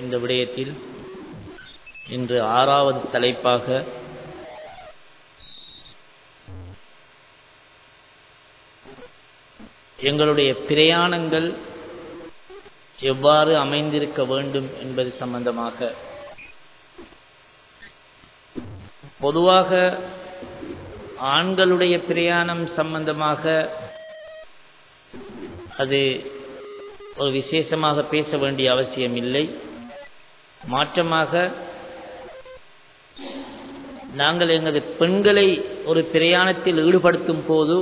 இந்த விடயத்தில் இன்று ஆறாவது தலைப்பாக எங்களுடைய பிரயாணங்கள் எவ்வாறு அமைந்திருக்க வேண்டும் என்பது சம்பந்தமாக. பொதுவாக ஆண்களுடைய பிரயாணம் சம்பந்தமாக அது ஒரு விசேஷமாக பேச வேண்டிய அவசியம் இல்லை மாற்றமாக நாங்கள் எங்களது பெண்களை ஒரு பிரயாணத்தில் ஈடுபடுத்தும் போது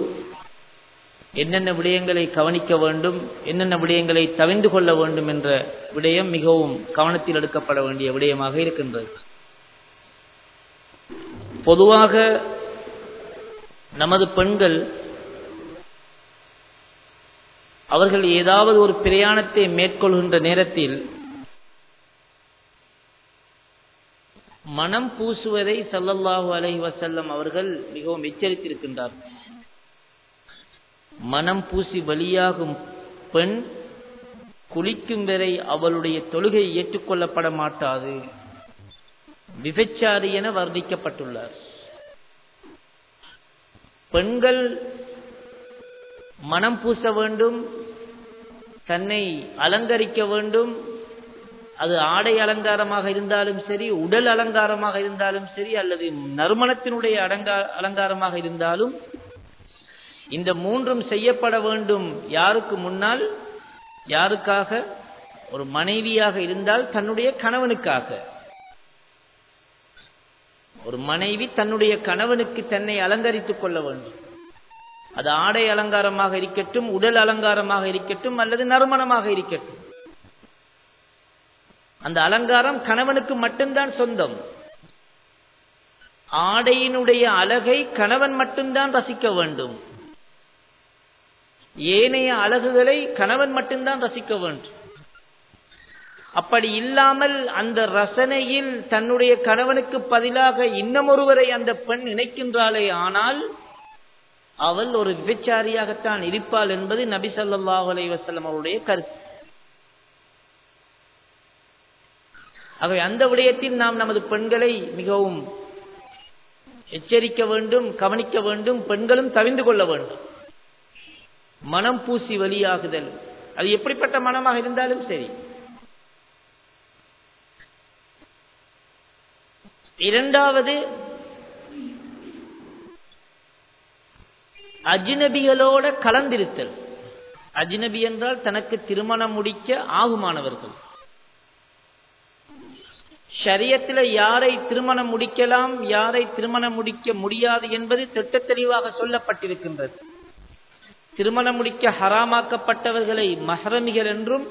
என்னென்ன விடயங்களை கவனிக்க வேண்டும் என்னென்ன விடயங்களை தவிர்ந்து கொள்ள வேண்டும் என்ற விடயம் மிகவும் கவனத்தில் எடுக்கப்பட வேண்டிய விடயமாக இருக்கின்றது. பொதுவாக நமது பெண்கள் அவர்கள் ஏதாவது ஒரு பிரயாணத்தை மேற்கொள்கின்ற நேரத்தில் மனம் பூசுவதை சல்லல்லாஹு அலஹி வசல்லம் அவர்கள் மிகவும் எச்சரித்திருக்கின்றார். மனம் பூசி பலியாகும் பெண் குளிக்கும் வரை அவளுடைய தொழுகை ஏற்றுக்கொள்ளப்பட மாட்டாது. விபச்சாரி என வர்ணிக்கப்பட்டுள்ளார். பெண்கள் மனம் பூச வேண்டும் தன்னை அலங்கரிக்க வேண்டும் அது ஆடை அலங்காரமாக இருந்தாலும் சரி உடல் அலங்காரமாக இருந்தாலும் சரி அல்லது நறுமணத்தினுடைய அடங்கா அலங்காரமாக இருந்தாலும் இந்த மூன்றும் செய்யப்பட வேண்டும். யாருக்கு முன்னால்? யாருக்காக? ஒரு மனைவியாக இருந்தால் தன்னுடைய கணவனுக்காக. ஒரு மனைவி தன்னுடைய கணவனுக்கு தன்னை அலங்கரித்துக் கொள்ள வேண்டும். அது ஆடை அலங்காரமாக இருக்கட்டும் உடல் அலங்காரமாக இருக்கட்டும் அல்லது நறுமணமாக இருக்கட்டும். அந்த அலங்காரம் கணவனுக்கு மட்டும்தான் சொந்தம். ஆடையினுடைய அழகை கணவன் மட்டும்தான் ரசிக்க வேண்டும். ஏனைய அழகுகளை கணவன் மட்டும்தான் ரசிக்க வேண்டும். அப்படி இல்லாமல் அந்த ரசனையில் தன்னுடைய கணவனுக்கு பதிலாக இன்னமொருவரை அந்த பெண் நினைக்கின்றாளே ஆனால் அவள் ஒரு விபச்சாரியாகத்தான் இருப்பாள் என்பது நபி சொல்லாஹு அலை அவருடைய கருத்து. ஆகவே அந்த விடயத்தில் நாம் நமது பெண்களை மிகவும் எச்சரிக்க வேண்டும் கவனிக்க வேண்டும் பெண்களும் தவிந்து கொள்ள வேண்டும். மனம் பூசி வழியாகுதல் அது எப்படிப்பட்ட மனமாக இருந்தாலும் சரி. இரண்டாவது அஜினபிகளோட கலந்திருத்தல். அஜினபி என்றால் தனக்கு திருமணம் முடிக்க ஆகுமானவர்கள். ஷரியத்தில் யாரை திருமணம் முடிக்கலாம் யாரை திருமணம் முடிக்க முடியாது என்பது திட்ட தெளிவாக சொல்லப்பட்டிருக்கின்றது. திருமணம் முடிக்க ஹராமாக்கப்பட்டவர்களை மஹரமிகள் என்றும்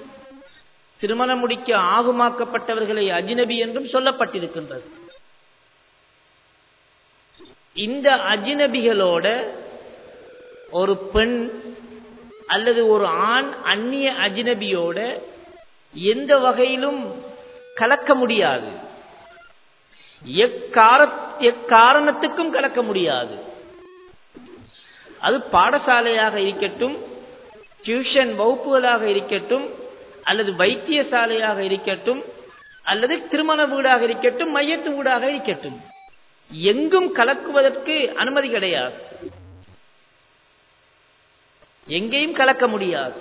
திருமணம் முடிக்க ஆகுமாக்கப்பட்டவர்களை அஜினபி என்றும் சொல்லப்பட்டிருக்கின்றது. இந்த அஜினபிகளோட ஒரு பெண் அல்லது ஒரு ஆண் அந்நிய அஜினபியோட எந்த வகையிலும் கலக்க முடியாது. எக்காரணத்துக்கும் கலக்க முடியாது. அது பாடசாலையாக இருக்கட்டும் டியூஷன் வகுப்புகளாக இருக்கட்டும் அல்லது வைத்தியசாலையாக இருக்கட்டும் அல்லது திருமண வீடாக இருக்கட்டும் மையத்து வீடாக இருக்கட்டும். எங்கும் கலக்குவதற்கு அனுமதி கிடையாது. எங்கேயும் கலக்க முடியாது.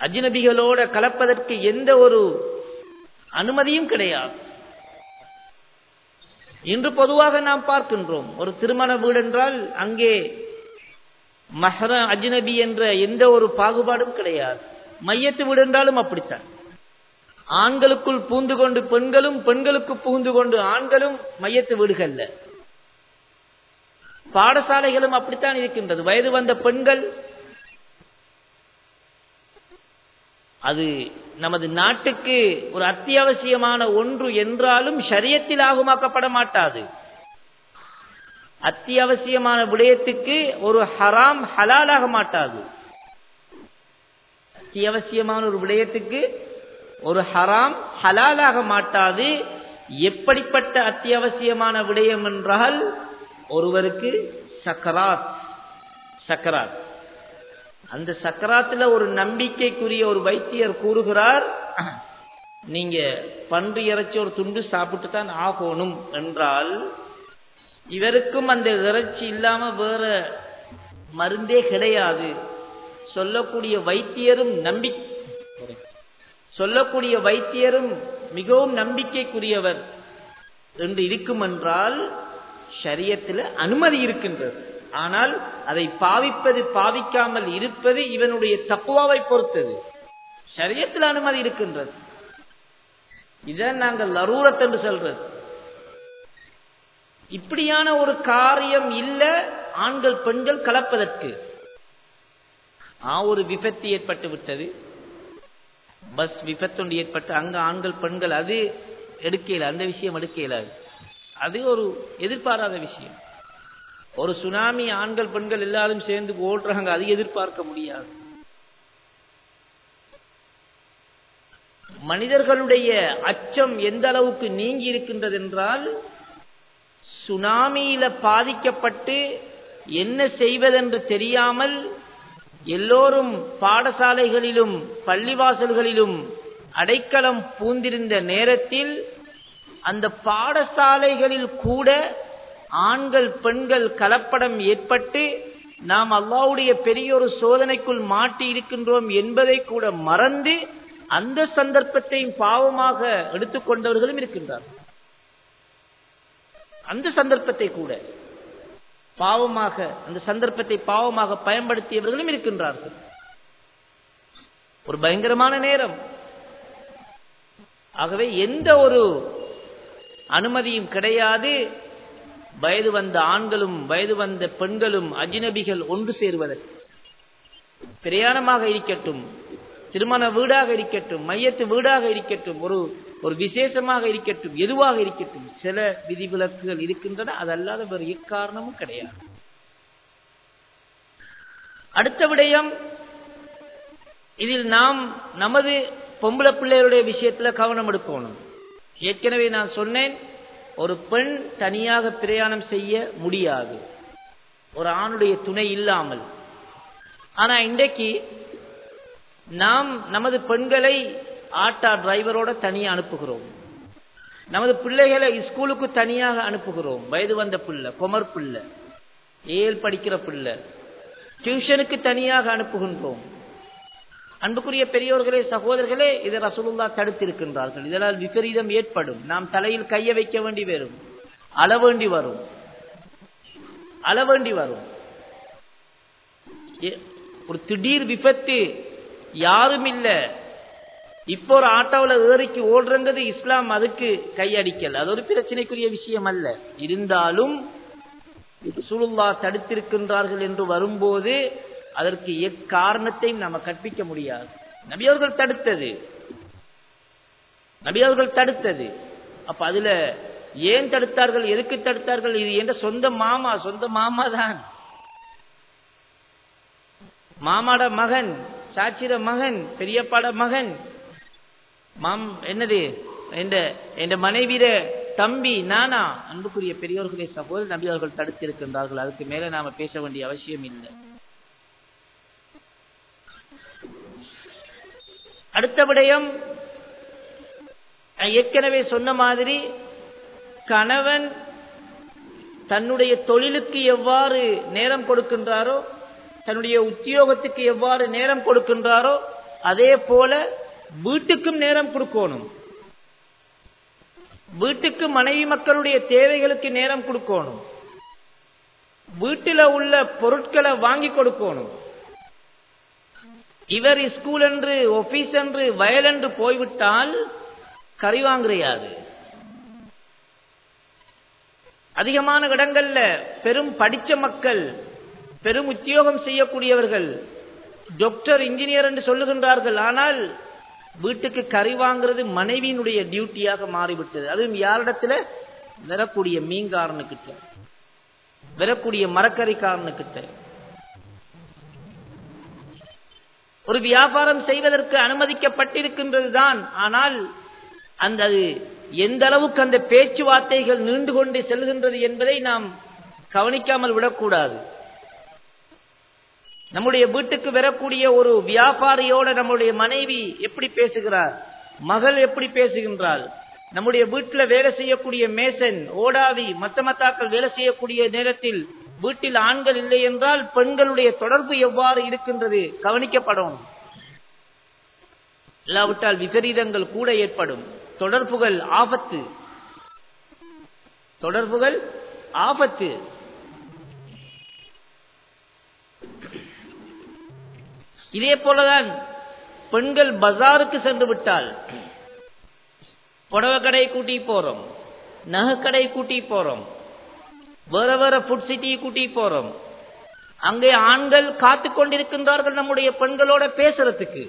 அஜ்னபிகளோட கலப்பதற்கு எந்த ஒரு அனுமதியும் கிடையாது. இன்று பொதுவாக நாம் பார்க்கின்றோம் ஒரு திருமண வீடு என்றால் அங்கே மஹர அஜ்னபி என்ற எந்த ஒரு பாகுபாடும் கிடையாது. மையத்து வீடு என்றாலும் அப்படித்தான். ஆண்களுக்குள் பூந்து கொண்டு பெண்களும் பெண்களுக்கு புகுந்து கொண்டு ஆண்களும் மையத்து வீடுகள்ல. பாடசாலைகளும் அப்படித்தான் இருக்கின்றது. வயது வந்த பெண்கள் அது நமது நாட்டுக்கு ஒரு அத்தியாவசியமான ஒன்று என்றாலும் ஷரியத்தில் ஆகுமாக்கப்பட மாட்டாது. அத்தியாவசியமான விடயத்துக்கு ஒரு ஹராம் ஹலாலாக மாட்டாது. அத்தியாவசியமான ஒரு விடயத்துக்கு ஒரு ஹராம் ஹலாலாக மாட்டாது. எப்படிப்பட்ட அத்தியாவசியமான விடயம் என்றால் ஒருவருக்கு சக்கராத் சக்கராத். அந்த சக்கராத்துல ஒரு நம்பிக்கைக்குரிய ஒரு வைத்தியர் கூறுகிறார் நீங்க பன்றி இறைச்சி ஒரு துண்டு சாப்பிட்டு தான் ஆகணும் என்றால் இவருக்கும் அந்த இறைச்சி இல்லாம வேற மருந்தே கிடையாது. சொல்லக்கூடிய வைத்தியரும் நம்பி சொல்லக்கூடிய வைத்தியரும் மிகவும் நம்பிக்கைக்குரியவர் என்று இருக்கும் என்றால் சரியத்தில் அனுமதி இருக்கின்றது. ஆனால் அதை பாவிப்பது பாவிக்காமல் இருப்பது இவனுடைய தப்புவாவை பொறுத்தது. சரியத்தில் அனுமதி இருக்கின்றது. இதான் நாங்கள் லரூரத் என்று சொல்றது. இப்படியான ஒரு காரியம் இல்ல ஆண்கள் பெண்கள் கலப்பதற்கு. ஆ ஒரு விபத்து ஏற்பட்டு விட்டது. பஸ் விபத்து ஏற்பட்டு அங்க ஆண்கள் பெண்கள் அது எடுக்கல அந்த விஷயம் எடுக்கல அது ஒரு எதிர்பாராத விஷயம். ஒரு சுனாமி ஆண்கள் பெண்கள் எல்லாரும் சேர்ந்து ஓடுறாங்க அது எதிர்பார்க்க முடியாது. மனிதர்களுடைய அச்சம் எந்த அளவுக்கு நீங்கி இருக்கின்றது என்றால் சுனாமியில பாதிக்கப்பட்டு என்ன செய்வதென்று தெரியாமல் எல்லோரும் பாடசாலைகளிலும் பள்ளிவாசல்களிலும் அடைக்கலம் பூந்திருந்த நேரத்தில் அந்த பாடசாலைகளில் கூட ஆண்கள் பெண்கள் கலப்படம் ஏற்பட்டு நாம் அல்லாவுடைய பெரிய ஒரு சோதனைக்குள் மாட்டி இருக்கின்றோம் என்பதை கூட மறந்து அந்த சந்தர்ப்பத்தையும் பாவமாக எடுத்துக்கொண்டவர்களும் இருக்கின்றார்கள் அந்த சந்தர்ப்பத்தை கூட பாவமாக அந்த சந்தர்ப்பத்தை பாவமாக பயன்படுத்தியவர்களும் இருக்கின்றார்கள். ஒரு பயங்கரமான நேரம். ஆகவே எந்த ஒரு அனுமதியும் கிடையாது. வயது வந்த ஆண்களும் வயது வந்த பெண்களும் அஜினபிகள் ஒன்று சேருவதற்கு. பிரயாணமாக இருக்கட்டும் திருமண வீடாக இருக்கட்டும் மையத்து வீடாக இருக்கட்டும் ஒரு ஒரு விசேஷமாக இருக்கட்டும் எதுவாக இருக்கட்டும் சில விதிவிலக்குகள் இருக்கின்றன அதல்லாத வேறு எக்காரணமும் கிடையாது. அடுத்த விடயம் இதில் நாம் நமது பொம்பளை பிள்ளைகளுடைய விஷயத்துல கவனம் எடுக்கணும். ஏற்கனவே நான் சொன்னேன் ஒரு பெண் தனியாக பிரயாணம் செய்ய முடியாது. ஒரு ஆணுடைய துணை இல்லாமல். ஆனா இன்றைக்கு நாம் நமது பெண்களை ஆட்டா டிரைவரோட தனியாக அனுப்புகிறோம். நமது பிள்ளைகளை ஸ்கூலுக்கு தனியாக அனுப்புகிறோம். வயது வந்த பிள்ளை கொமர் பிள்ளை ஏழ் படிக்கிற பிள்ளை டியூஷனுக்கு தனியாக அனுப்புகின்றோம். அன்புக்குரிய பெரியோர்களே சகோதரர்களே இதை ரசூலுல்லா தடுத்திருக்கின்றார்கள். இதனால் விபரீதம் ஏற்படும். நாம் தலையில் கைய வைக்க வேண்டி வரும். அளவேண்டி வரும். அளவேண்டி வரும். ஒரு திடீர் விபத்து யாரும் இல்லை. இப்போ ஒரு ஆட்டோவில் ஏறிக்கு ஓடுறது இஸ்லாம் அதுக்கு கையடிக்கல் அது ஒரு பிரச்சனைக்குரிய விஷயம் அல்ல. இருந்தாலும் சுருல்லா தடுத்திருக்கின்றார்கள் என்று வரும்போது அதற்கு எக்காரணத்தையும் நாம கற்பிக்க முடியாது. நபியவர்கள் தடுத்தது. நபியவர்கள் தடுத்தது. அப்ப அதுல ஏன் தடுத்தார்கள் எதுக்கு தடுத்தார்கள் இது என்ற சொந்த மாமா சொந்த மாமா தான் மாமாட மகன் சாட்சிர மகன் பெரியப்பாட மகன். மாம் என்னது? என்ற மனைவிட தம்பி நானா? அன்புக்குரிய பெரியோர்களே சகோதரர் நபி அவர்கள் தடுத்திருக்கின்றார்கள். அதுக்கு மேல நாம பேச வேண்டிய அவசியம் இல்லை. அடுத்த விடயம் ஏற்கனவே சொன்ன மாதிரி கணவன் தன்னுடைய தொழிலுக்கு எவ்வாறு நேரம் கொடுக்கின்றாரோ தன்னுடைய உத்தியோகத்துக்கு எவ்வாறு நேரம் கொடுக்கின்றாரோ அதே போல வீட்டுக்கும் நேரம் கொடுக்கணும். வீட்டுக்கு மனைவி மக்களுடைய தேவைகளுக்கு நேரம் கொடுக்கணும். வீட்டில் உள்ள பொருட்களை வாங்கி கொடுக்கணும். இவர் ஸ்கூல் என்று ஆபீஸ் என்று வயல் என்று போய்விட்டால் கறி வாங்குறையாது அதிகமான இடங்கள்ல பெரும் படித்த மக்கள் பெரும் உத்தியோகம் செய்யக்கூடியவர்கள் டாக்டர் இன்ஜினியர் என்று சொல்லுகின்றார்கள். ஆனால் வீட்டுக்கு கறி வாங்குறது மனைவியினுடைய டியூட்டியாக மாறிவிட்டது. அதுவும் யாரிடத்துல? வரக்கூடிய மீன்காரனுக்கிட்ட. வரக்கூடிய மரக்கறிக்காரனுக்கிட்ட. ஒரு வியாபாரம் செய்வதற்கு அனுமதிக்கப்பட்டிருக்கின்றது தான் ஆனால் அந்த அது எந்த அளவுக்கு அந்த பேச்சுவார்த்தைகள் நீண்டு கொண்டு செல்கின்றது என்பதை நாம் கவனிக்காமல் விடக்கூடாது. நம்முடைய வீட்டுக்கு வரக்கூடிய ஒரு வியாபாரியோட நம்முடைய மனைவி எப்படி பேசுகிறார்? மகள் எப்படி பேசுகின்றாள்? நம்முடைய வீட்டில் வேலை செய்யக்கூடிய மேசன் ஓடாவி மத்த மத்தாக்கள் வேலை செய்யக்கூடிய நேரத்தில் வீட்டில் ஆண்கள் இல்லை என்றால் பெண்களுடைய தொடர்பு எவ்வாறு இருக்கின்றது? கவனிக்கப்படும் இல்லாவிட்டால் விபரீதங்கள் கூட ஏற்படும். தொடர்புகள் ஆபத்து. தொடர்புகள் ஆபத்து. இதே போலதான் பெண்கள் பஜாருக்கு சென்று விட்டால் புடவை கடை கூட்டி போறோம் நகை கடை கூட்டி போறோம் வேற வேற ஃபுட் சிட்டி கூட்டி போறோம். அங்கே ஆண்கள் காத்து கொண்டிருக்கின்றார்கள் நம்முடைய பெண்களோட பேசுறதுக்கு.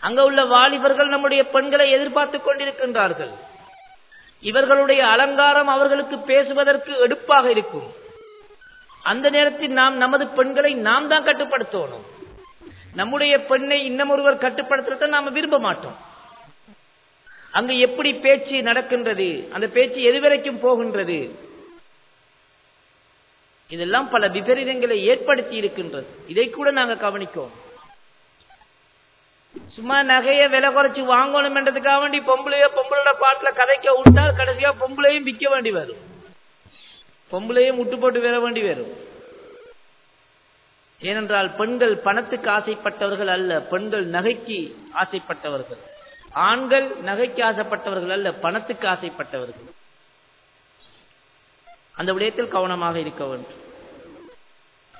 அங்க உள்ள வாலிபர்கள் நம்முடைய பெண்களை எதிர்பார்த்து கொண்டிருக்கின்றார்கள். இவர்களுடைய அலங்காரம் அவர்களுக்கு பேசுவதற்கு எடுப்பாக இருக்கும். அந்த நேரத்தில் நாம் நமது பெண்களை நாம் தான் கட்டுப்படுத்தணும். நம்முடைய பெண்ணை இன்னமொருவர் கட்டுப்படுத்துறத நாம் விரும்ப மாட்டோம். அங்கு எப்படி பேச்சு நடக்கின்றது? அந்த பேச்சு எதுவரைக்கும் போகின்றது? இதெல்லாம் பல விபரீதங்களை ஏற்படுத்தி இருக்கின்றது. இதை கூட நாங்க கவனிக்கோம் சும்மா நகைய விலை குறைச்சு வாங்கணும் என்றதுக்காக வேண்டி பொம்பளையோ பொம்பளோட பாட்டுல கதைக்க விட்டால் கடைசியா பொம்பளையும் விற்க வேண்டி வரும். பொம்பளையும் முட்டு போட்டு வேற வேண்டி வரும். ஏனென்றால் பெண்கள் பணத்துக்கு ஆசைப்பட்டவர்கள் அல்ல பெண்கள் நகைக்கு ஆசைப்பட்டவர்கள். ஆண்கள் நகைக்கு ஆசைப்பட்டவர்கள் அல்ல பணத்துக்கு ஆசைப்பட்டவர்கள். அந்த விடயத்தில் கவனமாக இருக்க வேண்டும்.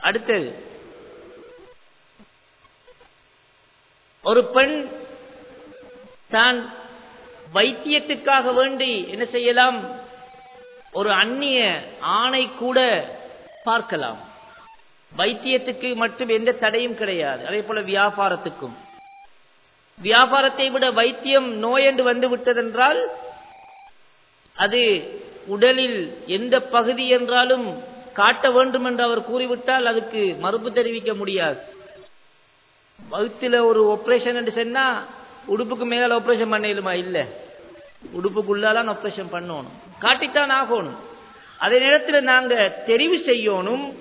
அடுத்தது ஒரு பெண் தான் வைத்தியத்துக்காக வேண்டி என்ன செய்யலாம்? ஒரு அந்நிய ஆணை கூட பார்க்கலாம். வைத்தியத்துக்கு மட்டும் எந்த தடையும் கிடையாது. அதே போல வியாபாரத்துக்கும். வியாபாரத்தை விட வைத்தியம் நோய் என்று வந்து விட்டதென்றால் அது உடலில் எந்த பகுதி என்றாலும் காட்ட வேண்டும் என்று அவர் கூறிவிட்டால் அதுக்கு மறுப்பு தெரிவிக்க முடியாது. வகுத்தில் ஒரு ஆப்ரேஷன் என்று சொன்னா உடுப்புக்கு மேல ஆப்ரேஷன் பண்ணலுமா? இல்ல. உடுப்புக்குள்ளால ஆப்ரேஷன் பண்ணணும். காட்டித்தான் ஆகணும். அதே நேரத்தில் நாங்க தெரிவு செய்யணும்.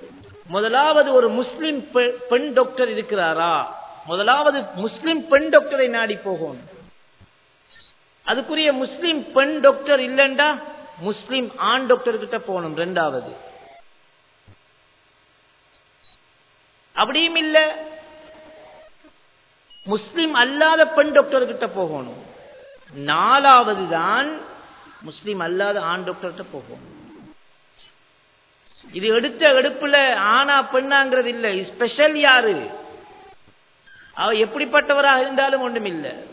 முதலாவது ஒரு முஸ்லிம் பெண் டாக்டர் இருக்கிறாரா? முதலாவது முஸ்லிம் பெண் டாக்டரை நாடி போகணும். அதுக்குரிய முஸ்லிம் பெண் டாக்டர் இல்லைண்டா? முஸ்லிம் ஆண் டாக்டர் கிட்ட போகணும் ரெண்டாவது. அப்படியும் இல்ல. முஸ்லிம் அல்லாத பெண் டாக்டர் கிட்ட போகணும். நாலாவது தான் முஸ்லிம் அல்லாத ஆண் டாக்டர்கிட்ட போகணும். இது எடுத்த எடுப்புல ஆனா பெண்ணாங்கிறது இல்லை. ஸ்பெஷல் யாரு? அவ எப்படிப்பட்டவராக இருந்தாலும் ஒன்றும் இல்லை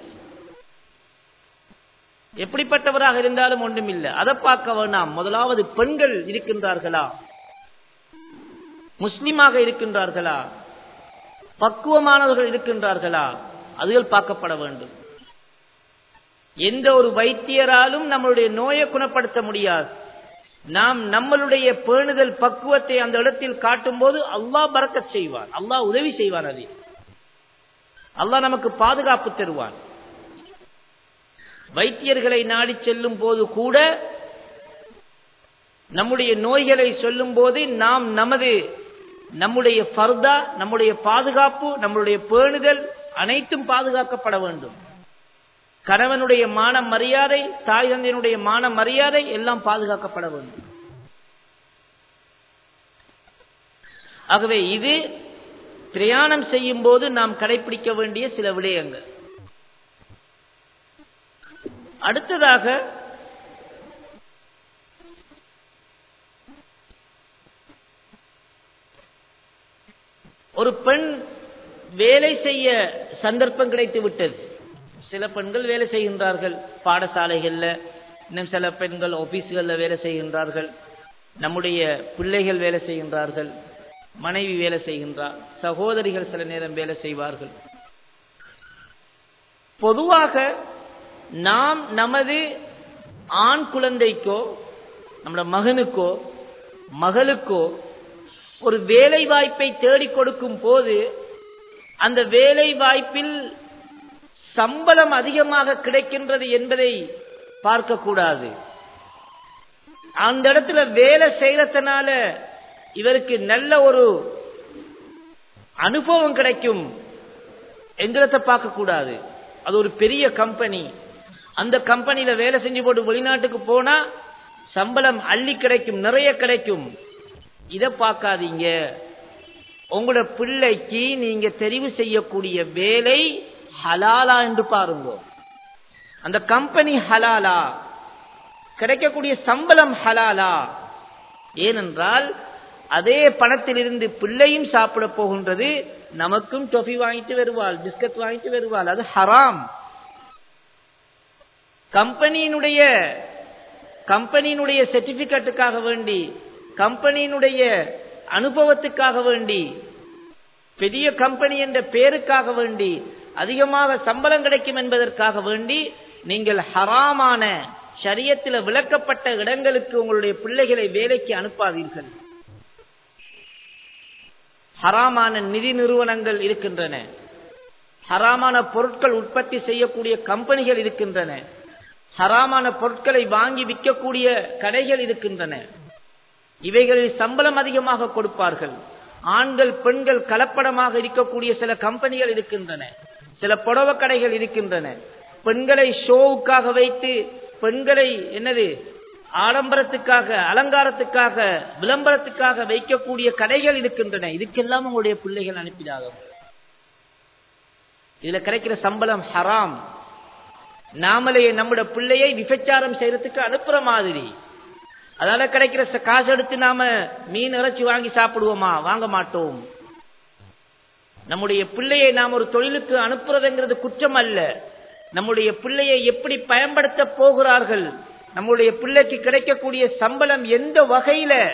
எப்படிப்பட்டவராக இருந்தாலும் ஒன்றும் அதை பார்க்க வேண்டாம் முதலாவது பெண்கள் இருக்கின்றார்களா? முஸ்லிமாக இருக்கின்றார்களா? பக்குவமானவர்கள் இருக்கின்றார்களா? அதுகள் பார்க்கப்பட வேண்டும். எந்த ஒரு வைத்தியராலும் நம்மளுடைய நோயை குணப்படுத்த முடியாது. நாம் நம்மளுடைய பேணுதல் பக்குவத்தை அந்த இடத்தில் காட்டும் போது அல்லாஹ் பறக்க செய்வான். அல்லாஹ் உதவி செய்வான் அது அல்லாஹ் நமக்கு பாதுகாப்பு தருவான். வைத்தியர்களை நாடி செல்லும் போது கூட நம்முடைய நோய்களை சொல்லும் போது நாம் நமது நம்முடைய ஃபர்தா நம்முடைய பாதுகாப்பு நம்முடைய பேணுதல் அனைத்தும் பாதுகாக்கப்பட வேண்டும். கணவனுடைய மான மரியாதை தாய் தந்தையினுடைய மான மரியாதை எல்லாம் பாதுகாக்கப்பட வேண்டும். ஆகவே இது பிரயாணம் செய்யும் போது நாம் கடைபிடிக்க வேண்டிய சில விடயங்கள். அடுத்ததாக ஒரு பெண் வேலை செய்ய சந்தர்ப்பம் கிடைத்து விட்டது. சில பெண்கள் வேலை செய்கின்றார்கள் பாடசாலைகள்ல இன்னும் சில பெண்கள் ஆபீஸ்களில் வேலை செய்கின்றார்கள். நம்முடைய பிள்ளைகள் வேலை செய்கின்றார்கள் மனைவி வேலை செய்கின்றார் சகோதரிகள் சில நேரம் வேலை செய்வார்கள். பொதுவாக நாம் நமது ஆண் குழந்தைக்கோ நம்முடைய மகனுக்கோ மகளுக்கோ ஒரு வேலை வாய்ப்பை தேடிக் கொடுக்கும் போது அந்த வேலை வாய்ப்பில் சம்பளம் அதிகமாக கிடைக்கின்றது என்பதை பார்க்கக்கூடாது அந்த இடத்துல வேலை செய்யறதுனால இவருக்கு நல்ல ஒரு அனுபவம் கிடைக்கும் என்கிறத பார்க்கக்கூடாது அது ஒரு பெரிய கம்பெனி அந்த கம்பெனியில வேலை செஞ்சு போட்டு வெளிநாட்டுக்கு போனா சம்பளம் அள்ளி கிடைக்கும் நிறைய கிடைக்கும். இதை பார்க்காதீங்க. உங்களோட பிள்ளைக்கு நீங்க தெரிவு செய்யக்கூடிய வேலை ஹலாலா என்று பாருங்க. அந்த கம்பெனி ஹலாலா. கிடைக்கக்கூடிய சம்பளம் ஹலாலா. ஏனென்றால் அதே பணத்திலிருந்து பிள்ளையும் சாப்பிட போகின்றது நமக்கும் டொஃபி வாங்கிட்டு வருவாள் பிஸ்கட் வாங்கிட்டு வருவாள். அது ஹராம். கம்பெனியினுடைய கம்பெனியினுடைய சர்டிபிகேட்டுக்காக வேண்டி கம்பெனியினுடைய அனுபவத்துக்காக வேண்டி பெரிய கம்பெனி என்ற பேருக்காக வேண்டி அதிகமாக சம்பளம் கிடைக்கும் என்பதற்காக வேண்டி நீங்கள் ஹராமான சரியத்தில் விளக்கப்பட்ட இடங்களுக்கு உங்களுடைய பிள்ளைகளை வேலைக்கு அனுப்பாதீர்கள். ஹராமான நிதி நிறுவனங்கள் இருக்கின்றன. ஹராமான பொருட்கள் உற்பத்தி செய்யக்கூடிய கம்பெனிகள் இருக்கின்றன. ஹராமான பொருட்களை வாங்கி விற்கக்கூடிய கடைகள் இருக்கின்றன. இவைகளில் சம்பளம் அதிகமாக கொடுப்பார்கள். ஆண்கள் பெண்கள் கலப்படமாக இருக்கக்கூடிய சில கம்பெனிகள் இருக்கின்றன. சில புடவ கடைகள் இருக்கின்றன. பெண்களை ஷோவுக்காக வைத்து பெண்களை என்னது ஆடம்பரத்துக்காக அலங்காரத்துக்காக விளம்பரத்துக்காக வைக்கக்கூடிய கடைகள் இருக்கின்றன. இதுக்கெல்லாம் உங்களுடைய பிள்ளைகள் அனுப்பினாகும் இதுல கிடைக்கிற சம்பளம் ஹராம். நாமளே நம்முடைய பிள்ளையை விபச்சாரம் செய்யறதுக்கு அனுப்புற மாதிரி. அதால கிடைக்கிற காசு எடுத்து நாம மீன் இறைச்சி வாங்கி சாப்பிடுவோமா? வாங்க மாட்டோம். நம்முடைய பிள்ளையை நாம் ஒரு தொழிலுக்கு அனுப்புறதுங்கிறது குற்றம் அல்ல. நம்முடைய பிள்ளையை எப்படி பயன்படுத்த போகிறார்கள்? நம்முடைய பிள்ளைக்கு கிடைக்கக்கூடிய சம்பளம் எந்த வகையில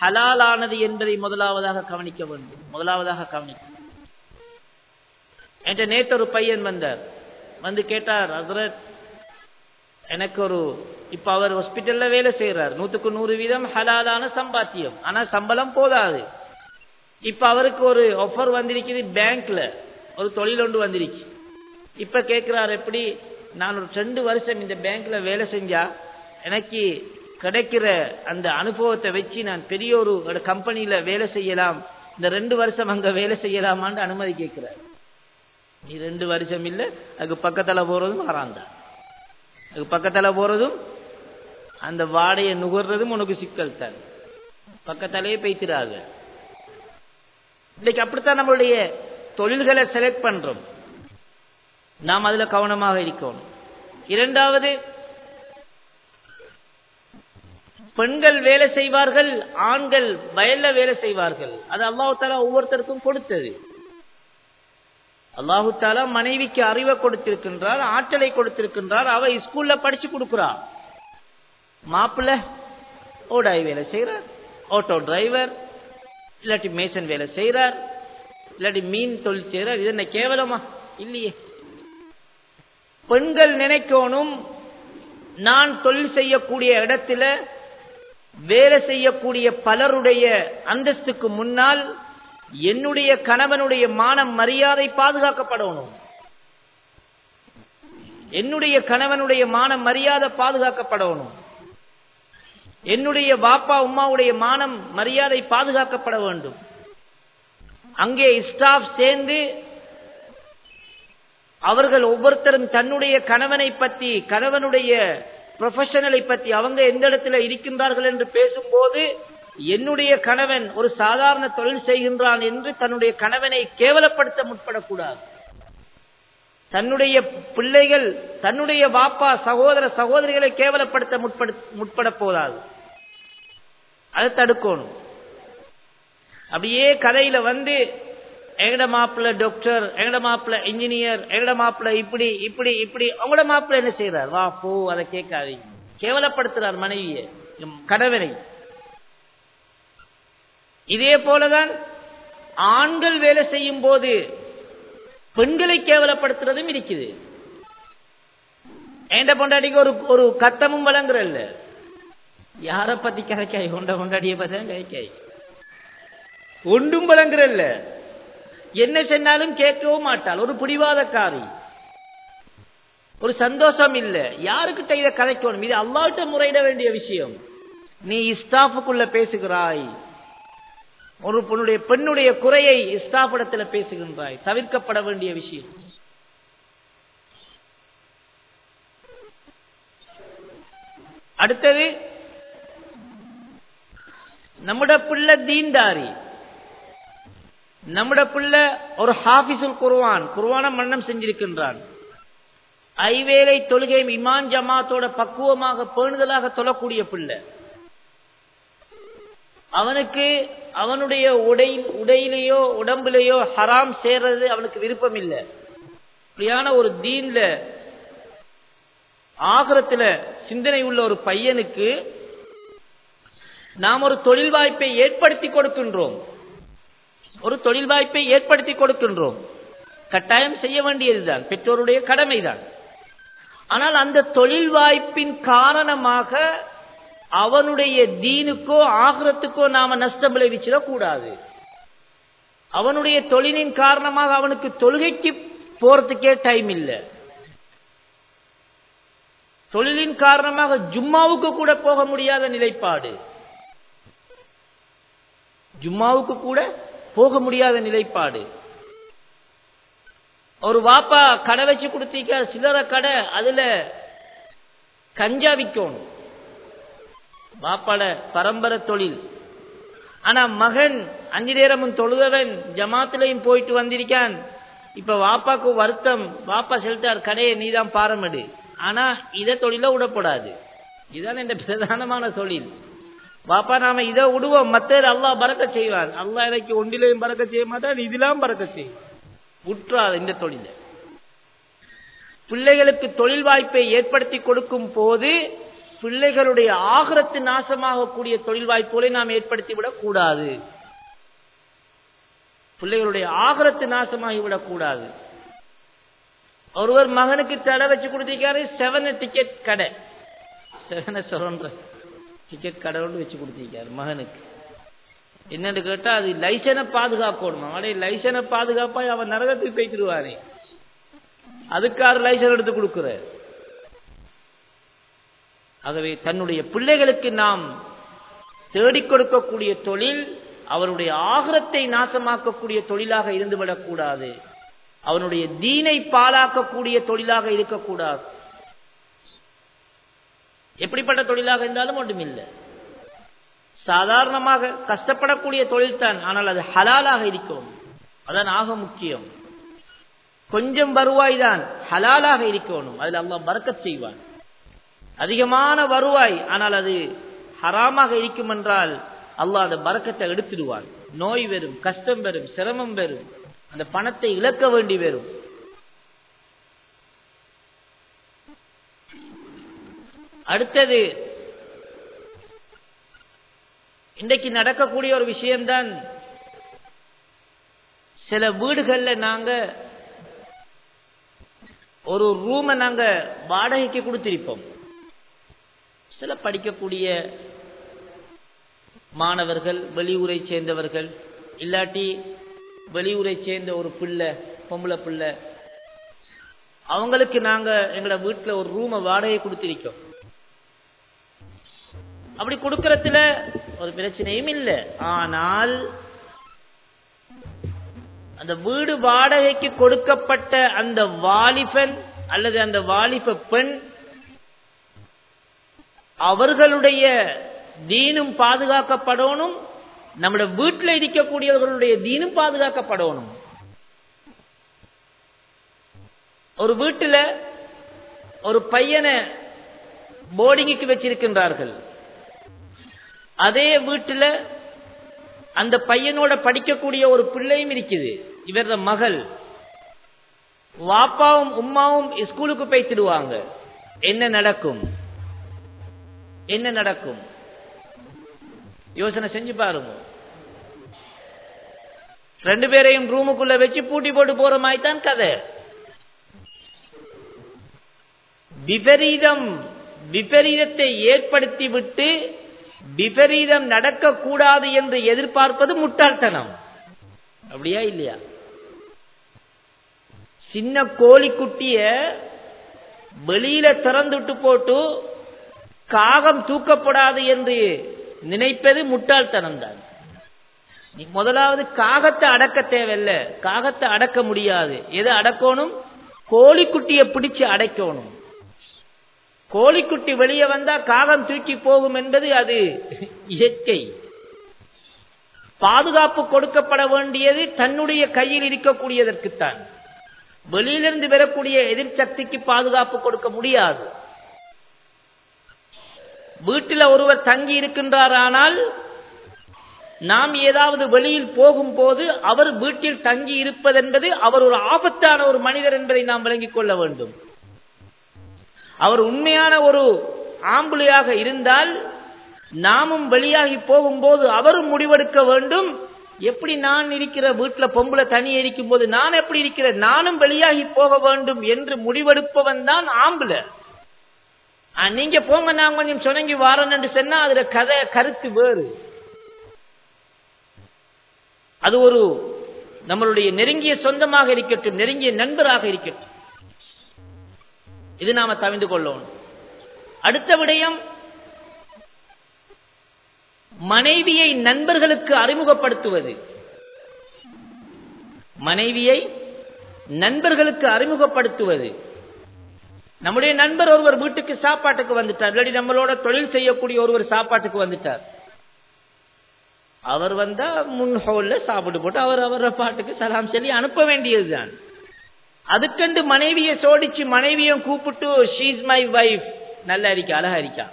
ஹலாலானது என்பதை முதலாவதாக கவனிக்க வேண்டும். முதலாவதாக கவனிக்க என்ற நேற்று ஒரு பையன் வந்தார். வந்து கேட்டார் ஹசரத் எனக்கு ஒரு இப்ப அவர் ஹாஸ்பிட்டல்ல வேலை செய்யறார் நூத்துக்கு நூறு வீதம் ஹலாலான சம்பாத்தியம். ஆனா சம்பளம் போதாது. இப்ப அவருக்கு ஒரு ஆஃபர் வந்திருக்குது பேங்க்ல ஒரு தொழில் ஒன்று வந்திருக்கு. இப்ப கேட்கிறார் எப்படி நான் ஒரு ரெண்டு வருஷம் இந்த பேங்க்ல வேலை செஞ்சா எனக்கு கிடைக்கிற அந்த அனுபவத்தை வச்சு நான் பெரிய ஒரு கம்பெனியில வேலை செய்யலாம். இந்த ரெண்டு வருஷம் அங்க வேலை செய்யலாமான்னு அனுமதி கேட்கிறார். நீ ரெண்டு வருஷம் இல்லை அதுக்கு பக்கத்தில் போகிறதும் வராந்தான் அதுக்கு பக்கத்தில் போகிறதும் அந்த வாடையை நுகர்றதும் உனக்கு சிக்கல் தான். பக்கத்தாலேயே பேய்த்திராங்க இன்னைக்கு அப்படித்தான் நம்மளுடைய தொழில்களை செலக்ட் பண்றோம். நாம் அதில் கவனமாக இருக்கணும். இரண்டாவது பெண்கள் வேலை செய்வார்கள் ஆண்கள் வயல்ல வேலை செய்வார்கள். அது அல்லாஹால ஒவ்வொருத்தருக்கும் கொடுத்தது. அல்லாஹு தாலா மனைவிக்கு அறிவை கொடுத்திருக்கின்றார் ஆற்றலை கொடுத்திருக்கின்றார். அவ ஸ்கூல்ல படிச்சு கொடுக்கிறா. மாப்பிள்ள ஓடாய் வேலை செய்யறார் ஆட்டோ டிரைவர் இல்லாட்டி மேசன் வேலை செய்யறார் இல்லாட்டி மீன் தொழில் செய்யறார் இது என்ன கேவலமா? இல்லையே. பெண்கள் நினைக்கணும் நான் தொழில் செய்யக்கூடிய இடத்துல வேலை செய்யக்கூடிய பலருடைய அந்தஸ்துக்கு முன்னால் என்னுடைய கணவனுடைய மானம் மரியாதை பாதுகாக்கப்படணும். என்னுடைய கணவனுடைய மானம் மரியாதை பாதுகாக்கப்படணும். என்னுடைய பாப்பா உமாவுடைய மானம் மரியாதை பாதுகாக்கப்பட வேண்டும். அங்கே ஸ்டாஃப் சேர்ந்து அவர்கள் ஒவ்வொருத்தரும் தன்னுடைய கணவனை பற்றி கணவனுடைய ப்ரொஃபஷனலை பற்றி அவங்க எந்த இடத்துல இருக்கின்றார்கள் என்று பேசும்போது என்னுடைய கணவன் ஒரு சாதாரண தொழில் செய்கின்றான் என்று தன்னுடைய கணவனை கேவலப்படுத்த முற்படக்கூடாது. தன்னுடைய பிள்ளைகள் தன்னுடைய வாப்பா சகோதர சகோதரிகளை கேவலப்படுத்த முற்பட முற்பட போதாது. அதை தடுக்கணும். அப்படியே கதையில வந்து எங்கட மாப்பிள்ள டாக்டர் எங்கட மாப்பிள்ள இன்ஜினியர் எங்கட மாப்பிள்ள இப்படி இப்படி இப்படி அவங்களோட மாப்பிள்ள என்ன செய்யறார் வா போ அதை கேட்காதீங்க. கேவலப்படுத்துறார் மனைவியை கணவனை. இதே போலதான் ஆண்கள் வேலை செய்யும் போது பெண்களை கேவலப்படுத்துறதும் இருக்குது. ஏண்ட பொண்டாட்டிக்கு ஒரு ஒரு கத்தமும் வழங்குறல்ல. யார பத்தி கதைக்காய் கொண்ட கொண்டாடிய பத்தி கதைக்காய் ஒன்றும் வழங்குறல்ல. என்ன சொன்னாலும் கேட்கவும் மாட்டாள். ஒரு பிடிவாதக்காரி. ஒரு சந்தோஷம் இல்ல. யாருக்கிட்ட இதை கதைக்கணும்? இது அல்லாட்ட முறையிட வேண்டிய விஷயம். நீ இஸ்தாஃபுக்குள்ள பேசுகிறாய். ஒரு பொண்ணுடைய பெண்ணுடைய குறையை இஸ்தாபடத்தில் பேசுகின்றாய். தவிர்க்கப்பட வேண்டிய விஷயம். அடுத்தது நம்மட பிள்ளை தீன்தாரி. நம்மட பிள்ளை ஒரு ஹாபிசுல் குர்வான் குர்வான மன்னம் செஞ்சிருக்கின்றான். ஐவேலை தொழுகை இமான் ஜமாத்தோட பக்குவமாக பேணுதலாக தொழக்கூடிய பிள்ளை. அவனுக்கு அவனுடைய உடை உடையிலேயோ உடம்பிலேயோ ஹராம் சேர்றது அவனுக்கு விருப்பம் இல்லை இப்படியான ஒரு தீன்ல ஆகரத்துல சிந்தனை உள்ள ஒரு பையனுக்கு நாம் ஒரு தொழில் வாய்ப்பை ஏற்படுத்தி கொடுக்கின்றோம். ஒரு தொழில் வாய்ப்பை ஏற்படுத்தி கொடுக்கின்றோம். கட்டாயம் செய்ய வேண்டியதுதான். பெற்றோருடைய கடமைதான். ஆனால் அந்த தொழில் வாய்ப்பின் காரணமாக அவனுடைய தீனுக்கோ ஆகிரத்துக்கோ நாம நஷ்டம் விளைவிச்சிடக் கூடாது அவனுடைய தொழிலின் காரணமாக அவனுக்கு தொழுகைக்கு போறதுக்கே டைம் இல்லை. தொழிலின் காரணமாக ஜும்மாவுக்கு கூட போக முடியாத நிலைப்பாடு. ஜும்மாவுக்கு கூட போக முடியாத நிலைப்பாடு. ஒரு வாப்பா கடை வச்சு கொடுத்தீங்க சில்லற கடை அதுல கஞ்சா விற்கணும் பாப்பாட பரம்பரை தொழில். ஆனா மகன் அஞ்சு நேரமும் தொழுதவன் ஜமாத்திலையும் போயிட்டு வந்திருக்கான். இப்ப வாப்பாக்கு வருத்தம் வாப்பா செலுத்தார் கடையை நீதான் பாரமடு. ஆனா இதை தொழில விடப்படாது. இதுதான் இந்த பிரதானமான தொழில். வாப்பா நாம இதை விடுவோம். மத்த அல்லாஹ் பறக்க செய்வான். அல்லாஹ் எனக்கு ஒன்றிலையும் பறக்க செய்ய மாட்டான் இதெல்லாம் பறக்க செய்வான் உற்றார் இந்த தொழில. பிள்ளைகளுக்கு தொழில் வாய்ப்பை ஏற்படுத்தி கொடுக்கும் போது பிள்ளைகளுடைய ஆகரத்து நாசமாகக்கூடிய தொழில் வாய்ப்புகளை நாம் ஏற்படுத்திவிடக் கூடாது. பிள்ளைகளுடைய ஆகரத்து நாசமாகிவிடக் கூடாது. ஒருவர் மகனுக்கு தடை வச்சு கொடுத்திருக்காரு செவன டிக்கெட் கடை. செவன சொல்ற டிக்கெட் கடை ஒன்று வச்சு கொடுத்திருக்காரு மகனுக்கு. என்னன்னு கேட்டா அது லைசனை பாதுகாக்கணும். அவனே லைசனை பாதுகாப்பா அவன் நரகத்துக்கு போய்க்கிடுவானே அதுக்காரு லைசன் எடுத்து கொடுக்குற ஆகவே தன்னுடைய பிள்ளைகளுக்கு நாம் தேடிக் கொடுக்கக்கூடிய தொழில் அவருடைய ஆகரத்தை நாசமாக்கக்கூடிய தொழிலாக இருந்துவிடக்கூடாது அவனுடைய தீனை பாலாக்கக்கூடிய தொழிலாக இருக்கக்கூடாது எப்படிப்பட்ட தொழிலாக இருந்தாலும் ஒன்றுமில்லை. சாதாரணமாக கஷ்டப்படக்கூடிய தொழில் தான் ஆனால் அது ஹலாலாக இருக்கும். அதான் ஆக முக்கியம். கொஞ்சம் வருவாய் தான் ஹலாலாக இருக்கணும். அதில் அல்லாஹ் மறக்க செய்வான். அதிகமான வருவாய் ஆனால் அது ஹராமாக இருக்கும் என்றால் அல்லாஹ் அந்த பறக்கத்தை எடுத்துடுவார் நோய் வரும் கஷ்டம் வரும் சிரமம் வரும் அந்த பணத்தை இழக்க வேண்டி வரும். அடுத்தது இன்றைக்கு நடக்கக்கூடிய ஒரு விஷயம்தான் சில வீடுகள்ல நாங்க ஒரு ரூமை நாங்க வாடகைக்கு கொடுத்திருப்போம். சில படிக்கக்கூடிய மாணவர்கள் வெளியூரை சேர்ந்தவர்கள் இல்லாட்டி வெளியூரை சேர்ந்த ஒரு பிள்ளை பொம்பளை பிள்ளை அவங்களுக்கு நாங்க எங்களோட வீட்டுல ஒரு ரூமை வாடகை கொடுத்திருக்கோம். அப்படி கொடுக்கறதுல ஒரு பிரச்சனையும் இல்லை. ஆனால் அந்த வீடு வாடகைக்கு கொடுக்கப்பட்ட அந்த வாலிபன் அல்லது அந்த வாலிப பெண் அவர்களுடைய தீனும் பாதுகாக்கப்படணும் நம்முடைய வீட்டில் இருக்கக்கூடியவர்களுடைய தீனும் பாதுகாக்கப்படணும். ஒரு வீட்டில் ஒரு பையனை போர்டிங்குக்கு வச்சிருக்கின்றார்கள். அதே வீட்டில் அந்த பையனோட படிக்கக்கூடிய ஒரு பிள்ளையும் இருக்குது. இவரது மகள். வாப்பாவும் உம்மாவும் ஸ்கூலுக்கு போய்த்திடுவாங்க என்ன நடக்கும்? என்ன நடக்கும்? யோசனை செஞ்சு பாருங்க. ரெண்டு பேரையும் ரூமுக்குள்ள வச்சு பூட்டி போட்டு போற மாதிரி தான் கதை. விபரீதம் விபரீதத்தை ஏற்படுத்தி விட்டு விபரீதம் நடக்கக்கூடாது என்று எதிர்பார்ப்பது முட்டாள்தனம். அப்படியா இல்லையா? சின்ன கோழிக்குட்டிய வெளியில திறந்துட்டு போட்டு காகம் தூக்கப்படாது என்று நினைப்பது முட்டாள்தனம் தான் நீ முதலாவது காகத்தை அடக்க தேவையில்ல. காகத்தை அடக்க முடியாது. எதை அடக்கணும்? கோழிக்குட்டியை பிடிச்சு அடைக்கணும். கோழிக்குட்டி வெளியே வந்தா காகம் தூக்கி போகும் என்பது அது இயற்கை. பாதுகாப்பு கொடுக்கப்பட வேண்டியது தன்னுடைய கையில் இருக்கக்கூடியதற்குத்தான். வெளியிலிருந்து பெறக்கூடிய எதிர்சக்திக்கு பாதுகாப்பு கொடுக்க முடியாது. வீட்டில் ஒருவர் தங்கி இருக்கின்றாரானால் நாம் ஏதாவது வெளியில் போகும்போது அவர் வீட்டில் தங்கி இருப்பதென்பது அவர் ஒரு ஆபத்தான ஒரு மனிதர் என்பதை நாம் விளங்கிக் கொள்ள வேண்டும். அவர் உண்மையான ஒரு ஆம்புலையாக இருந்தால் நாமும் வெளியாகி போகும்போது அவரும் முடிவெடுக்க வேண்டும். எப்படி நான் இருக்கிற வீட்டில் பொம்பளை தனி இருக்கும் போது நான் எப்படி இருக்கிறேன்? நானும் வெளியாகி போக வேண்டும் என்று முடிவெடுப்பவன் தான் ஆம்புல நீங்க போங்க நான் கொஞ்சம் சுணங்கி வாரன் என்று சொன்னா அதுல கதை கருத்து வேறு. அது ஒரு நம்மளுடைய நெருங்கிய சொந்தமாக இருக்கட்டும் நெருங்கிய நண்பராக இருக்கட்டும். இது நாம தவிந்து கொள்ளணும். அடுத்த விடயம் மனைவியை நண்பர்களுக்கு அறிமுகப்படுத்துவது. மனைவியை நண்பர்களுக்கு அறிமுகப்படுத்துவது. நம்முடைய நண்பர் ஒருவர் வீட்டுக்கு சாப்பாட்டுக்கு வந்துட்டார். இல்லாட்டி நம்மளோட தொழில் செய்யக்கூடிய ஒருவர் சாப்பாட்டுக்கு வந்துட்டார். அவர் வந்தா முன் ஹோல்ல சாப்பிட்டு போட்டு அவர் அவர பாட்டுக்கு சலாம் சொல்லி அனுப்ப வேண்டியதுதான். அதுக்கண்டு மனைவியை சோடிச்சு மனைவியும் கூப்பிட்டு ஷீஸ் மை வைஃப் நல்லா இருக்கா? அழகா இருக்கா?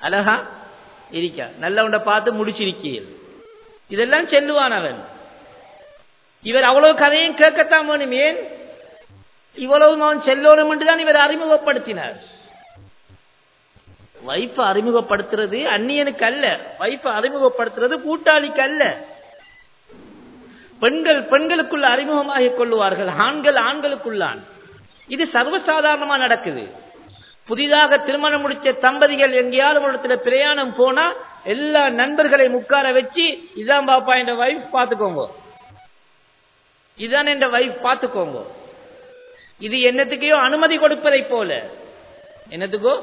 அழகா இருக்கா? நல்லவண்ட பார்த்து முடிச்சிருக்கீர் இதெல்லாம் செல்லுவான் அவன். இவர் அவ்வளவு கதையும் கேட்கத்தான் வேணும். ஏன்? இவ்வளவு நான் செல்லோனும் என்றுதான் இவர் அறிமுகப்படுத்தினார். வைஃப் அறிமுகப்படுத்துறது அந்நியனுக்கு அல்ல. வைஃப் அறிமுகப்படுத்துறது கூட்டாளிக்கு அல்ல. பெண்கள் பெண்களுக்குள்ள அறிமுகமாக கொள்ளுவார்கள். ஆண்கள் ஆண்களுக்குள்ளான். இது சர்வசாதாரணமா நடக்குது. புதிதாக திருமணம் முடிச்ச தம்பதிகள் எங்கேயாவது ஒரு இடத்துல பிரயாணம் போனா எல்லா நண்பர்களை முக்கார வச்சு இதான் பாப்பா என்ற வைஃப் பாத்துக்கோங்க இதான் என்ற வைஃப் பாத்துக்கோங்க இது என்னத்துக்கையோ அனுமதி கொடுப்பதை போல. என்னத்துக்கோ?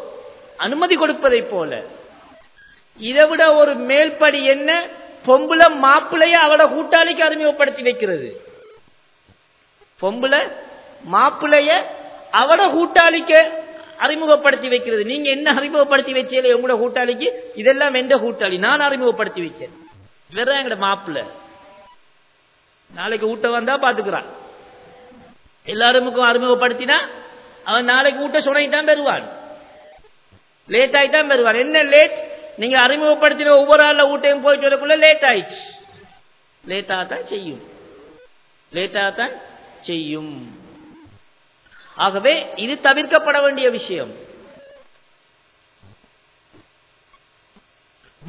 அனுமதி கொடுப்பதை போல. இதை விட ஒரு மேல்படி என்ன? பொம்புல மாப்பிளைய அவட கூட்டாளிக்கு அறிமுகப்படுத்தி வைக்கிறது. பொம்புல மாப்பிளைய அவட கூட்டாளிக்கு அறிமுகப்படுத்தி வைக்கிறது. நீங்க என்ன அறிமுகப்படுத்தி வச்சீங்க உங்களோட கூட்டாளிக்கு இதெல்லாம் எந்த கூட்டாளி? நான் அறிமுகப்படுத்தி வைக்கிறேன். வேற எங்கட மாப்பிள்ள. நாளைக்கு ஊட்ட வந்தா பாத்துக்கிறான். எல்லாருமுக்கும் அறிமுகப்படுத்தினா அவன் நாளைக்கு ஊட்ட சுனைத்தான் பெறுவான் லேட் ஆகித்தான் பெறுவான் என்ன லேட் நீங்க அறிமுகப்படுத்தின ஒவ்வொரு ஆள்ல ஊட்டையும் போயிட்டு வரக்குள்ள லேட் ஆயிடுச்சு. லேட்டாகத்தான் செய்யும். லேட்டாகத்தான் செய்யும். ஆகவே இது தவிர்க்கப்பட வேண்டிய விஷயம்.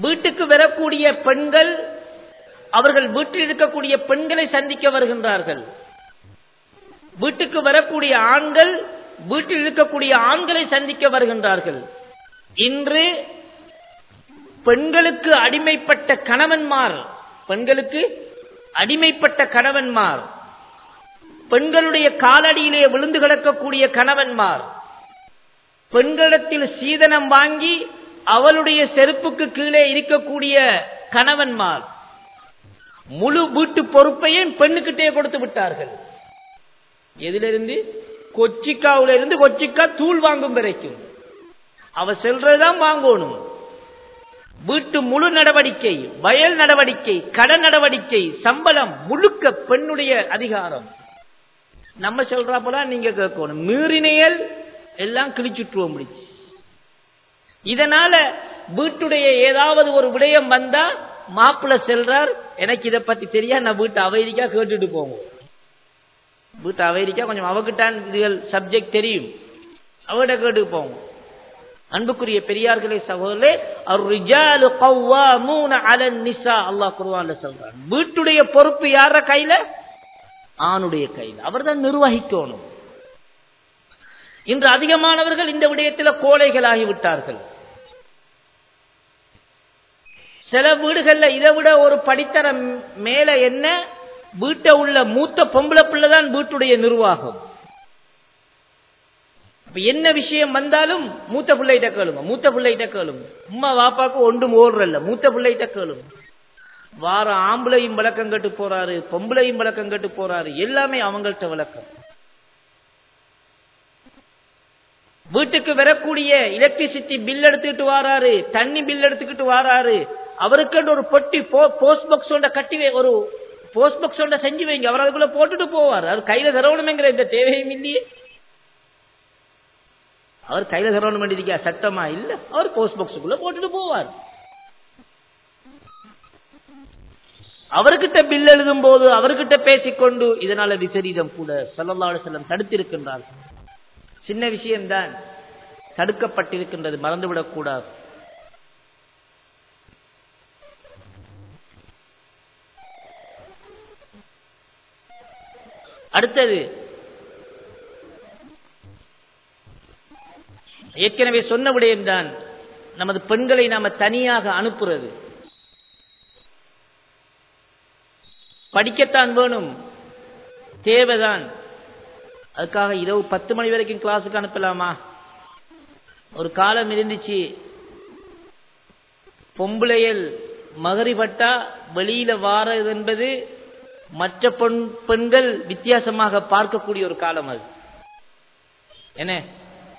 வீட்டுக்கு வரக்கூடிய பெண்கள் அவர்கள் வீட்டில் இருக்கக்கூடிய பெண்களை சந்திக்க வருகின்றார்கள். வீட்டுக்கு வரக்கூடிய ஆண்கள் வீட்டில் இருக்கக்கூடிய ஆண்களை சந்திக்க வருகின்றார்கள். இன்று பெண்களுக்கு அடிமைப்பட்ட கணவன்மார் பெண்களுக்கு அடிமைப்பட்ட கணவன்மார் பெண்களுடைய காலடியிலே விழுந்து கிடக்கக்கூடிய கணவன்மார் பெண்களிடத்தில் சீதனம் வாங்கி அவளுடைய செருப்புக்கு கீழே இருக்கக்கூடிய கணவன்மார் முழு வீட்டு பொறுப்பையும் பெண்ணுக்கிட்டே கொடுத்து விட்டார்கள். எதிலிருந்து? கொச்சிக்காவில இருந்து கொச்சிக்கா தூள் வாங்கும் வரைக்கும். அவ செல்றதுதான் வாங்கணும். வீட்டு முழு நடவடிக்கை வயல் நடவடிக்கை கடன் நடவடிக்கை சம்பளம் முழுக்க பெண்ணுடைய அதிகாரம். நம்ம சொல்றாப்பதான் நீங்க கேட்கணும். மீறினையல் எல்லாம் கிழிச்சுட்டுவோம் முடிச்சு இதனால வீட்டுடைய ஏதாவது ஒரு விடயம் வந்தா மாப்பிள்ள செல்றார். எனக்கு இதை பத்தி தெரியா நான் வீட்டு அவைதிக்கா கேட்டுட்டு போவோம். பூத் அவைரிக்கா கொஞ்சம் அவகிட்டான் சப்ஜெக்ட் தெரியும். அவட கேட்டு போவோம். அன்புக்குரிய பெரியார்களே சகோதரே அர்ரிஜாலு கவ்வாமூன அலன் நிசா அல்லாஹ் குர்ஆன்ல சொல்றான். வீட்டுடைய பொறுப்பு யார கையில? ஆணுடைய கையில். அவர்தான் நிர்வகிக்கணும். இன்று அதிகமானவர்கள் இந்த விடயத்தில் கோழைகளாகி விட்டார்கள். சில வீடுகள்ல இதை விட ஒரு படித்தரம் மேல என்ன? வீட்டை உள்ள மூத்த பொம்பளை பிள்ளைதான் வீட்டுடைய நிர்வாகம். என்ன விஷயம் வந்தாலும் மூத்த பிள்ளைகிட்ட கேளுங்க. மூத்த பிள்ளைகிட்ட கேளுங்க. அம்மா வாப்பாக்கு ஒன்றும் ஓடுறல்ல. மூத்த பிள்ளைகிட்ட கேளுங்க. வார ஆம்பளையும் விளக்கம் கட்டு போறாரு பொம்பளையும் விளக்கம் கட்டு போறாரு. எல்லாமே அவங்கள்ட்ட விளக்கம். வீட்டுக்கு வரக்கூடிய எலக்ட்ரிசிட்டி பில் எடுத்துக்கிட்டு வாராரு தண்ணி பில் எடுத்துக்கிட்டு வாராரு. அவருக்கு ஒரு பொட்டி போஸ்ட் பாக்ஸ் கட்டி ஒரு போஸ்ட் பாக்ஸோட செஞ்சு வைங்க. அவர் அதுக்குள்ள போட்டுட்டு போவார். அவர் கையில தரவணுமேங்கிற இந்த தேவையும் இல்லையே. அவர் கையில தரவணும் வேண்டியிருக்கா? சட்டமா இல்ல. அவர் போஸ்ட் பாக்ஸுக்குள்ள போட்டுட்டு போவார். அவர்கிட்ட பில் எழுதும் போது அவர்கிட்ட பேசிக்கொண்டு இதனால விபரீதம் கூட சல்லல்லாஹு செல்லம் தடுத்திருக்கின்றார் சின்ன விஷயம்தான். தடுக்கப்பட்டிருக்கின்றது. மறந்துவிடக் அடுத்தது. ஏற்கனவே சொன்ன விடயம்தான் நமது பெண்களை நாம தனியாக அனுப்புறது. படிக்கத்தான் வேணும். தேவைதான். அதுக்காக இரவு பத்து மணி வரைக்கும் கிளாஸுக்கு அனுப்பலாமா? ஒரு காலம் இருந்துச்சு. பொம்பளையல் மகரிபட்டா வெளியில வாரது என்பது மற்ற பெண் பெண்கள் வித்தியாசமாக பார்க்கக்கூடிய ஒரு காலம் அது. என்ன?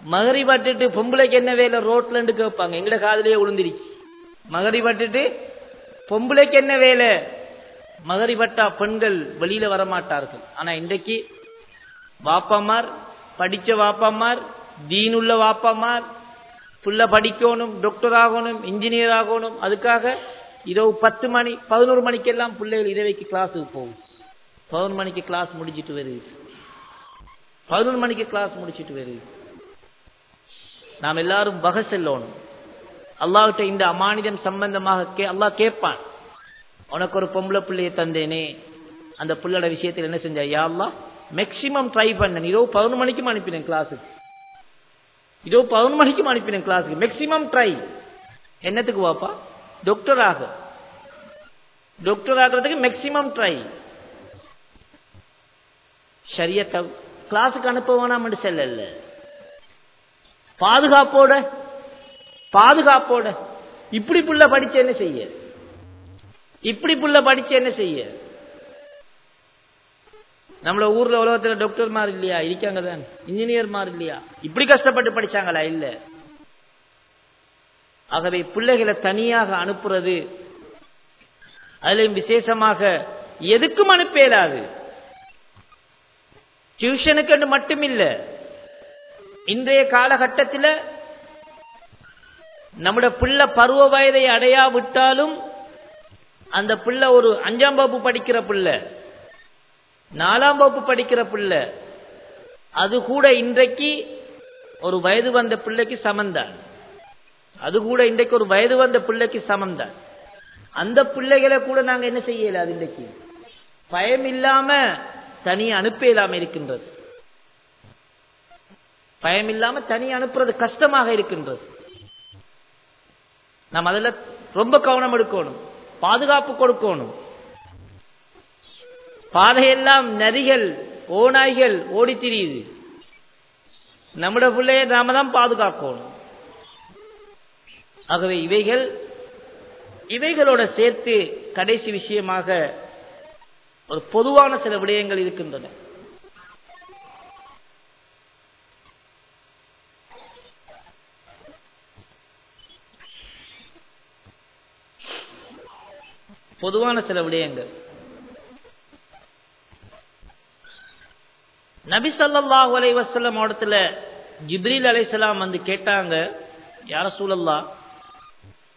மகரி பட்டுட்டு பொம்பளைக்கு என்ன வேலை? ரோட்ல இருந்து கேட்பாங்க. எங்கட காதலையே விழுந்துருச்சு மகரி பட்டுட்டு பொம்பளைக்கு என்ன வேலை? மகரி பட்டா பெண்கள் வெளியில வரமாட்டார்கள். ஆனா இன்றைக்கு வாப்பாமார் படிச்ச வாப்பாமார் தீனுள்ள வாப்பாமார் புள்ள படிக்கணும் டாக்டர் ஆகணும் இன்ஜினியர் ஆகணும் அதுக்காக இதோ பத்து மணி பதினோரு மணிக்கெல்லாம் பிள்ளைகள் இரவைக்கு கிளாஸுக்கு போகும். பதினொரு மணிக்கு கிளாஸ் முடிச்சுட்டு வருது. பதினொரு மணிக்கு கிளாஸ் முடிச்சிட்டு வருது. நாம் எல்லாரும் வகை செல்லணும். அல்லாஹ்கிட்ட இந்த அமானிதம் சம்பந்தமாக கே அல்லாஹ் கேட்பான். உனக்கு ஒரு பொம்பளை பிள்ளையை தந்தேனே. அந்த பிள்ளையோட விஷயத்தில் என்ன செஞ்ச யா அல்லா மேக்சிமம் ட்ரை பண்ணேன் இதோ பதினொரு மணிக்கும் அனுப்பினேன் கிளாஸுக்கு இதோ பதினொரு மணிக்கும் அனுப்பினேன் கிளாஸுக்கு மேக்சிமம் ட்ரை என்னத்துக்கு வாப்பா? டாக்டர் ஆகும். டாக்டர் ஆகிறதுக்கு மேக்சிமம் ட்ரை சரியத்தை கிளாஸுக்கு அனுப்ப வேணாம்னு செல்லல. பாதுகாப்போட பாதுகாப்போட இப்படி புள்ள படிச்சு என்ன செய்ய? இப்படி புள்ள படிச்சு என்ன செய்ய? நம்மள ஊர்ல உலகத்துல டாக்டர் மாதிரி இல்லையா? இருக்காங்க தான். இன்ஜினியர் மாதிரி இல்லையா? இப்படி கஷ்டப்பட்டு படிச்சாங்களா? இல்லை. ஆகவே பிள்ளைகளை தனியாக அனுப்புறது அதுலயும் விசேஷமாக எதுக்கும் அனுப்ப இயலாது டியூஷனுக்கு மட்டுமில்ல இன்றைய காலகட்டத்தில் நம்முடைய பிள்ளை பருவ வயதை அடையா விட்டாலும் அந்த பிள்ளை ஒரு அஞ்சாம் வகுப்பு படிக்கிற பிள்ளை நாலாம் வகுப்பு படிக்கிற பிள்ளை அது கூட இன்றைக்கு ஒரு வயது வந்த பிள்ளைக்கு சமந்தான். அது கூட இன்றைக்கு ஒரு வயது வந்த பிள்ளைக்கு சமந்தான் அந்த பிள்ளைகளை கூட நாங்க என்ன செய்யல அது இன்றைக்கு? பயம் இல்லாம தனி அனுப்ப இல்லாம இருக்கின்றது. பயம் இல்லாம தனி அனுப்புறது கஷ்டமாக இருக்கின்றது. நாம் அதுல ரொம்ப கவனம் எடுக்கணும். பாதுகாப்பு கொடுக்கணும். பாதையெல்லாம் நரிகள் ஓநாய்கள் ஓடி திரியுது. நம்முடைய பிள்ளைய நாம தான் பாதுகாக்கணும். ஆகவே இவைகள் இவைகளோட சேர்த்து கடைசி விஷயமாக ஒரு பொதுவான சில விடயங்கள் இருக்கின்றன. பொதுவான சில விடயங்கள். நபி சல்லாஹ் அலை வஸல்லம் இடத்துல ஜிப்ரீல் அலைசலாம் வந்து கேட்டாங்க யார சூழல்லா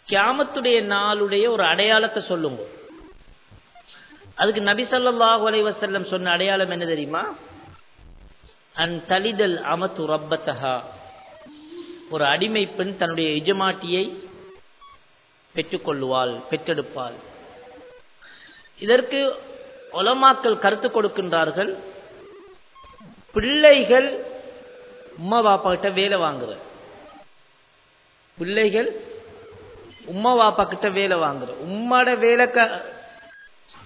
கியாமத்துடைய நாளுடைய ஒரு அடையாளத்தை சொல்லுங்க. அதுக்கு நபி சல்லாஹ் அலைவசல்லம் சொன்ன அடையாளம் என்ன தெரியுமா? அன் தலிதல் அமத்து ரப்பத்தஹா. ஒரு அடிமை பெண் தன்னுடைய எஜமாட்டியை பெற்றுக்கொள்ளுவாள் பெற்றெடுப்பாள். இதற்கு ஒலமாக்கள் கருத்து கொடுக்கின்றார்கள். பிள்ளைகள் உமா பாப்பா கிட்ட வேலை வாங்குற. பிள்ளைகள் உம்மா பாப்பா கிட்ட வேலை வாங்குற உம்மாட வேலைக்கா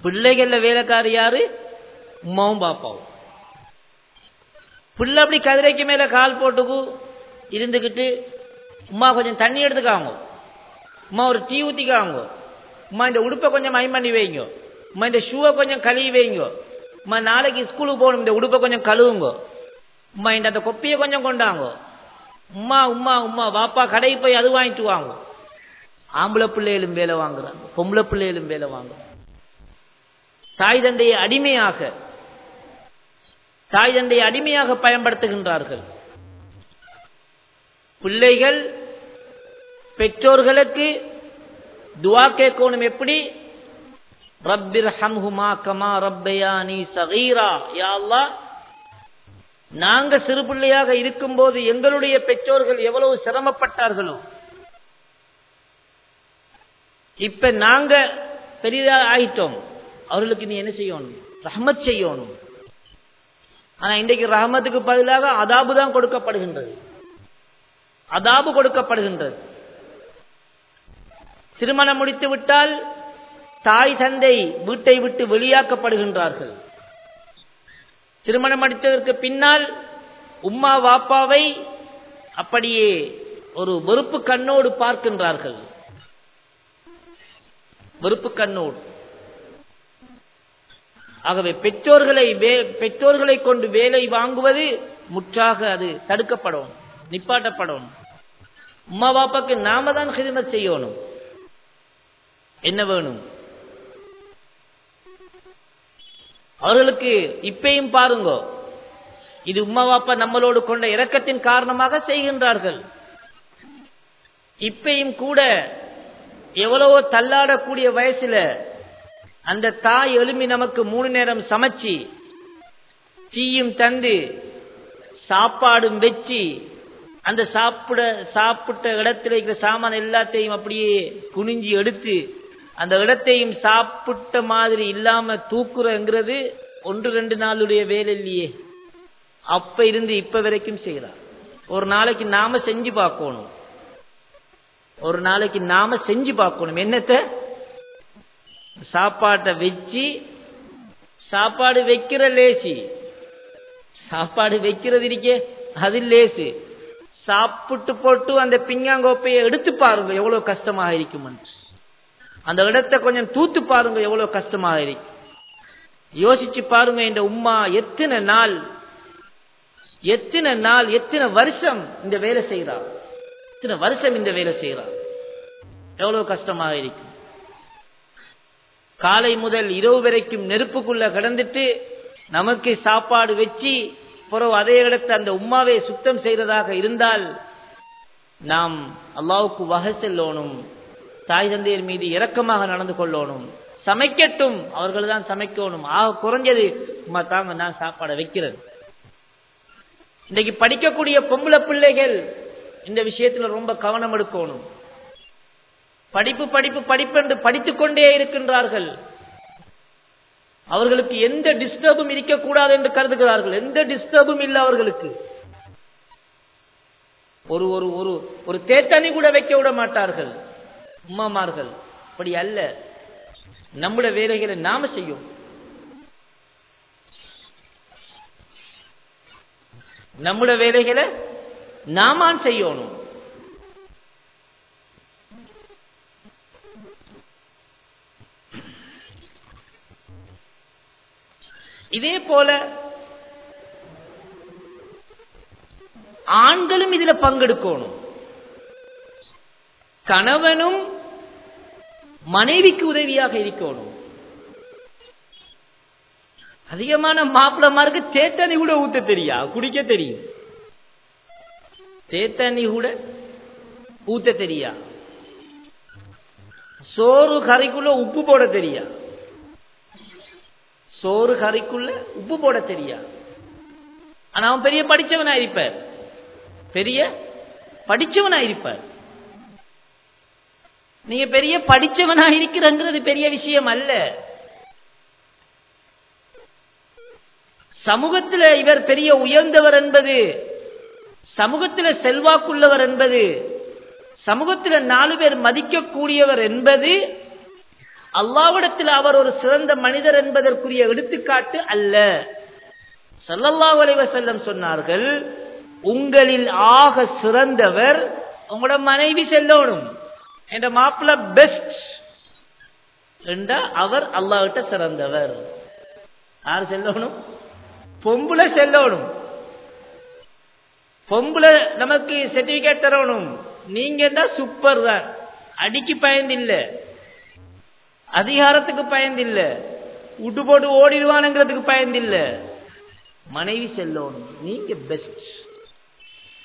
பிள்ளைகள்ல வேலைக்காரி யாரு? உம்மாவும் பாப்பாவும். பிள்ளை அப்படி கதிரைக்கு மேல கால் போட்டுக்கு இருந்துக்கிட்டு உம்மா கொஞ்சம் தண்ணி எடுத்துக்காங்க. உம்மா ஒரு டீ ஊத்திக்காங்க. உம்மா இந்த உடுப்பை கொஞ்சம் மை பண்ணி வைங்க. உம்மா இந்த ஷூவை கொஞ்சம் கழுவி வைங்க. உமா நாளைக்கு ஸ்கூலுக்கு போகணும் இந்த உடுப்பை கொஞ்சம் கழுவுங்க. உம்மா இந்த அந்த கொப்பியை கொஞ்சம் கொண்டாங்க. உம்மா உம்மா உம்மா வாப்பா கடைக்கு போய் அது வாங்கிட்டு வாங்க. ஆம்பளை பிள்ளைகளும் வேலை வாங்குறாங்க பொம்பளை பிள்ளைகளும் வேலை வாங்குறாங்க தாய் தந்தையை அடிமையாக தாய் தந்தையை அடிமையாக பயன்படுத்துகின்றார்கள். பிள்ளைகள் பெற்றோர்களுக்கு துவா கேட்கணும் எப்படி? ரப்பிர் ஹம்ஹுமா கமா ரப்பயானி சகீரா. யா அல்லாஹ் நாங்க சிறு பிள்ளையாக இருக்கும்போது எங்களுடைய பெற்றோர்கள் எவ்வளவு சிரமப்பட்டார்களோ இப்ப நாங்க பெரியதாக ஆயிட்டோம். அவர்களுக்கு நீ என்ன செய்யணும்? ரஹமத் செய்யணும். ஆனா இன்றைக்கு ரஹமத்துக்கு பதிலாக அதாபு தான் கொடுக்கப்படுகின்றது. அதாபு கொடுக்கப்படுகின்றது. திருமணம் முடித்து விட்டால் தாய் தந்தை வீட்டை விட்டு வெளியாக்கப்படுகின்றார்கள். திருமணம் அடித்ததற்கு பின்னால் உம்மா வாப்பாவை அப்படியே ஒரு வெறுப்பு கண்ணோடு பார்க்கின்றார்கள். வெறுப்பு கண்ணோடு ஆகவே பெற்றோர்களை பெற்றோர்களை கொண்டு வேலை வாங்குவது முற்றாக அது தடுக்கப்படும் நிப்பாட்டப்படும். உமா பாப்பாக்கு நாம தான் ஹிதமத் செய்யணும். என்ன வேணும்? அவர்களுக்கு இப்பையும் பாருங்க. இது உம்மா பாப்பா நம்மளோடு கொண்ட இரக்கத்தின் காரணமாக செய்கின்றார்கள். இப்பையும் கூட எவ்வளவோ தள்ளாடக்கூடிய வயசுல அந்த தாய் எழுமி நமக்கு மூணு நேரம் சமைச்சு டீயும் தந்து சாப்பாடும் வச்சு அந்த சாப்பிட சாப்பிட்ட இடத்துல இருக்கிற சாமான் எல்லாத்தையும் அப்படியே குனிஞ்சி எடுத்து அந்த இடத்தையும் சாப்பிட்ட மாதிரி இல்லாம தூக்குறங்கிறது ஒன்று ரெண்டு நாளுடைய வேலை இல்லையே. அப்ப இருந்து இப்ப வரைக்கும் செய்யலாம். ஒரு நாளைக்கு நாம செஞ்சு பார்க்கணும். ஒரு நாளைக்கு நாம செஞ்சு பார்க்கணும். என்னத்த? சாப்பாட்டை வச்சு சாப்பாடு வைக்கிற லேசி. சாப்பாடு வைக்கிறது இருக்கே அது லேசு. சாப்பிட்டு போட்டு அந்த பிங்காங்கோப்பையை எடுத்து பாருங்க எவ்வளவு கஷ்டமாக இருக்கும் அந்த இடத்தை கொஞ்சம் தூத்து பாருங்க எவ்வளவு கஷ்டமாக இருக்கும் யோசிச்சு பாருங்க இந்த உம்மா எத்தனை நாள் எத்தனை நாள் எத்தனை வருஷம் இந்த வேலை செய்யறா இத்தனை வருஷம் இந்த வேலை செய்யறா எவ்வளவு கஷ்டமாக இருக்கும் காலை முதல் இரவு வரைக்கும் நெருப்புக்குள்ள கிடந்துட்டு நமக்கு சாப்பாடு வச்சு பிறகு அதே இடத்தை அந்த உம்மாவை சுத்தம் செய்ததாக இருந்தால் நாம் அல்லாவுக்கு வகை செல்லணும். தாய் தந்தையர் மீது இரக்கமாக நடந்து கொள்ளணும். சமைக்கட்டும் அவர்கள் தான் சமைக்கணும். ஆக குறைஞ்சது உமா தாங்க நான் சாப்பாடை வைக்கிறது. இன்னைக்கு படிக்கக்கூடிய பொம்பளை பிள்ளைகள் இந்த விஷயத்துல ரொம்ப கவனம் எடுக்கணும். படிப்பு படிப்பு படிப்பு என்று படித்துக் கொண்டே இருக்கின்றார்கள். அவர்களுக்கு எந்த டிஸ்டர்பும் இருக்கக்கூடாது என்று கருதுகிறார்கள். எந்த டிஸ்டர்பும் இல்லை அவர்களுக்கு. ஒரு ஒரு ஒரு ஒரு தேத்தனி கூட வைக்க விட மாட்டார்கள். உம்மாமார்கள். அப்படி அல்ல. நம்முடைய வேலைகளை நாம செய்யும். நம்முடைய வேலைகளை நாமான் செய்யணும். இதே போல ஆண்களும் இதுல பங்கெடுக்கணும். கணவனும் மனைவிக்கு உதவியாக இருக்கணும். அதிகமான மாப்பிளமாருக்கு சேத்தனை கூட ஊத்த தெரியா? குடிக்க தெரியும். தேத்தண்ணி கூட ஊத்த தெரியா? சோறு கறிக்குள்ள உப்பு போட தெரியா? சோறு கறிக்குள்ள உப்பு போட தெரியா? ஆனா அவன் பெரிய படிச்சவனா இருப்பார். பெரிய படிச்சவனா இருப்பார். நீங்க பெரிய படிச்சவனா இருக்கிறங்கிறது பெரிய விஷயம் அல்ல. சமூகத்தில் இவர் பெரிய உயர்ந்தவர் என்பது சமூகத்தில் செல்வாக்குள்ளவர் என்பது சமூகத்தில் நாலு பேர் மதிக்கக்கூடியவர் என்பது அல்லாவிடத்தில் அவர் ஒரு சிறந்த மனிதர் என்பதற்குரிய எடுத்துக்காட்டு அல்ல. சல்லல்லா செல்லம் சொன்னார்கள் உங்களில் ஆக சிறந்தவர் உங்களோட மனைவி செல்லணும் என்ற மாப்பிள்ள பெஸ்ட் என்ற அவர் அல்லாவிட்ட சிறந்தவர்? யார் செல்லணும் பொம்புல செல்லணும் பொம்பளை நமக்கு சர்டிபிகேட் தரணும். நீங்க தான் சூப்பர் தான். அடிக்கு பயந்தில்ல. அதிகாரத்துக்கு பயந்தில்ல. விட்டு போட்டு ஓடிடுவானுங்கிறதுக்கு பயந்தில்ல. மனைவி செல்லணும். நீங்க பெஸ்ட்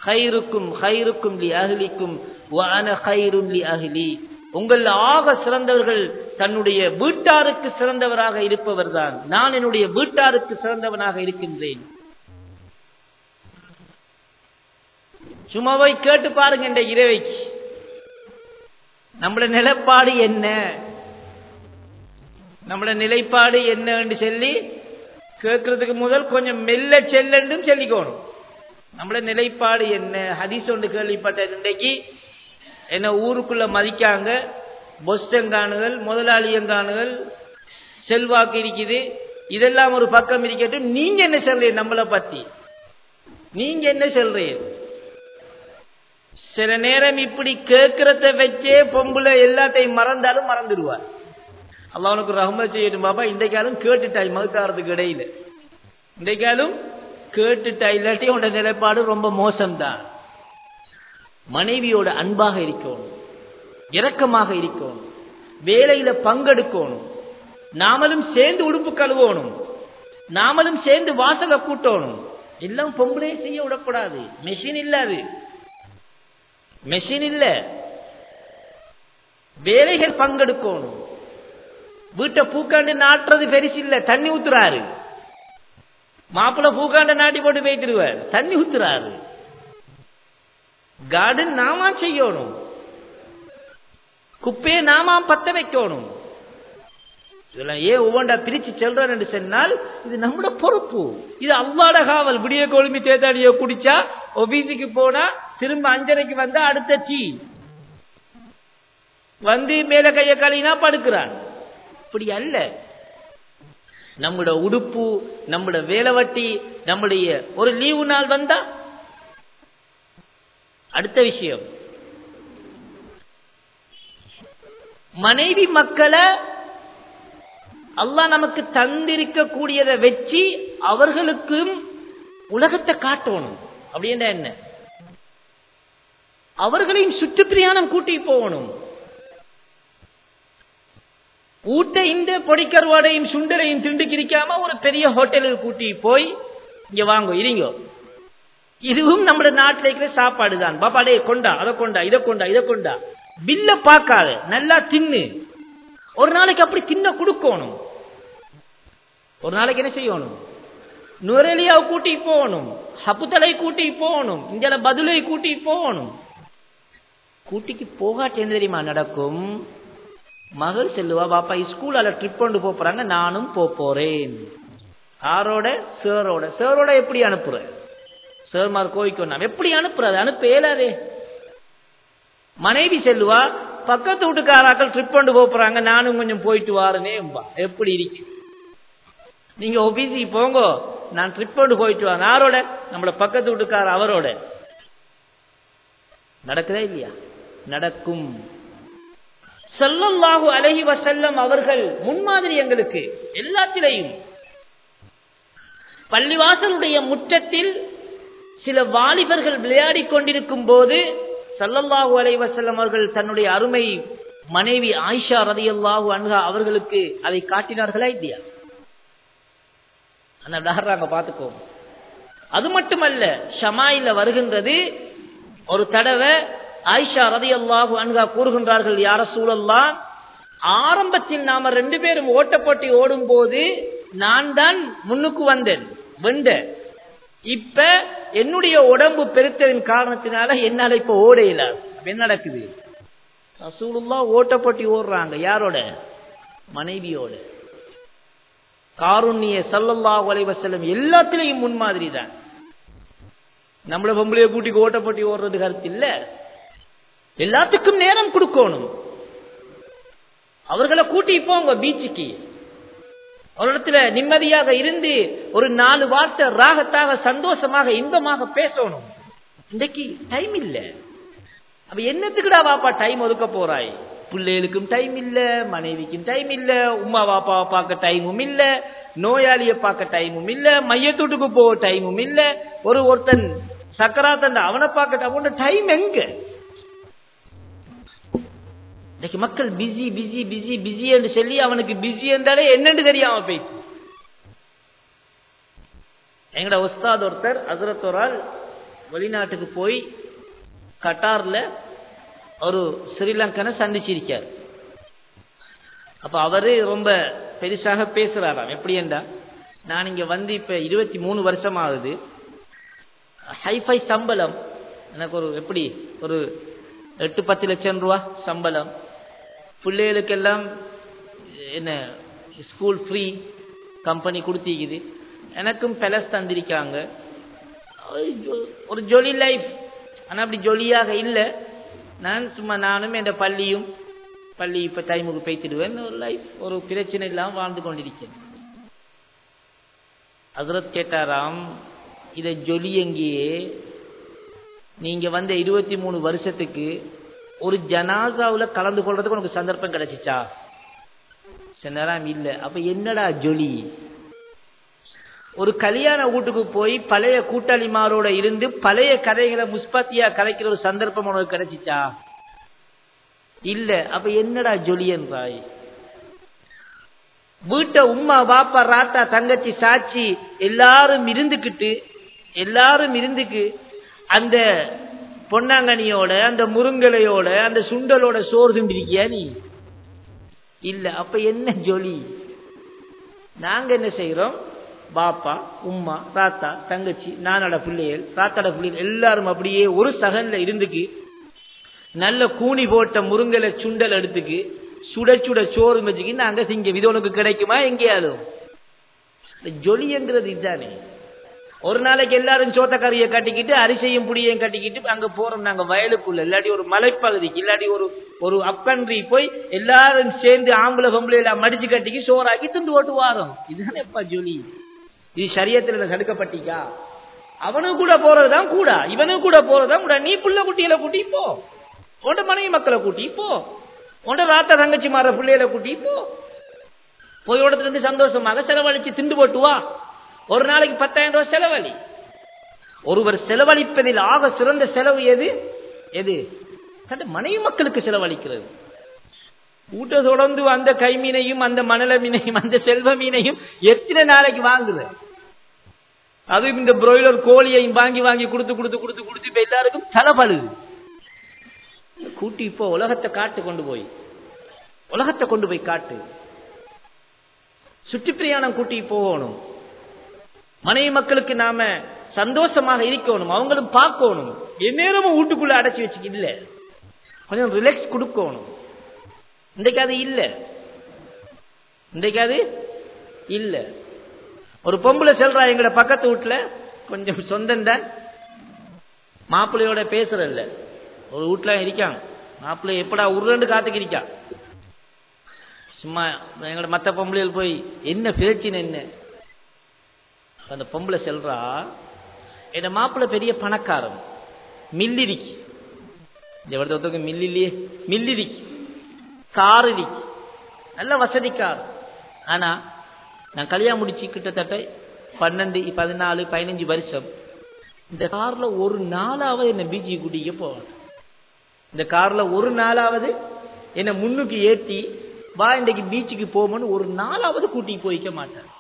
ஹைருக்கும் ஹைருக்கும் லி அகிலிக்கும் வான ஹைரும் லி உங்கள் ஆக சிறந்தவர்கள் தன்னுடைய வீட்டாருக்கு சிறந்தவராக இருப்பவர் தான் நான் என்னுடைய வீட்டாருக்கு சிறந்தவனாக இருக்கின்றேன். சும்மாவை கேட்டு பாருங்க இந்த இறைவைக்கு. நம்மளோட நிலைப்பாடு என்ன? நம்மளோட நிலைப்பாடு என்னன்னு சொல்லி கேட்கறதுக்கு முதல் கொஞ்சம் மெல்ல செல்லண்டும் சொல்லிக்கணும். நம்மள நிலைப்பாடு என்ன? ஹதீஸ் ஒன்று கேள்விப்பட்ட இன்றைக்கு. என்ன ஊருக்குள்ள மதிக்காங்க. பொஸ்டங்கானுகள் முதலாளியங்கானுகள் செல்வாக்கு இருக்குது. இதெல்லாம் ஒரு பக்கம் இருக்கட்டும். நீங்க என்ன சொல்றீங்க நம்மளை பத்தி? நீங்க என்ன சொல்றீங்க? சில நேரம் இப்படி கேட்கறத வச்சே பொம்புல எல்லாத்தையும் மறந்தாலும் மறந்துடுவார் அல்ல அவனுக்கு ரஹ்மத் செய்யட்டும் பாப்பா. இன்றைக்காலும் கேட்டுட்டாய் மகுத்தாரத்துக்கு இடையில. இன்றைக்காலும் கேட்டுட்டா இல்லாட்டி உன்னோட நிலைப்பாடு ரொம்ப மோசம்தான். மனைவியோட அன்பாக இருக்கணும். இரக்கமாக இருக்கணும். வேலையில பங்கெடுக்கணும். நாமளும் சேர்ந்து உடுப்பு கழுவணும். நாமளும் சேர்ந்து வாசலை கூட்டணும். எல்லாம் பொம்பளையும் செய்ய விடக்கூடாது. மெஷின் இல்லாது. மெஷின் இல்ல. வேலைகள் பங்கெடுக்கணும். வீட்டை பூக்காண்டு நாட்டுறது பெருசு இல்ல. தண்ணி ஊத்துறாரு. மாப்பிள்ள பூக்காண்ட நாட்டி போட்டு போயிட்டுருவார் தண்ணி ஊத்துறாரு. கார்டன் நாம செய்யணும். குப்பையை நாமா பத்த வைக்கணும். இதெல்லாம் ஏன் ஒவ்வொன்றா பிரிச்சு என்று சொன்னால் இது நம்மட பொறுப்பு. இது அவ்வாட காவல். விடிய கொழும்பி தேத்தாடிய குடிச்சா ஒபிசிக்கு போனா திரும்ப அஞ்சரைக்கு வந்தா அடுத்த டீ. வந்து மேல கைய கழினா படுக்கிறான் இப்படி அல்ல. நம்முடைய உடுப்பு நம்முடைய வேலைவட்டி நம்முடைய ஒரு லீவு நாள் வந்தா அடுத்த விஷயம். மனைவி மக்களை அல்லாஹ் நமக்கு தந்திருக்க கூடியதை வச்சு அவர்களுக்கும் உலகத்தை காட்டணும். அப்படின்ற என்ன? அவர்களையும் சுற்றுப்பிரயாணம் கூட்டி போகணும். ஊட்ட இந்த பொடிக்கருவாடையும் சுண்டலையும் திண்டு கிரிக்காம ஒரு பெரிய ஹோட்டலுக்கு கூட்டி போய் இங்க வாங்க இருங்கோ இதுவும் நம்ம நாட்டில் இருக்கிற சாப்பாடு தான் பாப்பாடே கொண்டா அதை கொண்டா இதை கொண்டா இதை கொண்டா. பில்ல பார்க்காத நல்லா தின்னு. ஒரு நாளைக்கு அப்படி தின்ன கொடுக்கணும். ஒரு நாளைக்கு என்ன செய்யணும்? நுரலியா கூட்டி போகணும். ஹப்புத்தலை கூட்டி போகணும். இந்தியால பதிலை கூட்டி போகணும். கூட்டிக்கு போகாட்டி என்ன தெரியுமா நடக்கும்? மகள் செல்லுவா பாப்பா ஸ்கூலால ட்ரிப் கொண்டு போறாங்க நானும் போறேன். ஆரோட சேரோட சேரோட எப்படி அனுப்புற? சேர்மார் கோவிக்கு எப்படி அனுப்புறது அனுப்ப இயலாதே. மனைவி செல்லுவா பக்கத்து வீட்டுக்காராக்கள் ட்ரிப் கொண்டு போறாங்க. நானும் கொஞ்சம் போயிட்டு வாருனேம்பா எப்படி இருக்கு? நீங்க ஒபிசி போங்க. நான் ட்ரிப் கொண்டு போயிட்டு வாங்க யாரோட? நம்மள பக்கத்து வீட்டுக்கார அவரோட. நடக்குதா இல்லையா? நடக்கும். சல்லல்லாஹு அழகி வசல்லம் அவர்கள் முன்மாதிரி எங்களுக்கு எல்லாத்திலையும் பள்ளிவாசலுடைய முற்றத்தில் சில வாலிபர்கள் விளையாடி கொண்டிருக்கும் போது சல்லல்லாஹு அலைவசல்லம் அவர்கள் தன்னுடைய அருமை மனைவி ஆயிஷா ரதியல்லாஹு அன்ஹா அவர்களுக்கு அதை காட்டினார்களா இல்லையா? அந்த விளையாடுறாங்க பார்த்துக்கோம் அது மட்டுமல்ல ஷமாயில வருகின்றது ஒரு தடவை ஆயிஷா ரதி அல்லாஹு அன்கா கூறுகின்றார்கள் யார சூழல்லா ஆரம்பத்தில் நாம ரெண்டு பேரும் ஓட்டப்போட்டி ஓடும் போது நான் தான் முன்னுக்கு வந்தேன் வெண்டேன் இப்ப என்னுடைய உடம்பு பெருத்ததின் காரணத்தினால என்னால இப்ப ஓட இயலாது என்ன நடக்குது? ரசூலுல்லா ஓட்டப்போட்டி ஓடுறாங்க. யாரோட? மனைவியோட. காருண்ய சல்லல்லா அலைஹி வஸல்லம் எல்லாத்திலையும் முன்மாதிரி தான் நம்மள பொம்பளைய கூட்டி ஓட்டப்போட்டி ஓடுறது கருத்து இல்ல. எல்லாத்துக்கும் நேரம் கொடுக்கணும். அவர்களை கூட்டி போங்க பீச்சுக்கு ஒரு இடத்துல நிம்மதியாக இருந்து ஒரு நாலு வார்த்தை ராகத்தாக சந்தோஷமாக இன்பமாக பேசணும். இன்றைக்கு டைம் இல்ல. அப்ப என்னத்துக்குடா வாப்பா டைம் ஒதுக்க போறாய்? பிள்ளைகளுக்கும் டைம் இல்ல மனைவிக்கும் டைம் இல்ல உமா பாப்பாவை பார்க்க டைமும் இல்ல நோயாளியை பார்க்க டைமும் இல்ல மையத்தூட்டுக்கு போக டைமும் இல்ல. ஒரு ஒருத்தன் சக்கராத்தன் அவனை பார்க்க அவனோட டைம் எங்க? இன்னைக்கு மக்கள் பிஸி பிஸி பிஸி பிஸி என்று சொல்லி அவனுக்கு பிஸி என்றாலே என்னன்னு தெரியாம போயிடுச்சு. எங்கட உஸ்தாத் ஒருத்தர் அசரத்தோரால் வெளிநாட்டுக்கு போய் கட்டார்ல ஒரு ஸ்ரீலங்கனை சந்திச்சிருக்கார். அப்ப அவரு ரொம்ப பெருசாக பேசுறாராம். எப்படி என்றா நான் இங்க வந்து இப்ப இருபத்தி மூணு வருஷம் ஆகுது ஹைஃபை சம்பளம் எனக்கு ஒரு எப்படி ஒரு எட்டு பத்து லட்சம் ரூபா சம்பளம். பிள்ளைகளுக்கெல்லாம் என்ன ஸ்கூல் ஃப்ரீ கம்பெனி கொடுத்திக்குது. எனக்கும் பெலஸ் தந்திருக்காங்க. ஒரு ஜொலி லைஃப் ஆனால் அப்படி ஜொலியாக இல்லை. நான் சும்மா நானும் என் பள்ளியும் பள்ளி இப்போ டைமுக்கு பேய்த்திடுவேன். ஒரு லைஃப் ஒரு பிரச்சனை இல்லாமல் வாழ்ந்து கொண்டிருக்கேன். அசரத் கேட்டாராம் இதை ஜொலி எங்கேயே? நீங்கள் வந்த இருபத்தி மூணு வருஷத்துக்கு ஒரு ஜனாசாவில் கலந்து கொள்றதுக்கு உனக்கு சந்தர்ப்பம் கிடைச்சிச்சா? சில நேரம் இல்லை. அப்ப என்னடா ஜொலி? ஒரு கல்யாண வீட்டுக்கு போய் பழைய கூட்டாளிமாரோட இருந்து பழைய கதைகளை முஸ்பத்தியா கலைக்கிற ஒரு சந்தர்ப்பம் உனக்கு கிடைச்சிச்சா? இல்ல. அப்ப என்னடா ஜொலி என்றாய் வீட்டை உம்மா பாப்பா ராத்தா தங்கச்சி சாட்சி எல்லாரும் இருந்துக்கிட்டு எல்லாரும் இருந்துக்கு அந்த பொன்னாங்கனியோட அந்த முருங்கலையோட அந்த சுண்டலோட சோறு திண்டிருக்கியா நீ? இல்ல அப்ப என்ன ஜொலி? நாங்க என்ன செய்யறோம் பாப்பா உம்மா தாத்தா தங்கச்சி நானோட பிள்ளைகள் தாத்தாட பிள்ளைகள் எல்லாரும் அப்படியே ஒரு சகன்ல இருந்துக்கு நல்ல கூனி போட்ட முருங்கலை சுண்டல் எடுத்துக்கு சுட சுட சோறு வச்சுக்கு நாங்க திங்க. இது உனக்கு கிடைக்குமா? எங்கேயாலும் ஜொலிங்கிறது இதுதானே ஒரு நாளைக்கு எல்லாரும் சோத்தக்கறியை கட்டிக்கிட்டு அரிசையும் புடியையும் கட்டிக்கிட்டு அங்க போறோம் நாங்க வயலுக்குள்ள. இல்லாட்டி ஒரு மலைப்பகுதிக்கு இல்லாட்டி ஒரு ஒரு அப்பன்றி போய் எல்லாரும் சேர்ந்து ஆம்பளை பொம்பளை எல்லாம் மடிச்சு கட்டிக்கு சோறாக்கி திண்டு ஓட்டு வாரோம். இதுதானே எப்பா ஜொலி. இது சரியத்துல தடுக்கப்பட்டிக்கா அவனும் கூட போறதுதான் கூட. இவனும் கூட போறதுதான் கூட. நீ புள்ள குட்டியில கூட்டி போ. உண்ட மனைவி மக்களை கூட்டி போ. உண்ட ராத்த தங்கச்சி மாற பிள்ளையில கூட்டி போ. போய் இடத்துல இருந்து சந்தோஷமாக செலவழிச்சு திண்டு போட்டு வா. ஒரு நாளைக்கு பத்தாயிரம் ரூபாய் செலவழி. ஒருவர் செலவழிப்பதில் ஆக சிறந்த செலவு எது? எது? தன் மனைவி மக்களுக்கு செலவழிக்கிறது. ஊட்ட தொடர்ந்து அந்த கைமீனையும் அந்த மணல மீனையும் அந்த செல்வ மீனையும் எத்தனை நாளைக்கு வாங்குது அதுவும் இந்த புரோயிலர் கோழியையும் வாங்கி வாங்கி கொடுத்து கொடுத்து கொடுத்து கொடுத்து இப்ப எல்லாருக்கும் தலைபழுது கூட்டி இப்போ உலகத்தை காட்டு கொண்டு போய் உலகத்தை கொண்டு போய் காட்டு. சுற்றுப்பிரயாணம் கூட்டி போகணும். மனைவி மக்களுக்கு நாம சந்தோஷமாக இருக்கணும் அவங்களும் பார்க்கணும். எந்நேரமும் வீட்டுக்குள்ள அடைச்சி வச்சுக்க இல்ல. கொஞ்சம் ரிலாக்ஸ் கொடுக்கணும். இன்றைக்கு அது இல்ல. இன்றைக்கு அது இல்ல. ஒரு பொம்பளை செல்றா எங்கட பக்கத்து வீட்டுல கொஞ்சம் சொந்தம் தான் மாப்பிள்ளையோட பேசுறல்ல. ஒரு வீட்டுல இருக்காங்க. மாப்பிள்ளை எப்படா உருண்டு காத்துக்கு இருக்கா? சும்மா எங்களோட மத்த பொம்பளைகள் போய் என்ன பேச்சின்னு என்ன? அந்த பொம்பளை செல்றா என் மாப்பிள்ளை பெரிய பணக்காரன். மில்லிரிக்கு. இந்த ஒருத்தவங்க மில்லிலேயே மில்லிரிக்கு. கார் இருக்கு நல்ல வசதிக்கார். ஆனா நான் கல்யாணம் முடிச்சு கிட்டத்தட்ட பன்னெண்டு பதினாலு பதினஞ்சு வருஷம் இந்த கார்ல ஒரு நாளாவது என்ன பிஜி கூட்டிக்க போவேன் இந்த கார்ல ஒரு நாளாவது என்ன முன்னுக்கு ஏற்றி வா இன்றைக்கு பீச்சுக்கு போகணும்னு ஒரு நாளாவது கூட்டிட்டு போய்க்க மாட்டேன்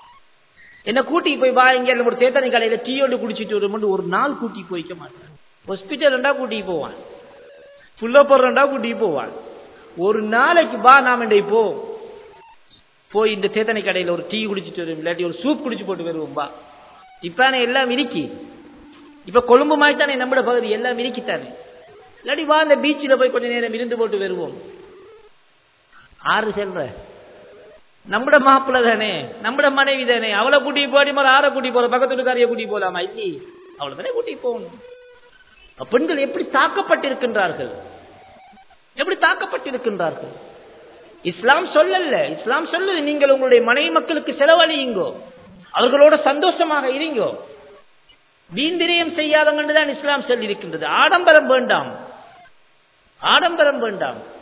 என்ன கூட்டிட்டு போய் வா இங்க ஒரு தேத்தனி கடையில டீ ஒன்று குடிச்சிட்டு வரும்போது ஒரு நாள் கூட்டி போய்க்க மாட்டான். ஹாஸ்பிட்டல் கூட்டிட்டு போவான். புள்ள போடுறா கூட்டிட்டு போவான். ஒரு நாளைக்கு வா நாம இன்றைக்கு போ. போய் இந்த தேத்தனை கடையில ஒரு டீ குடிச்சிட்டு வரும் இல்லாட்டி ஒரு சூப் குடிச்சு போட்டு வருவோம் வா. இப்ப எல்லாம் இருக்கி இப்ப கொழும்பு மாதிரி தானே நம்மட பகுதி எல்லாம் இருக்கித்தானே இல்லாட்டி வா இந்த பீச்சில் போய் கொஞ்ச நேரம் இருந்து போட்டு வருவோம். ஆறு செல்ற? நம்மட மாப்பிள்ள தானே நம்மட மனைவி தானே அவளை கூட்டி போடி மாதிரி ஆற கூட்டி போற பக்கத்து வீட்டுக்காரிய கூட்டி போலாமா? இல்லி. அவளை தானே கூட்டி போகணும். பெண்கள் எப்படி தாக்கப்பட்டிருக்கின்றார்கள்? எப்படி தாக்கப்பட்டிருக்கின்றார்கள்? இஸ்லாம் சொல்லல. இஸ்லாம் சொல்லல நீங்கள் உங்களுடைய மனைவி மக்களுக்கு செலவழியுங்கோ அவர்களோட சந்தோஷமாக இருங்கோ. வீந்திரியம் செய்யாதவங்கன்னு இஸ்லாம் சொல்லி இருக்கின்றது ஆடம்பரம் வேண்டாம். ஆடம்பரம் வேண்டாம்.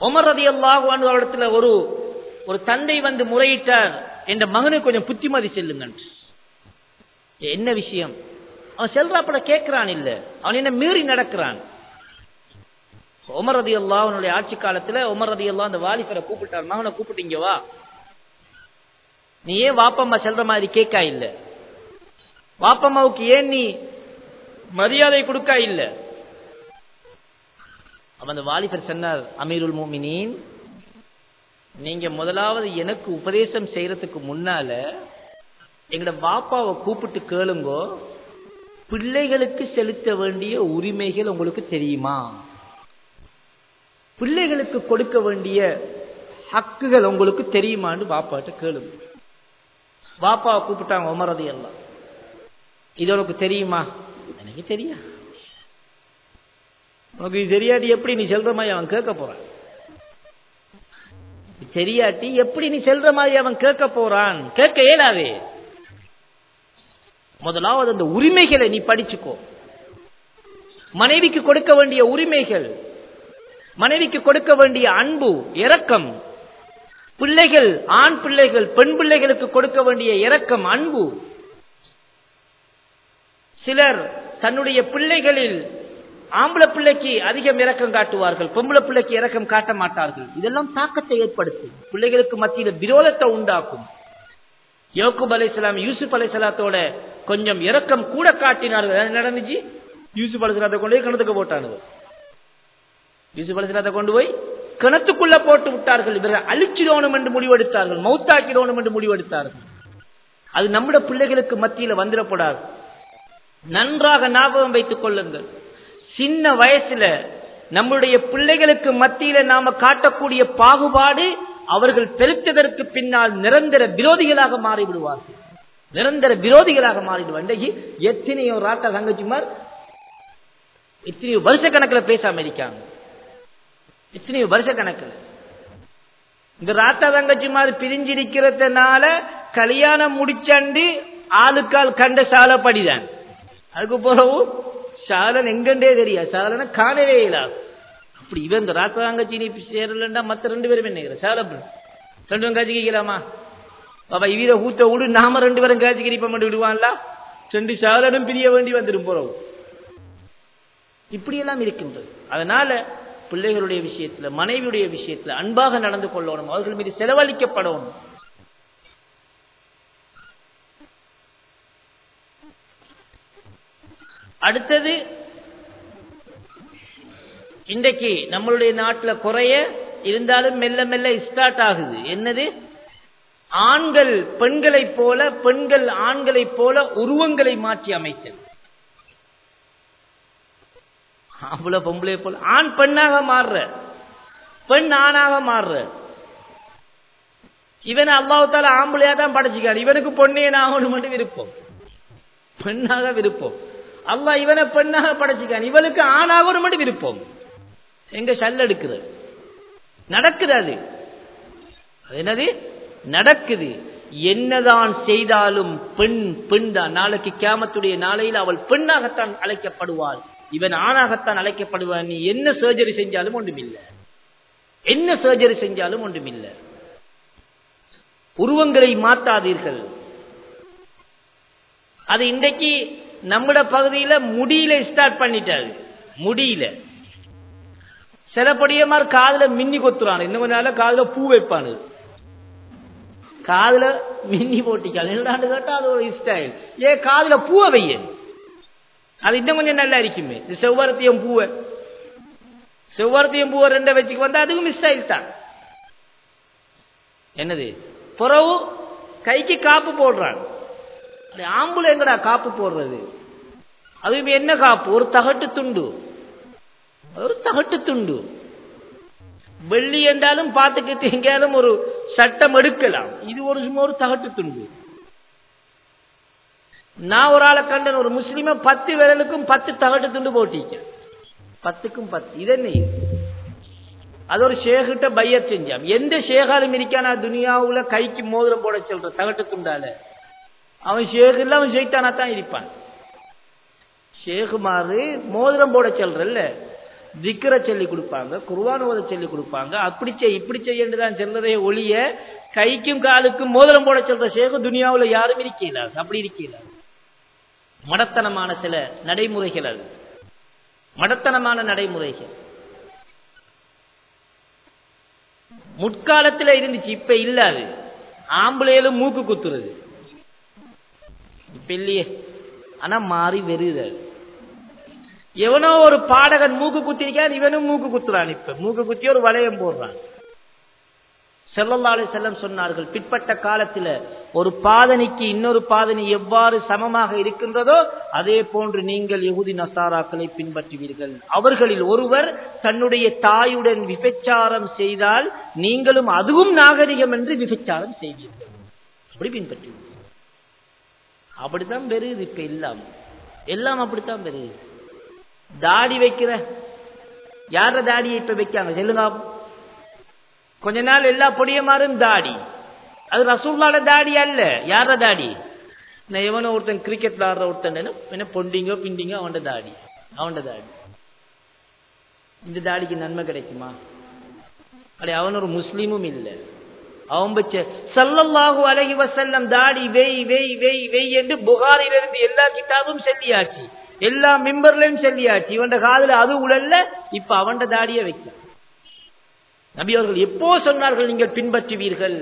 உமர் ரதி அல்லாஹ் அவரிடத்துல ஒரு ஒரு தந்தை வந்து முறையிட்டார் என்ற மகனுக்கு கொஞ்சம் புத்திமதி செல்லுங்க என்ன விஷயம்? அவன் செல்றாப்பட கேட்கிறான் இல்ல. அவன் என்ன மீறி நடக்கிறான்? உமர் ரதி ஆட்சி காலத்துல உமர் ரதி அல்லா அந்த வாலிபரை கூப்பிட்டார். மகனை கூப்பிட்டீங்க வா. நீ ஏன் வாப்பம்மா செல்ற மாதிரி கேட்கா இல்ல? வாப்பம்மாவுக்கு ஏன் நீ மரியாதை கொடுக்கா இல்லை? அவன் அந்த வாலிபர் சொன்னார் அமீருல் மோமினின் நீங்க முதலாவது எனக்கு உபதேசம் செய்யறதுக்கு முன்னால எங்கட வாப்பாவை கூப்பிட்டு கேளுங்கோ பிள்ளைகளுக்கு செலுத்த வேண்டிய உரிமைகள் உங்களுக்கு தெரியுமா? பிள்ளைகளுக்கு கொடுக்க வேண்டிய ஹக்குகள் உங்களுக்கு தெரியுமான்னு பாப்பாட்ட கேளுங்க. பாப்பாவை கூப்பிட்டாங்க உமரது எல்லாம் இது உனக்கு தெரியுமா? எனக்கு தெரியா உனக்கு இது தெரியாட்டி எப்படி நீ செல்ற மாதிரி அவன் கேட்க போறான்? தெரியாட்டி எப்படி நீ செல்ற மாதிரி அவன் கேட்க போறான்? கேட்க இயலாதே. முதலாவது அந்த உரிமைகளை நீ படிச்சுக்கோ. மனைவிக்கு கொடுக்க வேண்டிய உரிமைகள் மனைவிக்கு கொடுக்க வேண்டிய அன்பு இரக்கம் பிள்ளைகள் ஆண் பிள்ளைகள் பெண் பிள்ளைகளுக்கு கொடுக்க வேண்டிய இரக்கம் அன்பு. சிலர் தன்னுடைய பிள்ளைகளில் ஆம்பளை பிள்ளைக்கு அதிகம் இறக்கம் காட்டுவார்கள் பொம்பளை பிள்ளைக்கு இறக்கம் காட்ட மாட்டார்கள். இதெல்லாம் தாக்கத்தை ஏற்படுத்தும். பிள்ளைகளுக்கு மத்தியில் விரோதத்தை உண்டாக்கும். யோகுப் அலைசலாம் யூசுப் அலைசலாத்தோட கொஞ்சம் இறக்கம் கூட காட்டினார்கள். நடந்துச்சு? யூசுப் அலைசலாத்தை கொண்டு போய் கிணத்துக்கு போட்டானுங்க. யூசுப் அலைசலாத்தை கொண்டு போய் கிணத்துக்குள்ள போட்டு விட்டார்கள். இவர்கள் அழிச்சிடணும் என்று முடிவெடுத்தார்கள். மௌத்தாக்கிடணும் என்று முடிவெடுத்தார்கள். அது நம்முடைய பிள்ளைகளுக்கு மத்தியில் வந்துடப்படாது. நன்றாக ஞாபகம் வைத்துக் கொள்ளுங்கள். சின்ன வயசுல நம்முடைய பிள்ளைகளுக்கு மத்தியில நாம காட்டக்கூடிய பாகுபாடு அவர்கள் பெருத்ததற்கு பின்னால் நிரந்தர விரோதிகளாக மாறிவிடுவார்கள். நிரந்தர விரோதிகளாக மாறிடுவாங்க எத்தனையோ ராட்டா தங்கச்சிமார் எத்தனையோ வருஷ கணக்கில் பேசாம இருக்காங்க. எத்தனையோ வருஷ கணக்கில் இந்த ராத்தா தங்கச்சிமார் பிரிஞ்சிருக்கிறதுனால கல்யாணம் முடிச்சாண்டு ஆளுக்கால் கண்ட சாலப்படிதான். அதுக்கு பிறகு சாலன் எங்கண்டே தெரியா சாலனை காணவே இல்லாது அப்படி இவன் இந்த ராத்தா நீ சேரலண்டா மத்த ரெண்டு பேரும் என்ன சாலப்பு ரெண்டு பேரும் காய்ச்சிக்கலாமா பாபா இவீர ஊத்த விடு நாம ரெண்டு பேரும் காய்ச்சிக்கிரிப்ப மட்டும் விடுவான்ல? ரெண்டு சாலனும் பிரிய வேண்டி வந்துடும் போறோம் இப்படியெல்லாம் இருக்கின்றது. அதனால பிள்ளைகளுடைய விஷயத்துல மனைவியுடைய விஷயத்துல அன்பாக நடந்து கொள்ளணும். அவர்கள் மீது செலவழிக்கப்படணும். அடுத்தது இன்றைக்கு நம்மளுடைய நாட்டில் குறைய இருந்தாலும் மெல்ல மெல்ல ஸ்டார்ட் ஆகுது. என்னது? ஆண்கள் பெண்களைப் போல பெண்கள் ஆண்களைப் போல உருவங்களை மாற்றி அமைத்தல். அவ்வளவு பொம்பளை போல. ஆண் பெண்ணாக மாறுற. பெண் ஆணாக மாறுற. இவன் அல்லாஹால ஆம்பளையா தான் படைச்சிக்கான் இவனுக்கு பொண்ணே ஆகணும் மட்டும் விருப்பம். பெண்ணாக விருப்பம். அல்லா இவனை பெண்ணாக படைச்சிக்கான் இவளுக்கு ஆணாக ஒரு மட்டும் விருப்பம் எங்க சல் எடுக்குது. நடக்குது அது. அது என்னது? நடக்குது. என்னதான் செய்தாலும் பெண் பெண் தான். நாளைக்கு கேமத்துடைய நாளையில் அவள் பெண்ணாகத்தான் அழைக்கப்படுவாள். இவன் ஆணாகத்தான் அழைக்கப்படுவான். நீ என்ன சர்ஜரி செஞ்சாலும் ஒன்றுமில்லை. என்ன சர்ஜரி செஞ்சாலும் ஒன்றுமில்லை. உருவங்களை மாத்தாதீர்கள். அது இன்றைக்கு நம்மட பகுதியில முடியில ஸ்டார்ட் பண்ணிட்டாரு. முடியில. சில மாதிரி காதுல மின்னி கொத்துறான். இன்னும் கொஞ்ச நாள் காதுல பூ வைப்பானு. காதுல மின்னி போட்டிக்காது என்னடான்னு கேட்டா அது ஒரு ஸ்டைல் ஏ காதுல பூவை வைய. அது இன்னும் கொஞ்சம் நல்லா இருக்குமே. செவ்வரத்தியம் பூவை. செவ்வரத்தியம் பூவை ரெண்டை வச்சுக்கு வந்தா அதுக்கும் ஸ்டைல் தான். என்னது? புறவு கைக்கு காப்பு போடுறான். ஆம்புல எங்கடா காப்பு போடுறது? அது என்ன காப்பு? ஒரு தகட்டு துண்டு. ஒரு தகட்டு துண்டு. வெள்ளி என்றாலும் பார்த்துக்கிட்டு எங்கேயாலும் ஒரு சட்டம் எடுக்கலாம். இது ஒரு சும்மா ஒரு தகட்டு துண்டு. நான் ஒரு ஆளை கண்டன் ஒரு முஸ்லீம பத்து விரலுக்கும் பத்து தகட்டு துண்டு போட்டிக்க பத்துக்கும் பத்து. இதென்ன அது ஒரு ஷேகிட்ட பையத் செஞ்சான். எந்த ஷேகாலும் இருக்கானா துனியாவுல கைக்கு மோதிரம் போட சொல்ற தகட்டு துண்டால. அவன் ஷேக் இல்ல அவன் ஷெய்தானா தான் இருப்பான். ஷேகுமாறு மோதிரம் போட சொல்றல்ல. திக்கரை சொல்லி கொடுப்பாங்க குர்வான் ஓத சொல்லி கொடுப்பாங்க. அப்படி செய் இப்படி செய்யதான் சொல்றதே ஒளிய கைக்கும் காலுக்கும் மோதிரம் போட சொல்ற ஷேகு துனியாவில் யாரும் இருக்கிறார் அப்படி இருக்கிறார் மடத்தனமான சில நடைமுறைகள் அது. மடத்தனமான நடைமுறைகள். முற்காலத்தில் இருந்துச்சு இப்ப இல்லாது ஆம்பளையிலும் மூக்கு குத்துறது. இப்ப ஆனா மாறி வெறுதல் எவனோ ஒரு பாடகன் மூக்கு குத்திருக்கான் இவனும் மூக்கு குத்துறான் இப்ப. மூக்கு குத்தி ஒரு வளையம் போடுறான். செல்லல்லாலே செல்லம் சொன்னார்கள் பிற்பட்ட காலத்தில் ஒரு பாதனிக்கு இன்னொரு பாதனி எவ்வாறு சமமாக இருக்கின்றதோ அதே போன்று நீங்கள் எகுதி நசாராக்களை பின்பற்றுவீர்கள். அவர்களில் ஒருவர் தன்னுடைய தாயுடன் விபச்சாரம் செய்தால் நீங்களும் அதுவும் நாகரிகம் என்று விபச்சாரம் செய்வீர்கள். அப்படி பின்பற்றுவீர்கள். அப்படித்தான் பெருகுது இப்ப எல்லாம். எல்லாம் அப்படித்தான் பெருகுது தாடி வைக்கிற யார தாடியை இப்ப வைக்காங்க சொல்லுங்க. கொஞ்ச நாள் எல்லா பொடியமாரும் தாடி. அது ரசூல்லாட தாடி அல்ல. யார தாடி? நான் எவனோ ஒருத்தன் கிரிக்கெட் விளாடுற ஒருத்தன் என்ன? பொண்டிங்கோ பிண்டிங்கோ அவன்ட தாடி. அவன்ட தாடி. இந்த தாடிக்கு நன்மை கிடைக்குமா? அப்படி அவன் ஒரு முஸ்லீமும் இல்லை. அவன் பச்ச சல்லல்லாஹு அலஹி வசல்லம் தாடி வெய் வெய் வெய் வெய் என்று புகாரிலிருந்து எல்லா கிட்டாபும் செல்லியாச்சு. எல்லா மெம்பர்லையும் செல்லியாச்சு. இவன் காதல அது உழல்ல இப்ப அவன் தாடிய வைக்க நபி அவர்கள் எப்போ சொன்னார்கள் நீங்கள் பின்பற்றுவீர்கள்?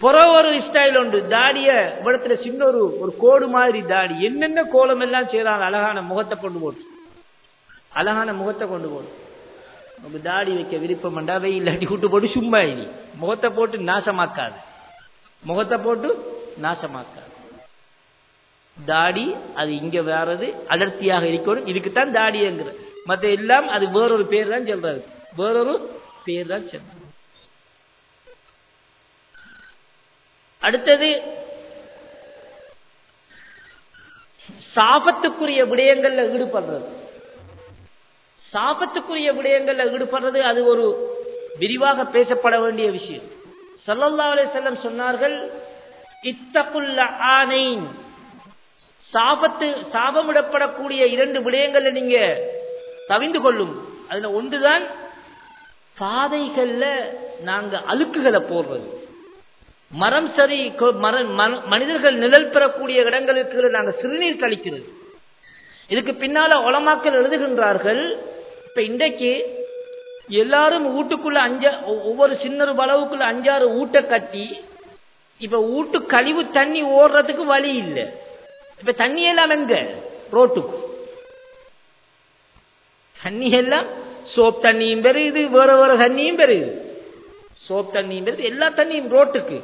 புற ஒரு ஸ்டைல் உண்டு. தாடிய இடத்துல சின்ன ஒரு ஒரு கோடு மாதிரி தாடி. என்னென்ன கோலம் எல்லாம் செய்யறாங்க அழகான முகத்தை கொண்டு போட்டு. அழகான முகத்தை கொண்டு போட்டு. உங்க தாடி வைக்க விருப்பம் பண்ணாவே இல்லாட்டி கூட்டு போட்டு சும்மா இனி முகத்தை போட்டு நாசமாக்காது. முகத்தை போட்டு நாசமாக்காது. தாடி அது இங்க வேறது அடர்த்தியாக இருக்கணும். இதுக்குத்தான் தாடிங்கிற மற்ற எல்லாம் அது வேறொரு பேர் தான் சொல்றாரு. வேறொரு பேர் தான் சொல்றாரு. அடுத்தது சாபத்துக்குரிய விடயங்கள்ல ஈடுபடுறது. சாபத்துக்குரிய விடயங்கள்ல ஈடுபடுறது அது ஒரு விரிவாக பேசப்பட வேண்டிய விஷயம். சல்லல்லா அலே செல்லம் சொன்னார்கள் இத்தகுல்ல ஆனை சாபத்து சாபமிடப்படக்கூடிய இரண்டு விடயங்கள்ல நீங்க தவிந்து கொள்ளும். அதுல ஒன்றுதான் பாதைகள்ல நாங்க அழுக்குகளை போடுறது. மரம் சரி மனிதர்கள் நிழல் பெறக்கூடிய இடங்களுக்கு நாங்க சிறுநீர் கழிக்கிறது இதுக்கு பின்னால உலமாக்கள் எழுதுகின்றார்கள் இப்ப இன்றைக்கு எல்லாரும் வீட்டுக்குள்ள அஞ்சா ஒவ்வொரு சின்ன அளவுக்குள்ள அஞ்சாறு ஊட்ட கட்டி இப்ப வீட்டு கழிவு தண்ணி ஓடுறதுக்கு வழி இல்லை. இப்ப தண்ணி எல்லாம் எங்க? ரோட்டுக்கு. தண்ணி எல்லாம் சோப் தண்ணியும் பெருகுது வேற வேற தண்ணியும் பெருகுது சோப் தண்ணியும் பெருகுது எல்லா தண்ணியும் ரோட்டுக்கு.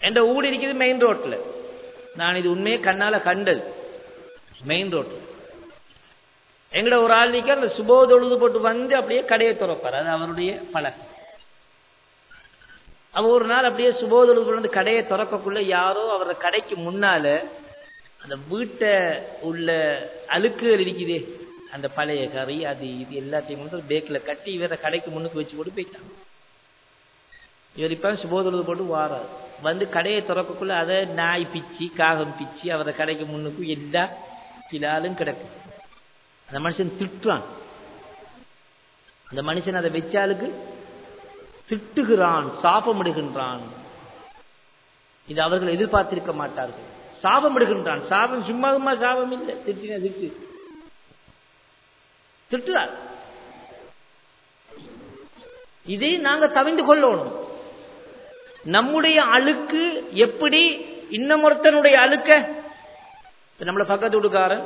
என்ற ஊடு இருக்குது மெயின் ரோட்ல நான் இது உண்மையை கண்ணால கண்டது. மெயின் ரோட் எங்கட ஒரு ஆள் நிக்க அந்த சுபோதொழுது போட்டு வந்து அப்படியே கடையை துறப்பார். அது அவருடைய பழக்கம் அவர் ஒரு நாள் அப்படியே சுபோதொழுது வந்து கடையை திறக்கக்குள்ள யாரோ அவர கடைக்கு முன்னால அந்த வீட்டை உள்ள அழுக்குகள் இருக்குதே அந்த பழைய கறி அது இது எல்லாத்தையும் பேக்கில் கட்டி இவரை கடைக்கு முன்னுக்கு வச்சு போட்டு போயிட்டாங்க இவர் இப்ப சுபோதொழுது போட்டு வாரார். வந்து கடையை திறக்கக்குள்ள அதை நாய் பிச்சு காகம் பிச்சு அவரை கடைக்கு முன்னுக்கு எல்லா கிலாலும் கிடக்கும் அந்த மனுஷன் திட்டுறான். அந்த மனுஷன் அதை வச்சாளுக்கு திட்டுகிறான் சாபமிடுகின்றான். இது அவர்கள் எதிர்பார்த்திருக்க மாட்டார்கள். சாபம் சாபமிடுகின்றான். சாபம் சும்மா சும்மா சாபம் இல்லை. திட்டின திட்டு. திட்டுறார். இதை நாங்க தவிந்து கொள்ளணும். நம்முடைய அழுக்கு எப்படி இன்னமொருத்தனுடைய அழுக்க நம்மள பக்கத்து வீட்டுக்காரன்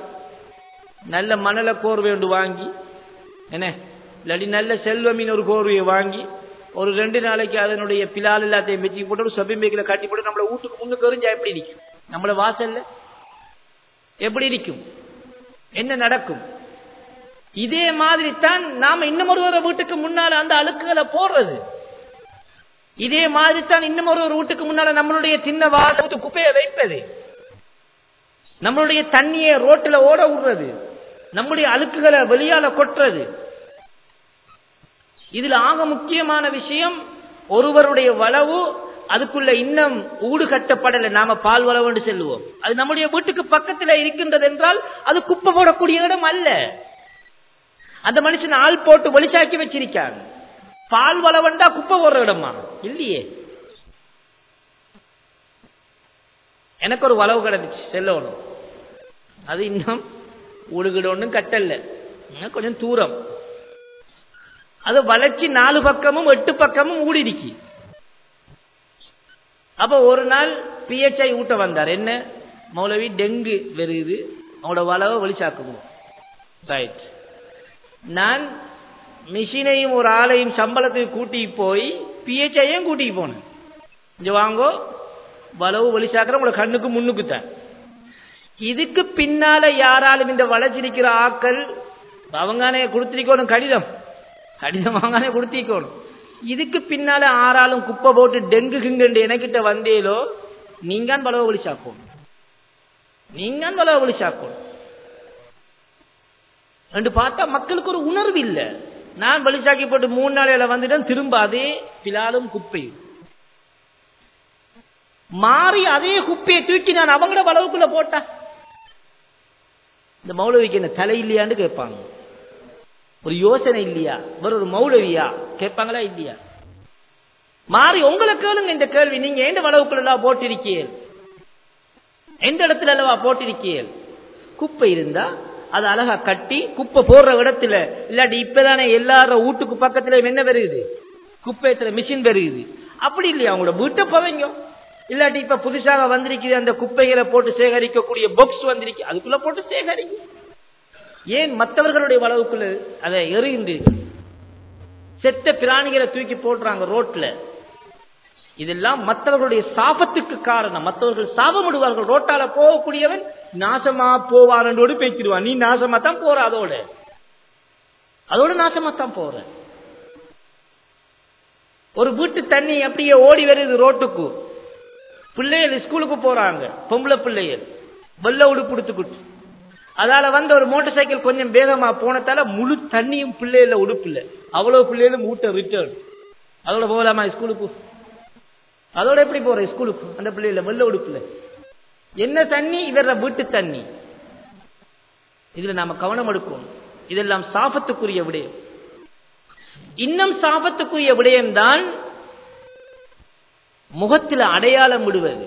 நல்ல மணல கோர்வை ஒன்று வாங்கி என்ன? இல்லாட்டி நல்ல செல்வமின் ஒரு கோர்வையை வாங்கி ஒரு ரெண்டு நாளைக்கு அதனுடைய பிலால் எல்லாத்தையும் வச்சு போட்டு சொப்பி மேக்கில கட்டி போட்டு நம்மளை வீட்டுக்கு முன்னுக்கு எறிஞ்சா எப்படி இருக்கும் நம்மள வாசல்ல? எப்படி இருக்கும் என்ன நடக்கும்? இதே மாதிரி தான் நாம இன்னும் ஒரு வீட்டுக்கு முன்னால அந்த அழுக்குகளை போடுறது. இதே மாதிரி தான் இன்னும் ஒரு வீட்டுக்கு முன்னால நம்மளுடைய சின்ன வாசத்து குப்பையை வைப்பது. நம்மளுடைய தண்ணியை ரோட்டில் ஓட விடுறது. நம்முடைய அழுக்குகளை வெளியால கொட்டுறது. இதில் ஆக முக்கியமான விஷயம் ஒருவருடைய வளவு அதுக்குள்ள இன்னும் ஊடு கட்டப்படலை. நாம பால் வளவு செல்லுவோம். அது நம்முடைய வீட்டுக்கு பக்கத்தில் இருக்கின்றது என்றால் அது குப்பை போடக்கூடிய இடம் அல்ல. அந்த மனுஷன் ஆள் போட்டு வெளிச்சாக்கி வச்சிருக்காங்க பால் வளவண்டா குப்பை போடுற இடமா? இல்லையே. எனக்கு ஒரு வளவு கிடந்துச்சு செல்லணும் அது இன்னும் உடுகிட ஒன்றும் கட்டல. இன்னும் கொஞ்சம் தூரம். அது வளர்ச்சி நாலு பக்கமும் எட்டு பக்கமும் ஊடிருக்கு அப்ப ஒரு நாள் பிஹெச்ஐ ஊட்ட வந்தார். என்ன? மௌலவி டெங்கு வருது அவனோட வளவை வெளிச்சாக்குவோம். ரைட் நான் மிஷினையும் ஒரு ஆளையும் சம்பளத்துக்கு கூட்டி போய் பிஹெச்ஐயும் கூட்டிட்டு போனேன். இங்க வாங்கோ. வளவு வெளிச்சாக்குற உங்களை கண்ணுக்கு முன்னுக்குத்தான் இதுக்கு பின்னால யாராலும் இந்த வளைச்சிருக்கிற ஆக்கள் அவங்கானே கொடுத்திருக்கணும் கடிதம். கடிதம் அவங்கானே கொடுத்திருக்கணும். இதுக்கு பின்னால ஆறாலும் குப்பை போட்டு டெங்கு கிங்கண்டு எனக்கிட்ட வந்தேலோ நீங்கான் வளவு வெளிச்சாக்கணும் நீங்கான் வளவு வெளிச்சாக்கணும் என்று பார்த்தா மக்களுக்கு ஒரு உணர்வு இல்லை. நான் வலிச்சாக்கி போட்டு மூணு நாளையில வந்துட்டேன் திரும்ப அதே பிலாலும் குப்பையும். மாறி அதே குப்பையை தூக்கி நான் அவங்கள வளவுக்குள்ள போட்டா. இந்த மௌலவிக்கு என்ன தலை இல்லையான்னு கேட்பாங்க. ஒரு யோசனை இல்லையா? வேற ஒரு மௌலவியா? கேட்பாங்களா இல்லையா? மாறி உங்களை கேளுங்க இந்த கேள்வி. நீங்க எந்த வளவுக்குள்ள போட்டிருக்கீர் எந்த இடத்துல அல்லவா போட்டிருக்கீர்கள்? குப்பை இருந்தா அது அழகா கட்டி குப்பை போடுற இடத்துல இல்லாட்டி இப்பதானே எல்லாரும் வீட்டுக்கு பக்கத்துல என்ன வருகுது குப்பையத்துல மிஷின் வருகுது அப்படி இல்லையா? அவங்களோட வீட்டை போவீங்க இல்லாட்டி இப்ப புதுசாக வந்திருக்குது அந்த குப்பைகளை போட்டு சேகரிக்கக்கூடிய பொக்ஸ் வந்திருக்கு. அதுக்குள்ள போட்டு சேகரிங்க. ஏன் மற்றவர்களுடைய வளவுக்குள்ள அதை எறிகின்றீர்கள்? செத்த பிராணிகளை தூக்கி போடுறாங்க ரோட்ல. இதெல்லாம் மற்றவர்களுடைய சாபத்துக்கு காரணம். மற்றவர்கள் சாபமிடுவார்கள். ரோட்டால போகக்கூடியவன் நாசமா போவானோடு பேசிடுவான். நீ நாசமா தான் போற அதோட. அதோட நாசமா தான் போற. ஒரு வீட்டு தண்ணி அப்படியே ஓடி வருது ரோட்டுக்கு. பிள்ளைகள் ஸ்கூலுக்கு போறாங்க. பொம்பளை பிள்ளைகள். வெள்ள உடுப்பு உடுத்துக்கிட்டு. அதால வந்த ஒரு மோட்டார் சைக்கிள் கொஞ்சம் வேகமா போனதால முழு தண்ணியும் பிள்ளைகள உடுப்புல அவ்வளவு பிள்ளைகளும் ஊட்ட ரிட்டர்ன் அதோட போகலாமா ஸ்கூலுக்கு? அதோட எப்படி போற ஸ்கூலுக்கு? அந்த பிள்ளைகள வெள்ள உடுப்புல என்ன தண்ணி? இவர வீட்டு தண்ணி. இதுல நாம கவனம் எடுக்கணும். இதெல்லாம் சாபத்துக்குரிய விடயம். இன்னும் சாபத்துக்குரிய விடயம்தான் முகத்தில் அடையாளம் விடுவது.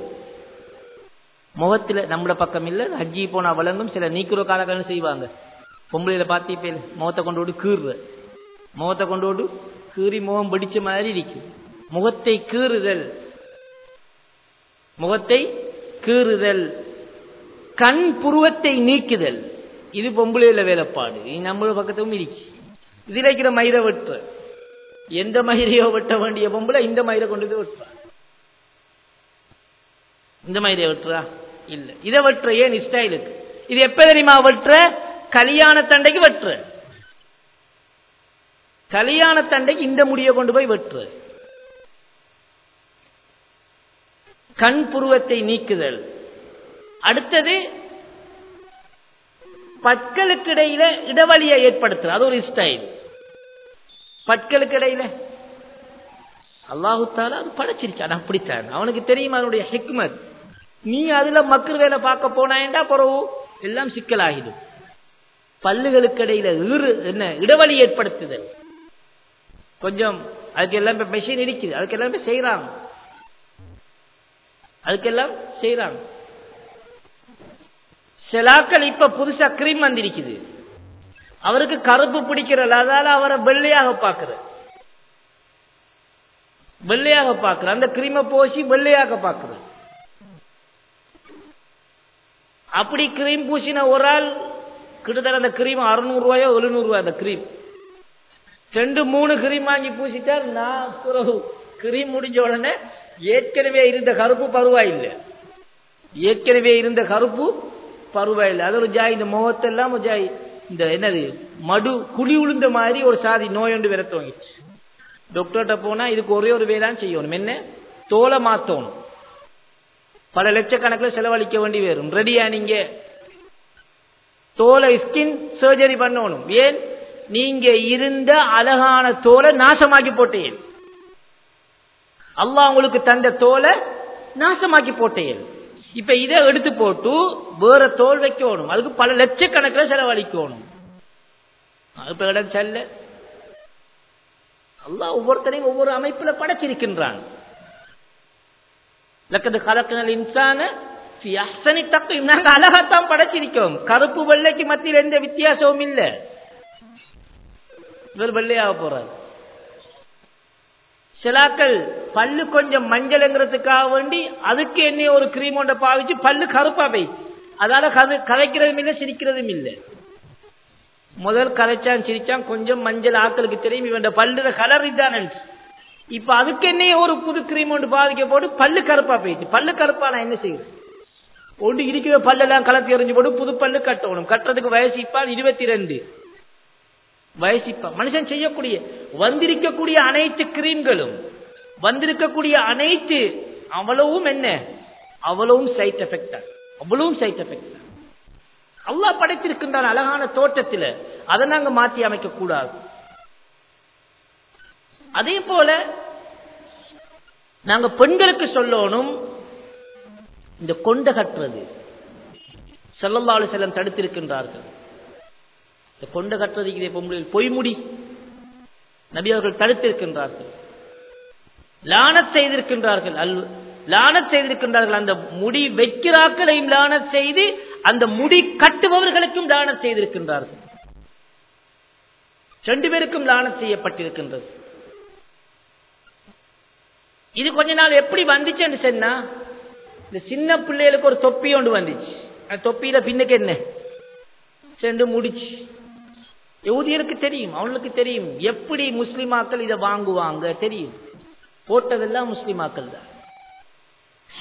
முகத்தில் நம்மள பக்கம் இல்லை ஹஜ்ஜி போனால் வழங்கும் சில நீக்கிற காலக்காலம் செய்வாங்க. பொம்பளையில பார்த்து முகத்தை கொண்டு விட்டு கீறுற. முகத்தை கொண்டு விட்டு கீறி முகம் பிடிச்ச மாதிரி இருக்கு. முகத்தை கீறுதல். முகத்தை கீறுதல். கண் புருவத்தை நீக்குதல். இது பொம்பளையில வேலைப்பாடு. இது நம்மள பக்கத்தும் இருக்கு. இதில் இருக்கிற மயிரை வெட்டுற. எந்த மயிரையோ வெட்ட வேண்டிய பொம்பளை இந்த மயிரை கொண்டு போய் இந்த மயிரை வெட்டுறா? இல்ல. இதை வெட்டுற ஏன் ஸ்டைலுக்கு இது எப்ப தெரியுமா வெட்டுற? கல்யாண தண்டைக்கு வெட்டுற. கல்யாண தண்டைக்கு இந்த முடியை கொண்டு போய் வெட்டுற. கண் புருவத்தை நீக்குதல். அடுத்தது பற்களுக்கு இடையில இடைவெளியை ஏற்படுத்துற. அது ஒரு ஸ்டைல் பற்களுக்கு இடையில. அல்லாஹுத்தால அது படைச்சிருக்கான் அப்படித்தான். அவனுக்கு தெரியும் அதனுடைய ஹிக்மத் நீ அதுல மக்கள் வேலை பார்க்க போனாயண்டா பிறகு எல்லாம் சிக்கலாகிடும் பல்லுகளுக்கு இடையில ஈறு என்ன இடைவெளி ஏற்படுத்துதல். கொஞ்சம் அதுக்கு எல்லாம் மெஷின் இருக்குது. அதுக்கு எல்லாமே செய்யறாங்க அதுக்கெல்லாம் செய்யறாங்க சிலாக்கள் இப்ப புதுசா கிரீம் வந்திருக்குது. அவருக்கு கருப்பு பிடிக்கிறல அதால அவரை வெள்ளையாக பார்க்கிற வெள்ளையாக பார்க்கிற அந்த கிரீமை போசி வெள்ளையாக பார்க்கிற அப்படி கிரீம் பூசின ஒரு ஆள் கிட்டத்தட்ட அந்த கிரீம் அறுநூறு ரூபாயோ எழுநூறு ரூபாய் அந்த கிரீம் ரெண்டு மூணு கிரீம் வாங்கி பூசிட்டார் நான் பிறகு கிரீம் முடிஞ்ச உடனே ஏற்கனவே இருந்த கருப்பு பருவாயில்லை ஏற்கனவே இருந்த கருப்பு பருவாயில்லை அது ஒரு ஜாய் இந்த முகத்தெல்லாம் ஒரு ஜாய் இந்த என்னது மடு குழி உளுந்த மாதிரி ஒரு சாதி நோய் ஒன்று விர டாக்டர்கிட்ட போனா இதுக்கு ஒரே ஒரு வேதான் செய்யணும். என்ன? தோலை மாத்தணும். பல லட்சக்கணக்கில் செலவழிக்க வேண்டி வரும். ரெடியா நீங்க தோலை ஸ்கின் சர்ஜரி பண்ணணும். ஏன்? நீங்க இருந்த அழகான தோலை நாசமாக்கி போட்டேன் அல்லாஹ் உங்களுக்கு தந்த தோலை நாசமாக்கி போட்டேன் இப்ப இதை எடுத்து போட்டு வேற தோல் வைக்கணும். அதுக்கு பல லட்சக்கணக்கில் செலவழிக்கணும். அது இடம் செல்ல. அல்லாஹ் ஒவ்வொருத்தரையும் ஒவ்வொரு அமைப்புல படைச்சிருக்கின்றான். லக்கது கலக்கினல் இன்சான அசனி தக்கும் நாங்க அழகாத்தான் படைச்சிருக்கோம் கருப்பு வெள்ளைக்கு மத்தியில் எந்த வித்தியாசமும் இல்லை இவர் வெள்ளையாக போறாரு சிலாக்கள் பல்லு கொஞ்சம் மஞ்சள்ங்கிறதுக்காக வேண்டி அதுக்கு என்ன ஒரு கிரீம் ஒன்றை பாவிச்சு பல்லு கருப்பா போயிடுச்சு அதால கது கதைக்கிறதும் இல்லை சிரிக்கிறதும் இல்லை முதல் கரைச்சான் சிரிச்சான் கொஞ்சம் மஞ்சள் ஆக்களுக்கு தெரியும் இவன் பல்லுற கலர் இதான் இப்ப அதுக்கு என்ன ஒரு புது கிரீம் ஒன்று பாதிக்க போட்டு பல்லு கருப்பா போயிடுச்சு. பல்லு கருப்பா நான் என்ன செய்யறேன் ஒன்று இருக்கிற பல்லெல்லாம் கலத்தி எறிஞ்சு போட்டு புது பல்லு கட்டணும். கட்டுறதுக்கு வயசு இப்ப இருபத்தி ரெண்டு வயசு இப்ப மனுஷன் செய்யக்கூடிய வந்திருக்கக்கூடிய அனைத்து கிரீம்களும் வந்திருக்கக்கூடிய அனைத்து அவ்வளவும் என்ன? அவ்வளவும் சைட் எஃபெக்ட் தான் அவ்வளவும் சைட் எஃபெக்ட் தான் அல்லாஹ் படைத்திருக்கின்றான் அழகான தோட்டத்தில். அதை நாங்க மாற்றி அமைக்க கூடாது. அதே போல நாங்க பெண்களுக்கு சொல்லணும் இந்த கொண்ட கட்டுறது. செல்லல்லாலு செல்லம் தடுத்திருக்கின்றார்கள். இந்த கொண்ட கட்டுறதுக்கு பொம்பளை பொய்முடி நபி அவர்கள் தடுத்திருக்கின்றார்கள். லானத் செய்திருக்கின்றார்கள். அல் லானத் செய்திருக்கின்றார்கள். அந்த முடி வைக்கிறாக்களையும் லானத் செய்து அந்த முடி கட்டுபவர்களுக்கும் லானத் செய்திருக்கின்றார்கள். ரெண்டு பேருக்கும் லானத் செய்யப்பட்டிருக்கின்றது. இது கொஞ்ச நாள் எப்படி வந்துச்சுன்னு சொன்னா இந்த சின்ன பிள்ளைகளுக்கு ஒரு தொப்பி ஒன்று வந்துச்சு. அந்த தொப்பியில பின்னுக்கு என்ன? சென்று முடிச்சு. யகுதியருக்கு தெரியும் அவங்களுக்கு தெரியும். எப்படி முஸ்லிமாக்கள் இதை வாங்குவாங்க தெரியும். போட்டதெல்லாம் முஸ்லிமாக்கள் தான்.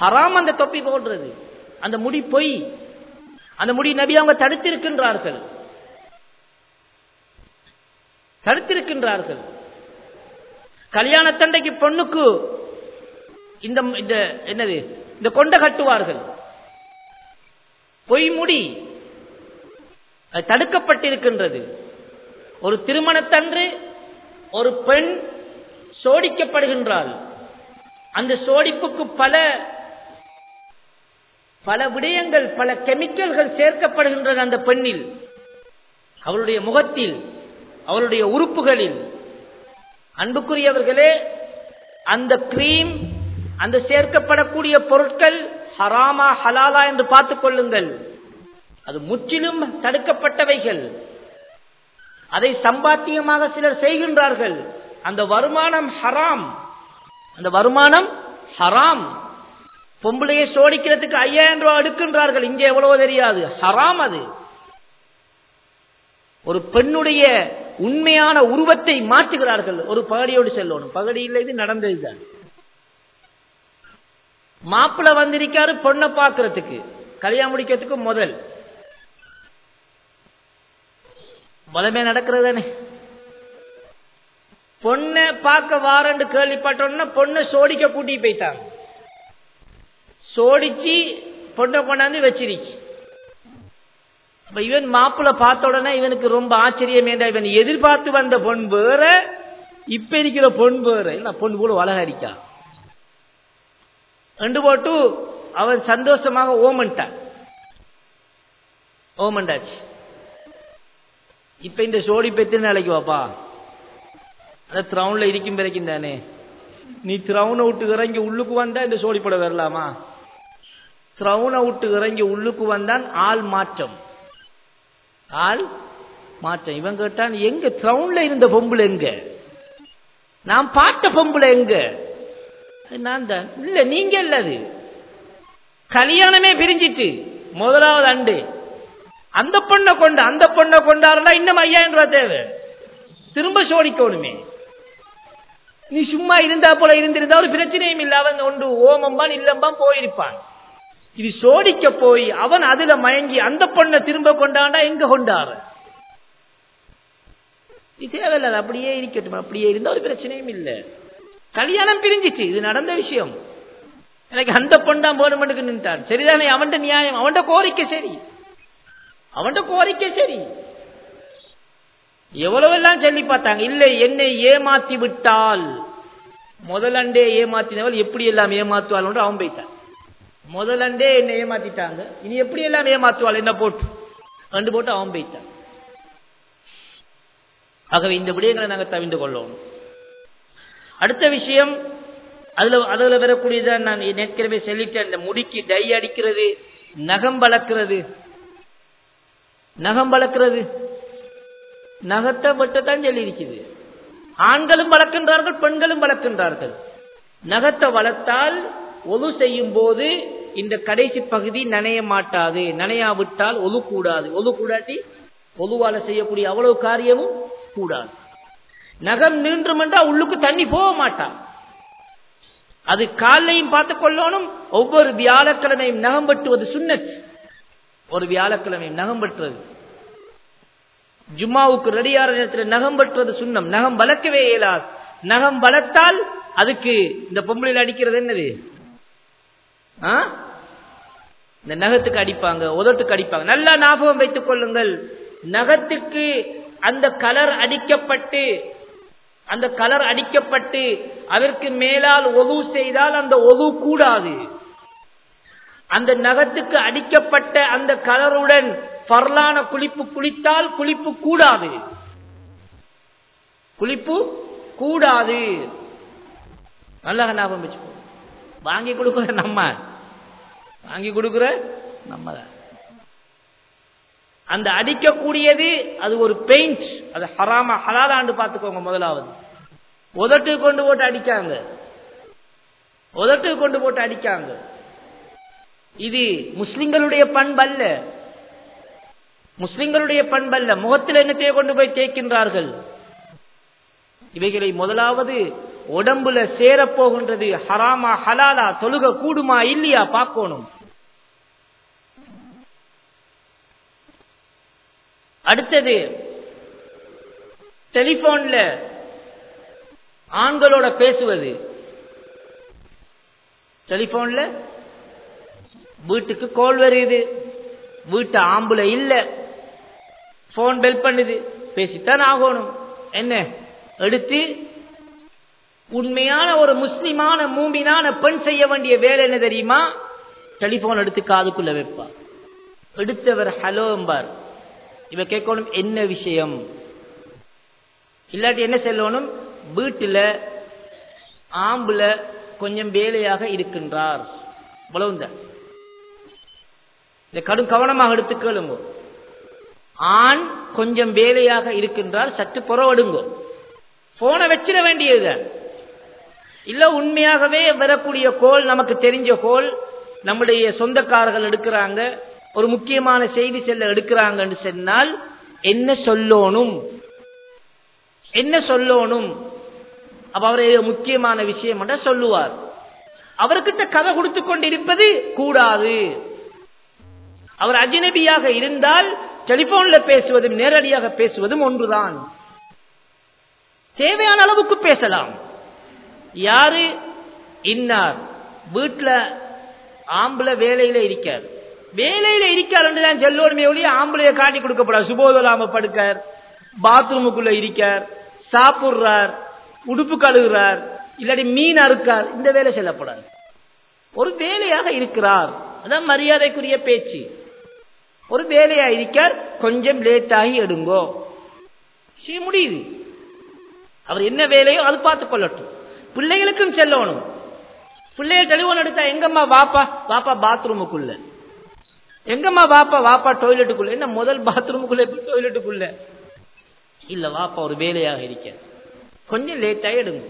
ஹராம் அந்த தொப்பி போடுறது. அந்த முடி பொய். அந்த முடி நபி அவங்க தடுத்திருக்கின்றார்கள். தடுத்திருக்கின்றார்கள். கல்யாண தண்டைக்கு பொண்ணுக்கு இந்த இந்த என்னது? இந்த கொண்ட கட்டுவார்கள். பொய் முடி. அது தடுக்கப்பட்டிருக்கின்றது. ஒரு திருமணத்தன்று ஒரு பெண் சோடிக்கப்படுகின்றாள். அந்த சோடிப்புக்கு பல பல விடயங்கள் பல கெமிக்கல்கள் சேர்க்கப்படுகின்றன அந்த பெண்ணில். அவளுடைய முகத்தில் அவளுடைய உறுப்புகளில். அன்புக்குரியவர்களே அந்த கிரீம் அந்த சேர்க்கப்படக்கூடிய பொருட்கள் ஹராமா ஹலாலா என்று பார்த்துக் கொள்ளுங்கள். அது முற்றிலும் தடுக்கப்பட்டவைகள். அதை சம்பாத்தியமாக சிலர் செய்கின்றார்கள். அந்த வருமானம் ஹராம். அந்த வருமானம் ஹராம். பொம்பளையை சோடிக்கிறதுக்கு ஐயாயிரம் ரூபாய் எடுக்கின்றார்கள். இங்கே எவ்வளவோ தெரியாது. ஹராம் அது. ஒரு பெண்ணுடைய உண்மையான உருவத்தை மாற்றுகிறார்கள். ஒரு பகடியோடு செல்லணும். பகடியில் இது நடந்ததுதான் மாப்பிள்ள வந்திருக்காரு பொண்ணை பார்க்கறதுக்கு. கல்யாணம் முடிக்கிறதுக்கு முதல். முதமே நடக்கிறது தானே பொண்ணை பார்க்க வாரண்டு கேள்விப்பட்டோம்னா பொண்ணை சோடிக்க கூட்டி போயிட்டாங்க. சோடிச்சு பொண்ணை கொண்டாந்து வச்சிருச்சு. அப்ப இவன் மாப்பிள்ள பார்த்த உடனே இவனுக்கு ரொம்ப ஆச்சரியம் ஏண்டா இவன் எதிர்பார்த்து வந்த பொன் வேற இப்ப இருக்கிற பொன் வேற. இல்ல பொண்ணு கூட அழகரிக்கா ரெண்டு போட்டு அவன் சந்தோஷமாக ஓமன்ட்டான். ஓமண்டாச்சு இப்ப இந்த சோடி பெத்து நாளைக்கு வாப்பா? அந்த திரவுன்ல இருக்கும் பிறக்கும் தானே. நீ திரவுனை விட்டு இறங்கி உள்ளுக்கு வந்தா இந்த சோடி படம் வரலாமா? திரவுனை விட்டு இறங்கி உள்ளுக்கு வந்தான் ஆள் மாற்றம். ஆள் மாற்றம். இவன் கேட்டான் எங்க திரவுன்ல இருந்த பொம்புல எங்க? நான் பார்த்த பொம்புல எங்க? நான் தான் இல்ல நீங்க இல்ல அது கல்யாணமே பிரிஞ்சிட்டு முதலாவது அண்டு. அந்த பொண்ணை கொண்டு அந்த பொண்ணை கொண்டாருன்னா இன்னும் ஐயாயிரம் ரூபாய் தேவை. திரும்ப சோடிக்கணுமே. நீ சும்மா இருந்தா போல இருந்திருந்தா ஒரு பிரச்சனையும் இல்ல. அவன் ஒன்று ஓமம்பான் இல்லம்பான் போயிருப்பான். இது சோடிக்க போய் அவன் அதுல மயங்கி அந்த பொண்ணை திரும்ப கொண்டாண்டா எங்க கொண்டாரு? இது தேவையில்ல அது அப்படியே இருக்கட்டும். அப்படியே இருந்தா ஒரு பிரச்சனையும் இல்லை. கல்யாணம் பிரிஞ்சிச்சு. இது நடந்த விஷயம். எனக்கு அந்த பொண்ணா போனமெண்டுக்கு நின்றான். சரிதானே அவன்ட நியாயம் அவன்ட கோரிக்கை சரி. அவன்ட கோரிக்கை சரி. எவ்வளவெல்லாம் சொல்லி பார்த்தாங்க? இல்லை என்னை ஏமாத்தி விட்டால். முதலண்டே ஏமாத்தினவள் எப்படி எல்லாம் ஏமாத்துவாள் அவன் போயிட்டான் முதலண்டே என்னை ஏமாத்திட்டாங்க. இனி எப்படி எல்லாம் ஏமாத்துவாள்? என்ன போட்டு? கண்டு போட்டு அவன் போயிட்டான் ஆகவே இந்த விடயங்களை நாங்கள் தவிந்து கொள்ளணும். அடுத்த விஷயம் அதுல அதுல வரக்கூடியதான் நான் ஏற்கனவே சொல்லிட்டேன் இந்த முடிக்கு டை அடிக்கிறது நகம் வளர்க்கிறது நகம் வளர்க்கிறது நகத்தை வெட்டத்தான் சொல்லி இருக்குது ஆண்களும் வளர்க்கின்றார்கள் பெண்களும் வளர்க்கின்றார்கள் நகத்தை வளர்த்தால் ஒது செய்யும் போது இந்த கடைசி பகுதி நனைய மாட்டாது. நனையாவிட்டால் ஒது கூடாது. ஒது கூடாட்டி ஒதுவால செய்யக்கூடிய அவ்வளவு காரியமும் கூடாது. நகம் நீண்டும் என்றால் உள்ளுக்கு தண்ணி போக மாட்டான். அது காலையும் பார்த்து கொள்ளணும் ஒவ்வொரு வியாழக்கிழமையும் நகம் வெட்டுவது சுண்ணத். ஒரு வியாழக்கிழமையும் நகம் வெட்டுறது. ஜும்மாவுக்கு ரெடியார நேரத்தில் நகம் வெட்டுறது சுண்ணம். நகம் வளர்க்கவே இயலாது. நகம் வளர்த்தால் அதுக்கு இந்த பொம்பளையில் அடிக்கிறது என்னது? ஆ? இந்த நகத்துக்கு அடிப்பாங்க உதட்டுக்கு அடிப்பாங்க. நல்லா ஞாபகம் வைத்துக் கொள்ளுங்கள். நகத்துக்கு அந்த கலர் அடிக்கப்பட்டு அந்த கலர் அடிக்கப்பட்டு அதற்கு மேலால் ஒது செய்தால் அந்த ஒது கூடாது. அந்த நகத்துக்கு அடிக்கப்பட்ட அந்த கலருடன் பரலான குளிப்பு குளித்தால் குளிப்பு கூடாது. குளிப்பு கூடாது. நல்ல ஞாபகம் வச்சுக்கோ. வாங்கி கொடுக்குற நம்ம. வாங்கி கொடுக்குற நம்ம தான். அந்த அடிக்கக்கூடியது அது ஒரு பெயிண்ட் அது ஹராமா ஹலாலாண்டு பார்த்துக்கோங்க முதலாவது. உதட்டு கொண்டு போட்டு அடிக்காங்க. உதட்டு கொண்டு போட்டு அடிக்காங்க. இது முஸ்லிம்களுடைய பண்பல்ல. முஸ்லிம்களுடைய பண்பல்ல. முகத்தில் என்னத்தையே கொண்டு போய் தேய்க்கின்றார்கள். இவைகளை முதலாவது உடம்புல சேரப்போகின்றது ஹராமா ஹலாலா தொழுக கூடுமா இல்லையா பார்க்கணும். அடுத்தது டெலிபோன்ல ஆண்களோட பேசுவது. டெலிபோன்ல வீட்டுக்கு கோல் வருது. வீட்டு ஆம்புல இல்ல. போன் பெல் பண்ணுது. பேசித்தான் ஆகணும். என்ன? எடுத்து உண்மையான ஒரு முஸ்லிமான மூமினான பெண் செய்ய வேண்டிய வேலை என்ன தெரியுமா? டெலிபோன் எடுத்து காதுக்குள்ள வைப்பா எடுத்தவர் ஹலோ எம்பார் இவ கேட்கணும் என்ன விஷயம்? இல்லாட்டி என்ன செல்லணும்? வீட்டுல ஆம்புல கொஞ்சம் வேலையாக இருக்கின்றார். இவ்வளவுதான் இதை கடும் கவனமாக எடுத்து கேளுங்க. ஆண் கொஞ்சம் வேலையாக இருக்கின்றார் சற்று புறவடுங்கோ போனை வச்சிட வேண்டியது இல்ல உண்மையாகவே வரக்கூடிய கோல் நமக்கு தெரிஞ்ச கோல் நம்முடைய சொந்தக்காரர்கள் எடுக்கிறாங்க. ஒரு முக்கியமான செய்தி செல்ல எடுக்கிறாங்கன்னு சொன்னால் என்ன சொல்லணும்? என்ன சொல்லணும்? அப்ப அவருடைய முக்கியமான விஷயம் என்ற சொல்லுவார். அவர்கிட்ட கதை கொடுத்து கொண்டிருப்பது கூடாது. அவர் அஜினபியாக இருந்தால் டெலிபோன்ல பேசுவதும் நேரடியாக பேசுவதும் ஒன்றுதான். தேவையான அளவுக்கு பேசலாம். யாரு? இன்னார். வீட்டில் ஆம்பளை வேலையில இருக்கார். வேலையில இருக்கார் தான் செல்லோடுமே ஒழிய ஆம்பளைய காட்டி கொடுக்கப்படாது. சுபோதலாம படுக்கார் பாத்ரூமுக்குள்ள இருக்கார் சாப்பிடுறார் உடுப்பு கழுகுறார் இல்லாட்டி மீன் அறுக்கார் இந்த வேலை செல்லப்படாது ஒரு வேலையாக இருக்கிறார். அதான் மரியாதைக்குரிய பேச்சு. ஒரு வேலையா இருக்கார் கொஞ்சம் லேட் ஆகி எடுங்கோ. செய்ய முடியுது. அவர் என்ன வேலையோ அது பார்த்து கொள்ளட்டும். பிள்ளைகளுக்கும் செல்லணும். பிள்ளைய டெலிபோன் எடுத்தா எங்கம்மா வாப்பா? வாப்பா பாத்ரூமுக்குள்ள. எங்கம்மா வாப்பா வாப்பா டாய்லெட்டுக்குள்ள என்ன முதல் பாத்ரூமுக்குள்ள டாய்லெட்டுக்குள்ள இல்ல வாப்பா ஒரு வேலையாக இருக்க. கொஞ்சம் லேட்டா எடுங்க.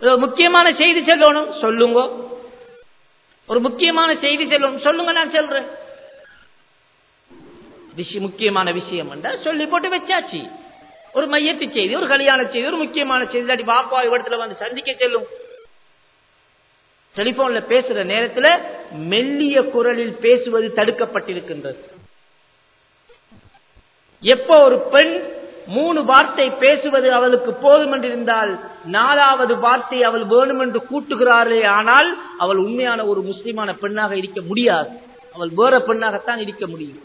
ஒரு முக்கியமான செய்தி சொல்லணும். சொல்லுங்க. ஒரு முக்கியமான செய்தி சொல்லணும். சொல்லுங்க நான் சொல்றேன். முக்கியமான விஷயம் சொல்லி போட்டு வச்சாச்சு. ஒரு மையத்து செய்தி ஒரு கல்யாண செய்தி ஒரு முக்கியமான செய்தி. இல்லாட்டி பாப்பா இடத்துல வந்து சந்திக்க செல்லும். டெலிபோன்ல பேசுற நேரத்தில் மெல்லிய குரலில் பேசுவது தடுக்கப்பட்டிருக்கின்றது. எப்போ ஒரு பெண் மூணு வார்த்தை பேசுவது அவளுக்கு போதுமென்றிருந்தால் நாலாவது வார்த்தை அவள் வேணுமென்று கூட்டுகிறாரே கூட்டுகிறார்களே ஆனால் அவள் உண்மையான ஒரு முஸ்லிமான பெண்ணாக இருக்க முடியாது. அவள் வேற பெண்ணாகத்தான் இருக்க முடியும்.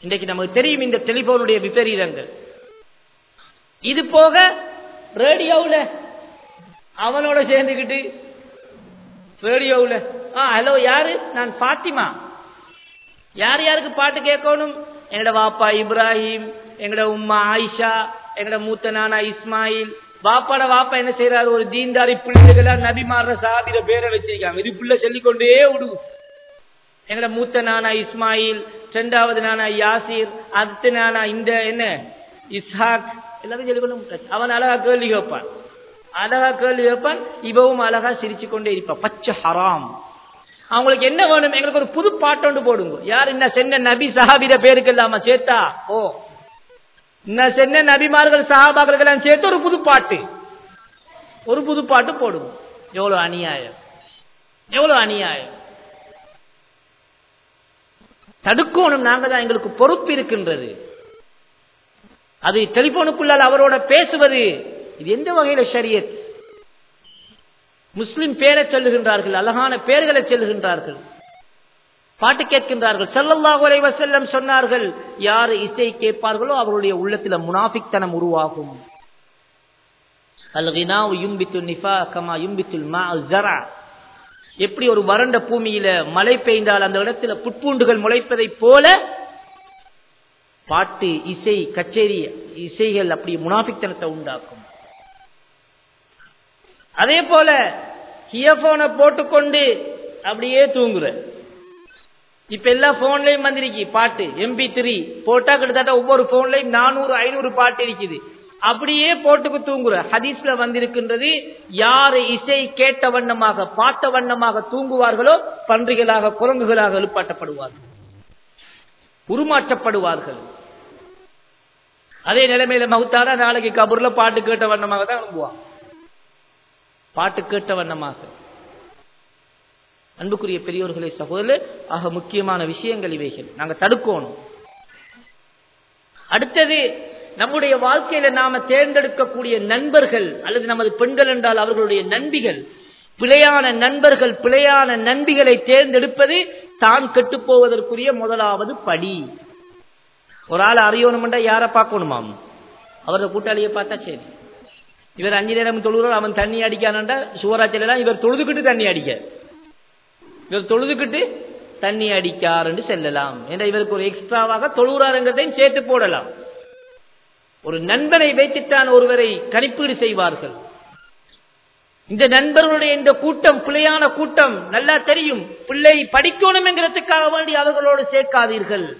இன்றைக்கு நமக்கு தெரியும் இந்த டெலிபோனுடைய விபரீதங்கள். இது போக ரேடியோவில் அவனோட சேர்ந்துக்கிட்டு ரேடியோவில் ஆ ஹலோ யாரு? நான் பாத்திமா யார் யாருக்கு பாட்டு கேட்கணும்? எங்களோட வாப்பா இப்ராஹிம் எங்களோட உம்மா ஆயிஷா எங்களோட மூத்த நானா இஸ்மாயில். வாப்பாட வாப்பா என்ன செய்யறாரு ஒரு தீன்தாரி பிள்ளைகளா நபி மாறுற சாபிர பேரை வச்சிருக்காங்க. இது பிள்ளை சொல்லிக்கொண்டே விடு எங்களோட மூத்த நானா இஸ்மாயில் ரெண்டாவது நானா யாசிர் அடுத்த நானா இந்த என்ன? இஸ்ஹாக். எல்லாரும் சொல்லிக்கொண்டு அவன் அழகா கேள்வி கேட்பான். அழகா கேள்வி வைப்பான் இவவும் அழகா சிரிச்சு கொண்டே இருப்பான். பச்சை ஹராம். அவங்களுக்கு என்ன வேணும்? எங்களுக்கு ஒரு புது பாட்டோண்டு போடுங்க. யார் என்ன சென்ன நபி சஹாபித பேருக்கு இல்லாம சேர்த்தா? ஓ. என்ன சென்ன நபிமார்கள் சஹாபாக்களுக்கு எல்லாம் சேர்த்து ஒரு புது பாட்டு. ஒரு புது பாட்டு போடுங்க. எவ்வளவு அநியாயம். எவ்வளவு அநியாயம். தடுக்கணும். நாங்க தான் எங்களுக்கு பொறுப்பு இருக்கின்றது. அது டெலிபோனுக்குள்ளால் அவரோட பேசுவது இது எந்த வகையில ஷரியத்? முஸ்லிம் பேரை சொல்லுகின்றார்கள் அழகான பேர்களை சொல்லுகின்றார்கள். பாட்டு கேட்கின்றார்கள். செல்லல்லா அலைஹி செல்லம் சொன்னார்கள் யார் இசை கேட்பார்களோ அவருடைய உள்ளத்தில் முனாஃபிக்தனம் உருவாகும். நிஃபா கமா மா எப்படி ஒரு வறண்ட பூமியில மழை பெய்ந்தால் அந்த இடத்துல புட்பூண்டுகள் முளைப்பதைப் போல பாட்டு இசை கச்சேரி இசைகள் அப்படி முனாஃபிக்தனத்தை உண்டாக்கும். அதே போல இயர்போனை போட்டுக்கொண்டு அப்படியே தூங்குற. இப்ப எல்லா போன்லயும் வந்திருக்கு பாட்டு எம்பி த்ரீ போட்டா கிட்டத்தட்ட ஒவ்வொரு போன்லயும் நானூறு ஐநூறு பாட்டு இருக்குது. அப்படியே போட்டுக்கு தூங்குற. ஹதீஸ்ல வந்திருக்கின்றது யாரு இசை கேட்ட வண்ணமாக பாட்ட வண்ணமாக தூங்குவார்களோ பன்றிகளாக குரங்குகளாக எழுப்பாட்டப்படுவார்கள் உருமாற்றப்படுவார்கள். அதே நிலைமையில மகுத்தாரா நாளைக்கு கபூர்ல பாட்டு கேட்ட வண்ணமாக தான் எழும்புவான். பாட்டு கேட்ட வண்ணமாக. அன்புக்குரிய பெரியோர்களை சகோதரர் ஆக முக்கியமான விஷயங்கள் இவைகள். நாங்க தடுக்கணும். அடுத்தது நம்முடைய வாழ்க்கையில நாம தேர்ந்தெடுக்கக்கூடிய நண்பர்கள் அல்லது நமது பெண்கள் என்றால் அவர்களுடைய நண்பிகள். பிழையான நண்பர்கள் பிழையான நண்பிகளை தேர்ந்தெடுப்பது தான் கெட்டு போவதற்குரிய முதலாவது படி. ஒரு ஆள் அறியணும்டா யாரை பார்க்கணுமாம்? அவரது கூட்டாளியை பார்த்தா சரி இவர் அஞ்சு நேரம் தொழுகிறார் அவன் தண்ணி அடிக்கானண்டா சுவராச்சலாம் இவர் தொழுதுகிட்டு தண்ணி அடிக்க. இவர் தொழுதுகிட்டு தண்ணி அடிக்கார் என்று செல்லலாம். என்ற இவருக்கு ஒரு எக்ஸ்ட்ராவாக தொழுகிறாருங்கிறதையும் சேர்த்து போடலாம். ஒரு நண்பனை வைத்துத்தான் ஒருவரை கணிப்பீடு செய்வார்கள். இந்த நண்பர்களுடைய இந்த கூட்டம் பிள்ளையான கூட்டம் நல்லா தெரியும். பிள்ளை படிக்கணும் என்கிறதுக்காக வேண்டி அவர்களோடு சேர்க்காதீர்கள்.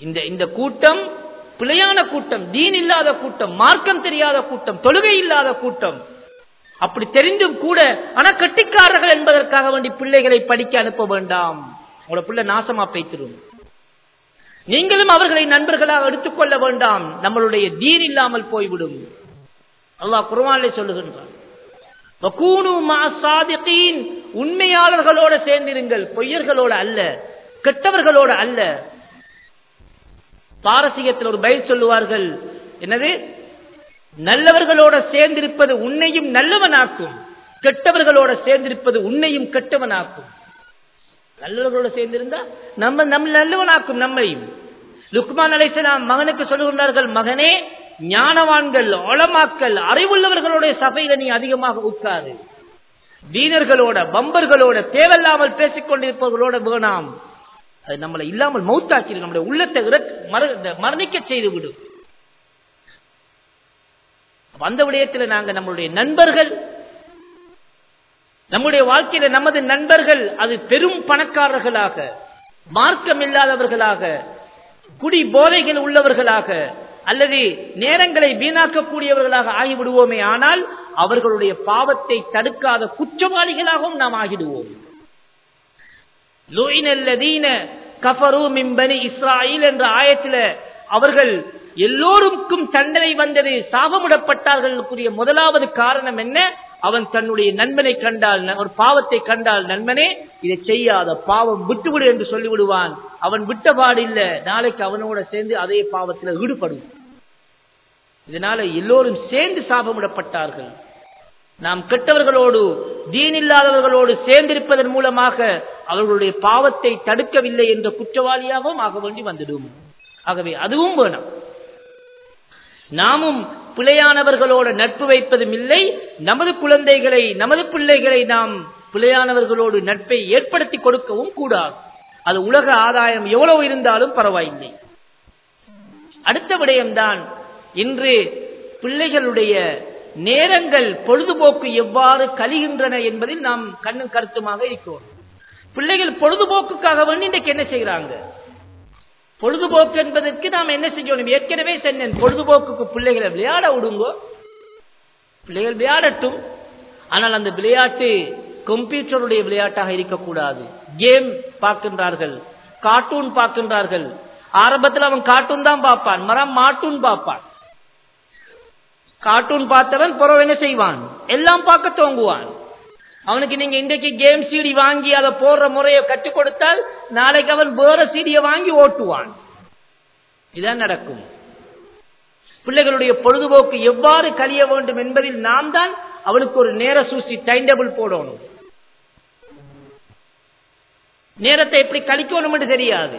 இந்த இந்த கூட்டம் பிழையான கூட்டம் தீன் இல்லாத கூட்டம் மார்க்கம் தெரியாத கூட்டம் தொழுகை இல்லாத கூட்டம். அப்படி தெரிந்தும் கூட ஆனா கட்டிக்காரர்கள் என்பதற்காக வேண்டி பிள்ளைகளை படிக்க அனுப்ப வேண்டாம். உங்களோட பிள்ளை நாசமா பேத்திரும் நீங்களும் அவர்களை நண்பர்களாக எடுத்துக்கொள்ள வேண்டாம். நம்மளுடைய தீன் இல்லாமல் போய்விடும். அல்லாஹ் குர்வானிலே சொல்லுகின்றான். உண்மையாளர்களோட சேர்ந்திருங்கள் பொய்யர்களோட அல்ல கெட்டவர்களோட அல்ல. பாரசீகத்தில் ஒரு பயில் சொல்லுவார்கள். என்னது? நல்லவர்களோட சேர்ந்திருப்பது உன்னையும் நல்லவனாக்கும். கெட்டவர்களோட சேர்ந்திருப்பது உன்னையும் கெட்டவனாக்கும். நல்லவர்களோட சேர்ந்திருந்தா நம்ம நம்ம நல்லவனாக்கும் நம்மையும். லுக்மான் அலைசலாம் மகனுக்கு சொல்லுகின்றார்கள் மகனே ஞானவான்கள் ஒளமாக்கல் அறிவுள்ளவர்களுடைய சபையில நீ அதிகமாக உட்காரு. வீணர்களோட பம்பர்களோட தேவையில்லாமல் பேசிக் கொண்டிருப்பவர்களோட வேணாம். அது நம்மளை இல்லாமல் மௌத்தாக்கிடு நம்முடைய உள்ளத்தை மரணிக்க செய்து விடும் அந்த விடயத்தில் நாங்க நம்மளுடைய நண்பர்கள். நம்முடைய வாழ்க்கையில நமது நண்பர்கள் அது பெரும் பணக்காரர்களாக மார்க்கம் இல்லாதவர்களாக குடி போதைகள் உள்ளவர்களாக அல்லது நேரங்களை வீணாக்கக்கூடியவர்களாக ஆகிவிடுவோமே ஆனால் அவர்களுடைய பாவத்தை தடுக்காத குற்றவாளிகளாகவும் நாம் ஆகிடுவோம். கஃபரு மிம்பனி இஸ்ராயில் என்ற ஆயத்தில் அவர்கள் எல்லோருக்கும் தண்டனை வந்தது சாபமிடப்பட்டார்கள் முதலாவது காரணம் என்ன? அவன் தன்னுடைய நண்பனை கண்டால் ஒரு பாவத்தை கண்டால் நண்பனே இதை செய்யாத பாவம் விட்டுவிடு என்று சொல்லிவிடுவான். அவன் விட்டபாடு இல்ல. நாளைக்கு அவனோட சேர்ந்து அதே பாவத்தில் ஈடுபடும். இதனால எல்லோரும் சேர்ந்து சாபமிடப்பட்டார்கள். நாம் கெட்டவர்களோடு தீனில்லாதவர்களோடு சேர்ந்திருப்பதன் மூலமாக அவர்களுடைய பாவத்தை தடுக்கவில்லை என்ற குற்றவாளியாகவும் ஆக வேண்டி வந்துடும். ஆகவே அதுவும் வேணும். நாமும் பிழையானவர்களோடு நட்பு வைப்பதும் இல்லை. நமது குழந்தைகளை நமது பிள்ளைகளை நாம் பிழையானவர்களோடு நட்பை ஏற்படுத்தி கொடுக்கவும் கூடாது. அது உலக ஆதாயம் எவ்வளவு இருந்தாலும் பரவாயில்லை. அடுத்த விடயம்தான் இன்று பிள்ளைகளுடைய நேரங்கள் பொழுதுபோக்கு எவ்வாறு கழிகின்றன என்பதில் நாம் கண்ணும் கருத்துமாக இருக்கிறோம். பிள்ளைகள் பொழுதுபோக்குக்காக வேண்டி இன்றைக்கு என்ன செய்கிறாங்க பொழுதுபோக்கு என்பதற்கு நாம் என்ன செய்யணும் ஏற்கனவே சொன்னேன் பொழுதுபோக்குக்கு பிள்ளைகளை விளையாட விடுங்கோ. பிள்ளைகள் விளையாடட்டும். ஆனால் அந்த விளையாட்டு கம்ப்யூட்டருடைய விளையாட்டாக இருக்கக்கூடாது. கேம் பார்க்கின்றார்கள் கார்ட்டூன் பார்க்கின்றார்கள். ஆரம்பத்தில் அவன் கார்ட்டூன் தான் பார்ப்பான் மரம் மாட்டூன் பார்ப்பான். கார்ட்டூன் பார்த்தவன் புறவு என்ன செய்வான்? எல்லாம் பார்க்க தோங்குவான் அவனுக்கு நீங்க இன்றைக்கு கேம் சீடி வாங்கி அதை போடுற முறையை கற்றுக் கொடுத்தால் நாளைக்கு அவன் வேற சீடியை வாங்கி ஓட்டுவான். இதான் நடக்கும். பிள்ளைகளுடைய பொழுதுபோக்கு எவ்வாறு கழிய வேண்டும் என்பதில் நாம் தான் அவனுக்கு ஒரு நேர சூசி டைம் டேபிள் போடணும். நேரத்தை எப்படி கழிக்கணும் என்று தெரியாது.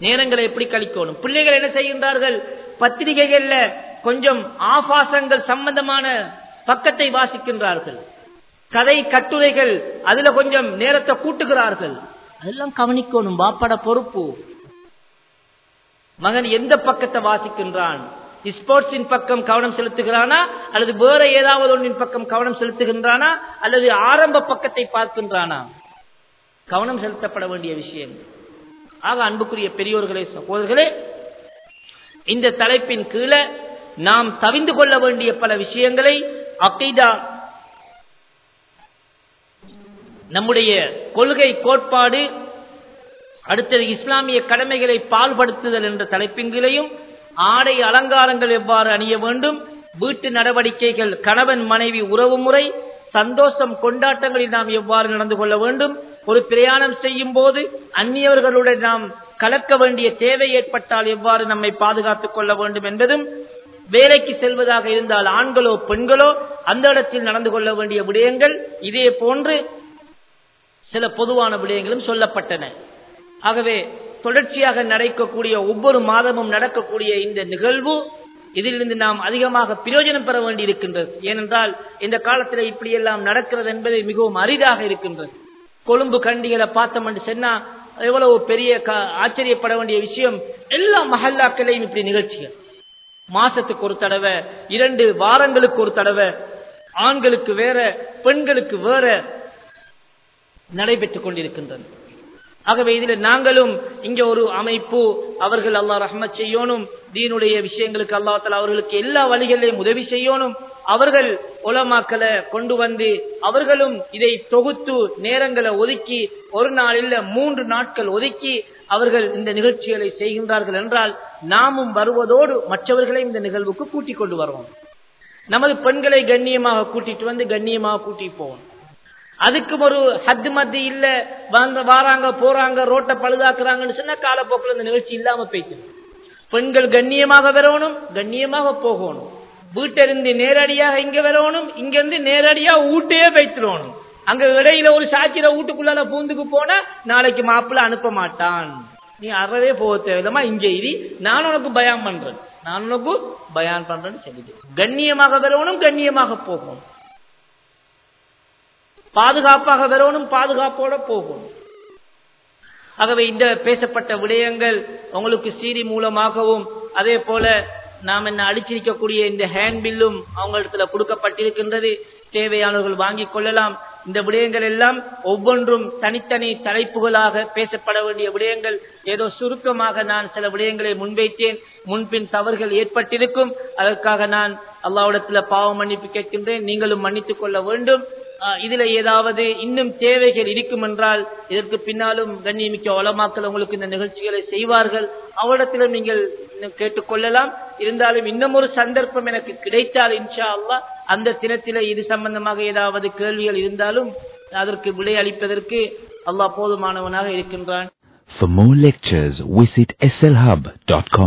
நேரங்களை எப்படி கழிக்கணும்? பிள்ளைகள் என்ன செய்கின்றார்கள்? பத்திரிகைகள்ல கொஞ்சம் ஆபாசங்கள் சம்பந்தமான பக்கத்தை வாசிக்கின்றார்கள். கதை கட்டுரைகள் அதுல கொஞ்சம் நேரத்தை கூட்டுகிறார்கள். அதெல்லாம் கவனிக்கணும் வாப்பட பொறுப்பு. மகன் எந்த பக்கத்தை வாசிக்கின்றான்? ஸ்போர்ட்ஸின் பக்கம் கவனம் செலுத்துகிறானா? அல்லது வேற ஏதாவது ஒன்றின் பக்கம் கவனம் செலுத்துகின்றானா? அல்லது ஆரம்ப பக்கத்தை பார்க்கின்றானா? கவனம் செலுத்தப்பட வேண்டிய விஷயம். ஆக அன்புக்குரிய பெரியோர்களே சகோதரர்களே இந்த தலைப்பின் கீழே நாம் தவிந்து கொள்ள வேண்டிய பல விஷயங்களை அகைதா நம்முடைய கொள்கை கோட்பாடு அடுத்தது இஸ்லாமிய கடமைகளை பால்படுத்துதல் என்ற தலைப்பின்களையும் ஆடை அலங்காரங்கள் எவ்வாறு அணிய வேண்டும் வீட்டு நடவடிக்கைகள் கணவன் மனைவி உறவு முறை சந்தோஷம் கொண்டாட்டங்களில் நாம் எவ்வாறு நடந்து கொள்ள வேண்டும் ஒரு பிரயாணம் செய்யும் போது அந்நியவர்களுடன் நாம் கலக்க வேண்டிய தேவை ஏற்பட்டால் எவ்வாறு நம்மை பாதுகாத்துக் கொள்ள வேண்டும் என்பதும் வேலைக்கு செல்வதாக இருந்தால் ஆண்களோ பெண்களோ அந்த இடத்தில் நடந்து கொள்ள வேண்டிய விடயங்கள் இதே போன்று சில பொதுவான விடயங்களும் சொல்லப்பட்டன. ஆகவே தொடர்ச்சியாக நடக்கக்கூடிய ஒவ்வொரு மாதமும் நடக்கக்கூடிய இந்த நிகழ்வு இதிலிருந்து நாம் அதிகமாக பிரயோஜனம் பெற வேண்டி இருக்கின்றது ஏனென்றால் இந்த காலத்தில் இப்படியெல்லாம் நடக்கிறது என்பது மிகவும் அரிதாக இருக்கின்றது. கொழும்பு கண்டிகளை பார்த்தோம் என்று சொன்னா எவ்வளவு பெரிய ஆச்சரியப்பட வேண்டிய விஷயம் எல்லா மஹல்லாக்களையும் இப்படி நிகழ்ச்சிகள். மாசத்துக்கு ஒரு தடவை இரண்டு வாரங்களுக்கு ஒரு தடவை ஆண்களுக்கு வேற பெண்களுக்கு வேற நடைபெற்றுக் கொண்டிருக்கின்றன. ஆகவே இதில் நாங்களும் இங்க ஒரு அமைப்பு அவர்கள் அல்லா ரஹ்மத் செய்யணும் தீனுடைய விஷயங்களுக்கு அல்லாத்தால அவர்களுக்கு எல்லா வழிகளிலையும் உதவி செய்யணும் அவர்கள் உலமாக்களை கொண்டு வந்து அவர்களும் இதை தொகுத்து நேரங்களை ஒதுக்கி ஒரு நாள் இல்ல மூன்று நாட்கள் ஒதுக்கி அவர்கள் இந்த நிகழ்ச்சிகளை செய்கின்றார்கள் என்றால் நாமும் வருவதோடு மற்றவர்களையும் இந்த நிகழ்வுக்கு கூட்டிக் கொண்டு வருவோம். நமது பெண்களை கண்ணியமாக கூட்டிட்டு வந்து கண்ணியமாக கூட்டிட்டு போவோம் அதுக்கு ஒரு ஹத்து மத்தி இல்ல வந்து வாராங்க போறாங்க ரோட்டை பழுதாக்குறாங்கன்னு சொன்னா காலப்போக்கில் இந்த நிகழ்ச்சி இல்லாம போய்க்கு பெண்கள் கண்ணியமாக வரணும் கண்ணியமாக போகணும். வீட்டிலிருந்து நேரடியாக இங்க வரணும் இங்க இருந்து நேரடியா ஊட்டையே வைத்துடணும் அங்க இடையில ஒரு சாட்சியில வீட்டுக்குள்ளால பூந்துக்கு போனா நாளைக்கு மாப்பிள்ள அனுப்ப மாட்டான். நீ அறவே போக தேவையில்லமா இங்க இரு. நான் உனக்கு பயான் பண்றேன். நான் உனக்கு பயான் பண்றேன்னு சொல்லிட்டு. கண்ணியமாக வரணும் கண்ணியமாக போகணும். பாதுகாப்பாக வரணும் பாதுகாப்போட போகணும் ஆகவே இந்த பேசப்பட்ட விடயங்கள் உங்களுக்கு சீரி மூலமாகவும் அதே போல நாம் என்ன அடிச்சிருக்கக்கூடிய இந்த ஹேண்ட் பில்லும் அவங்களிடத்துல கொடுக்கப்பட்டிருக்கின்றது தேவையானவர்கள் வாங்கிக் கொள்ளலாம். இந்த விடயங்கள் எல்லாம் ஒவ்வொன்றும் தனித்தனி தலைப்புகளாக பேசப்பட வேண்டிய விடயங்கள். ஏதோ சுருக்கமாக நான் சில விடயங்களை முன்வைத்தேன் முன்பின் தவறுகள் ஏற்பட்டிருக்கும். அதற்காக நான் அல்லாவிடத்துல பாவ மன்னிப்பு கேட்கின்றேன். நீங்களும் மன்னித்துக் கொள்ள வேண்டும். இதுல ஏதாவது இன்னும் தேவைகள் இருக்கும் என்றால் இதற்கு பின்னாலும் கண்ணியமிக்க வளமாக்கல் உங்களுக்கு இந்த நிகழ்ச்சிகளை செய்வார்கள். அவரிடத்திலும் நீங்கள் கேட்டுக்கொள்ளலாம். இருந்தாலும் இன்னும் ஒரு சந்தர்ப்பம் எனக்கு கிடைத்தால் இன்ஷா அல்லா அந்த தினத்தில இது சம்பந்தமாக ஏதாவது கேள்விகள் இருந்தாலும் அதற்கு விடை அளிப்பதற்கு அல்லாஹ் போதுமானவனாக இருக்கின்றான். For more lectures, visit slhub.com.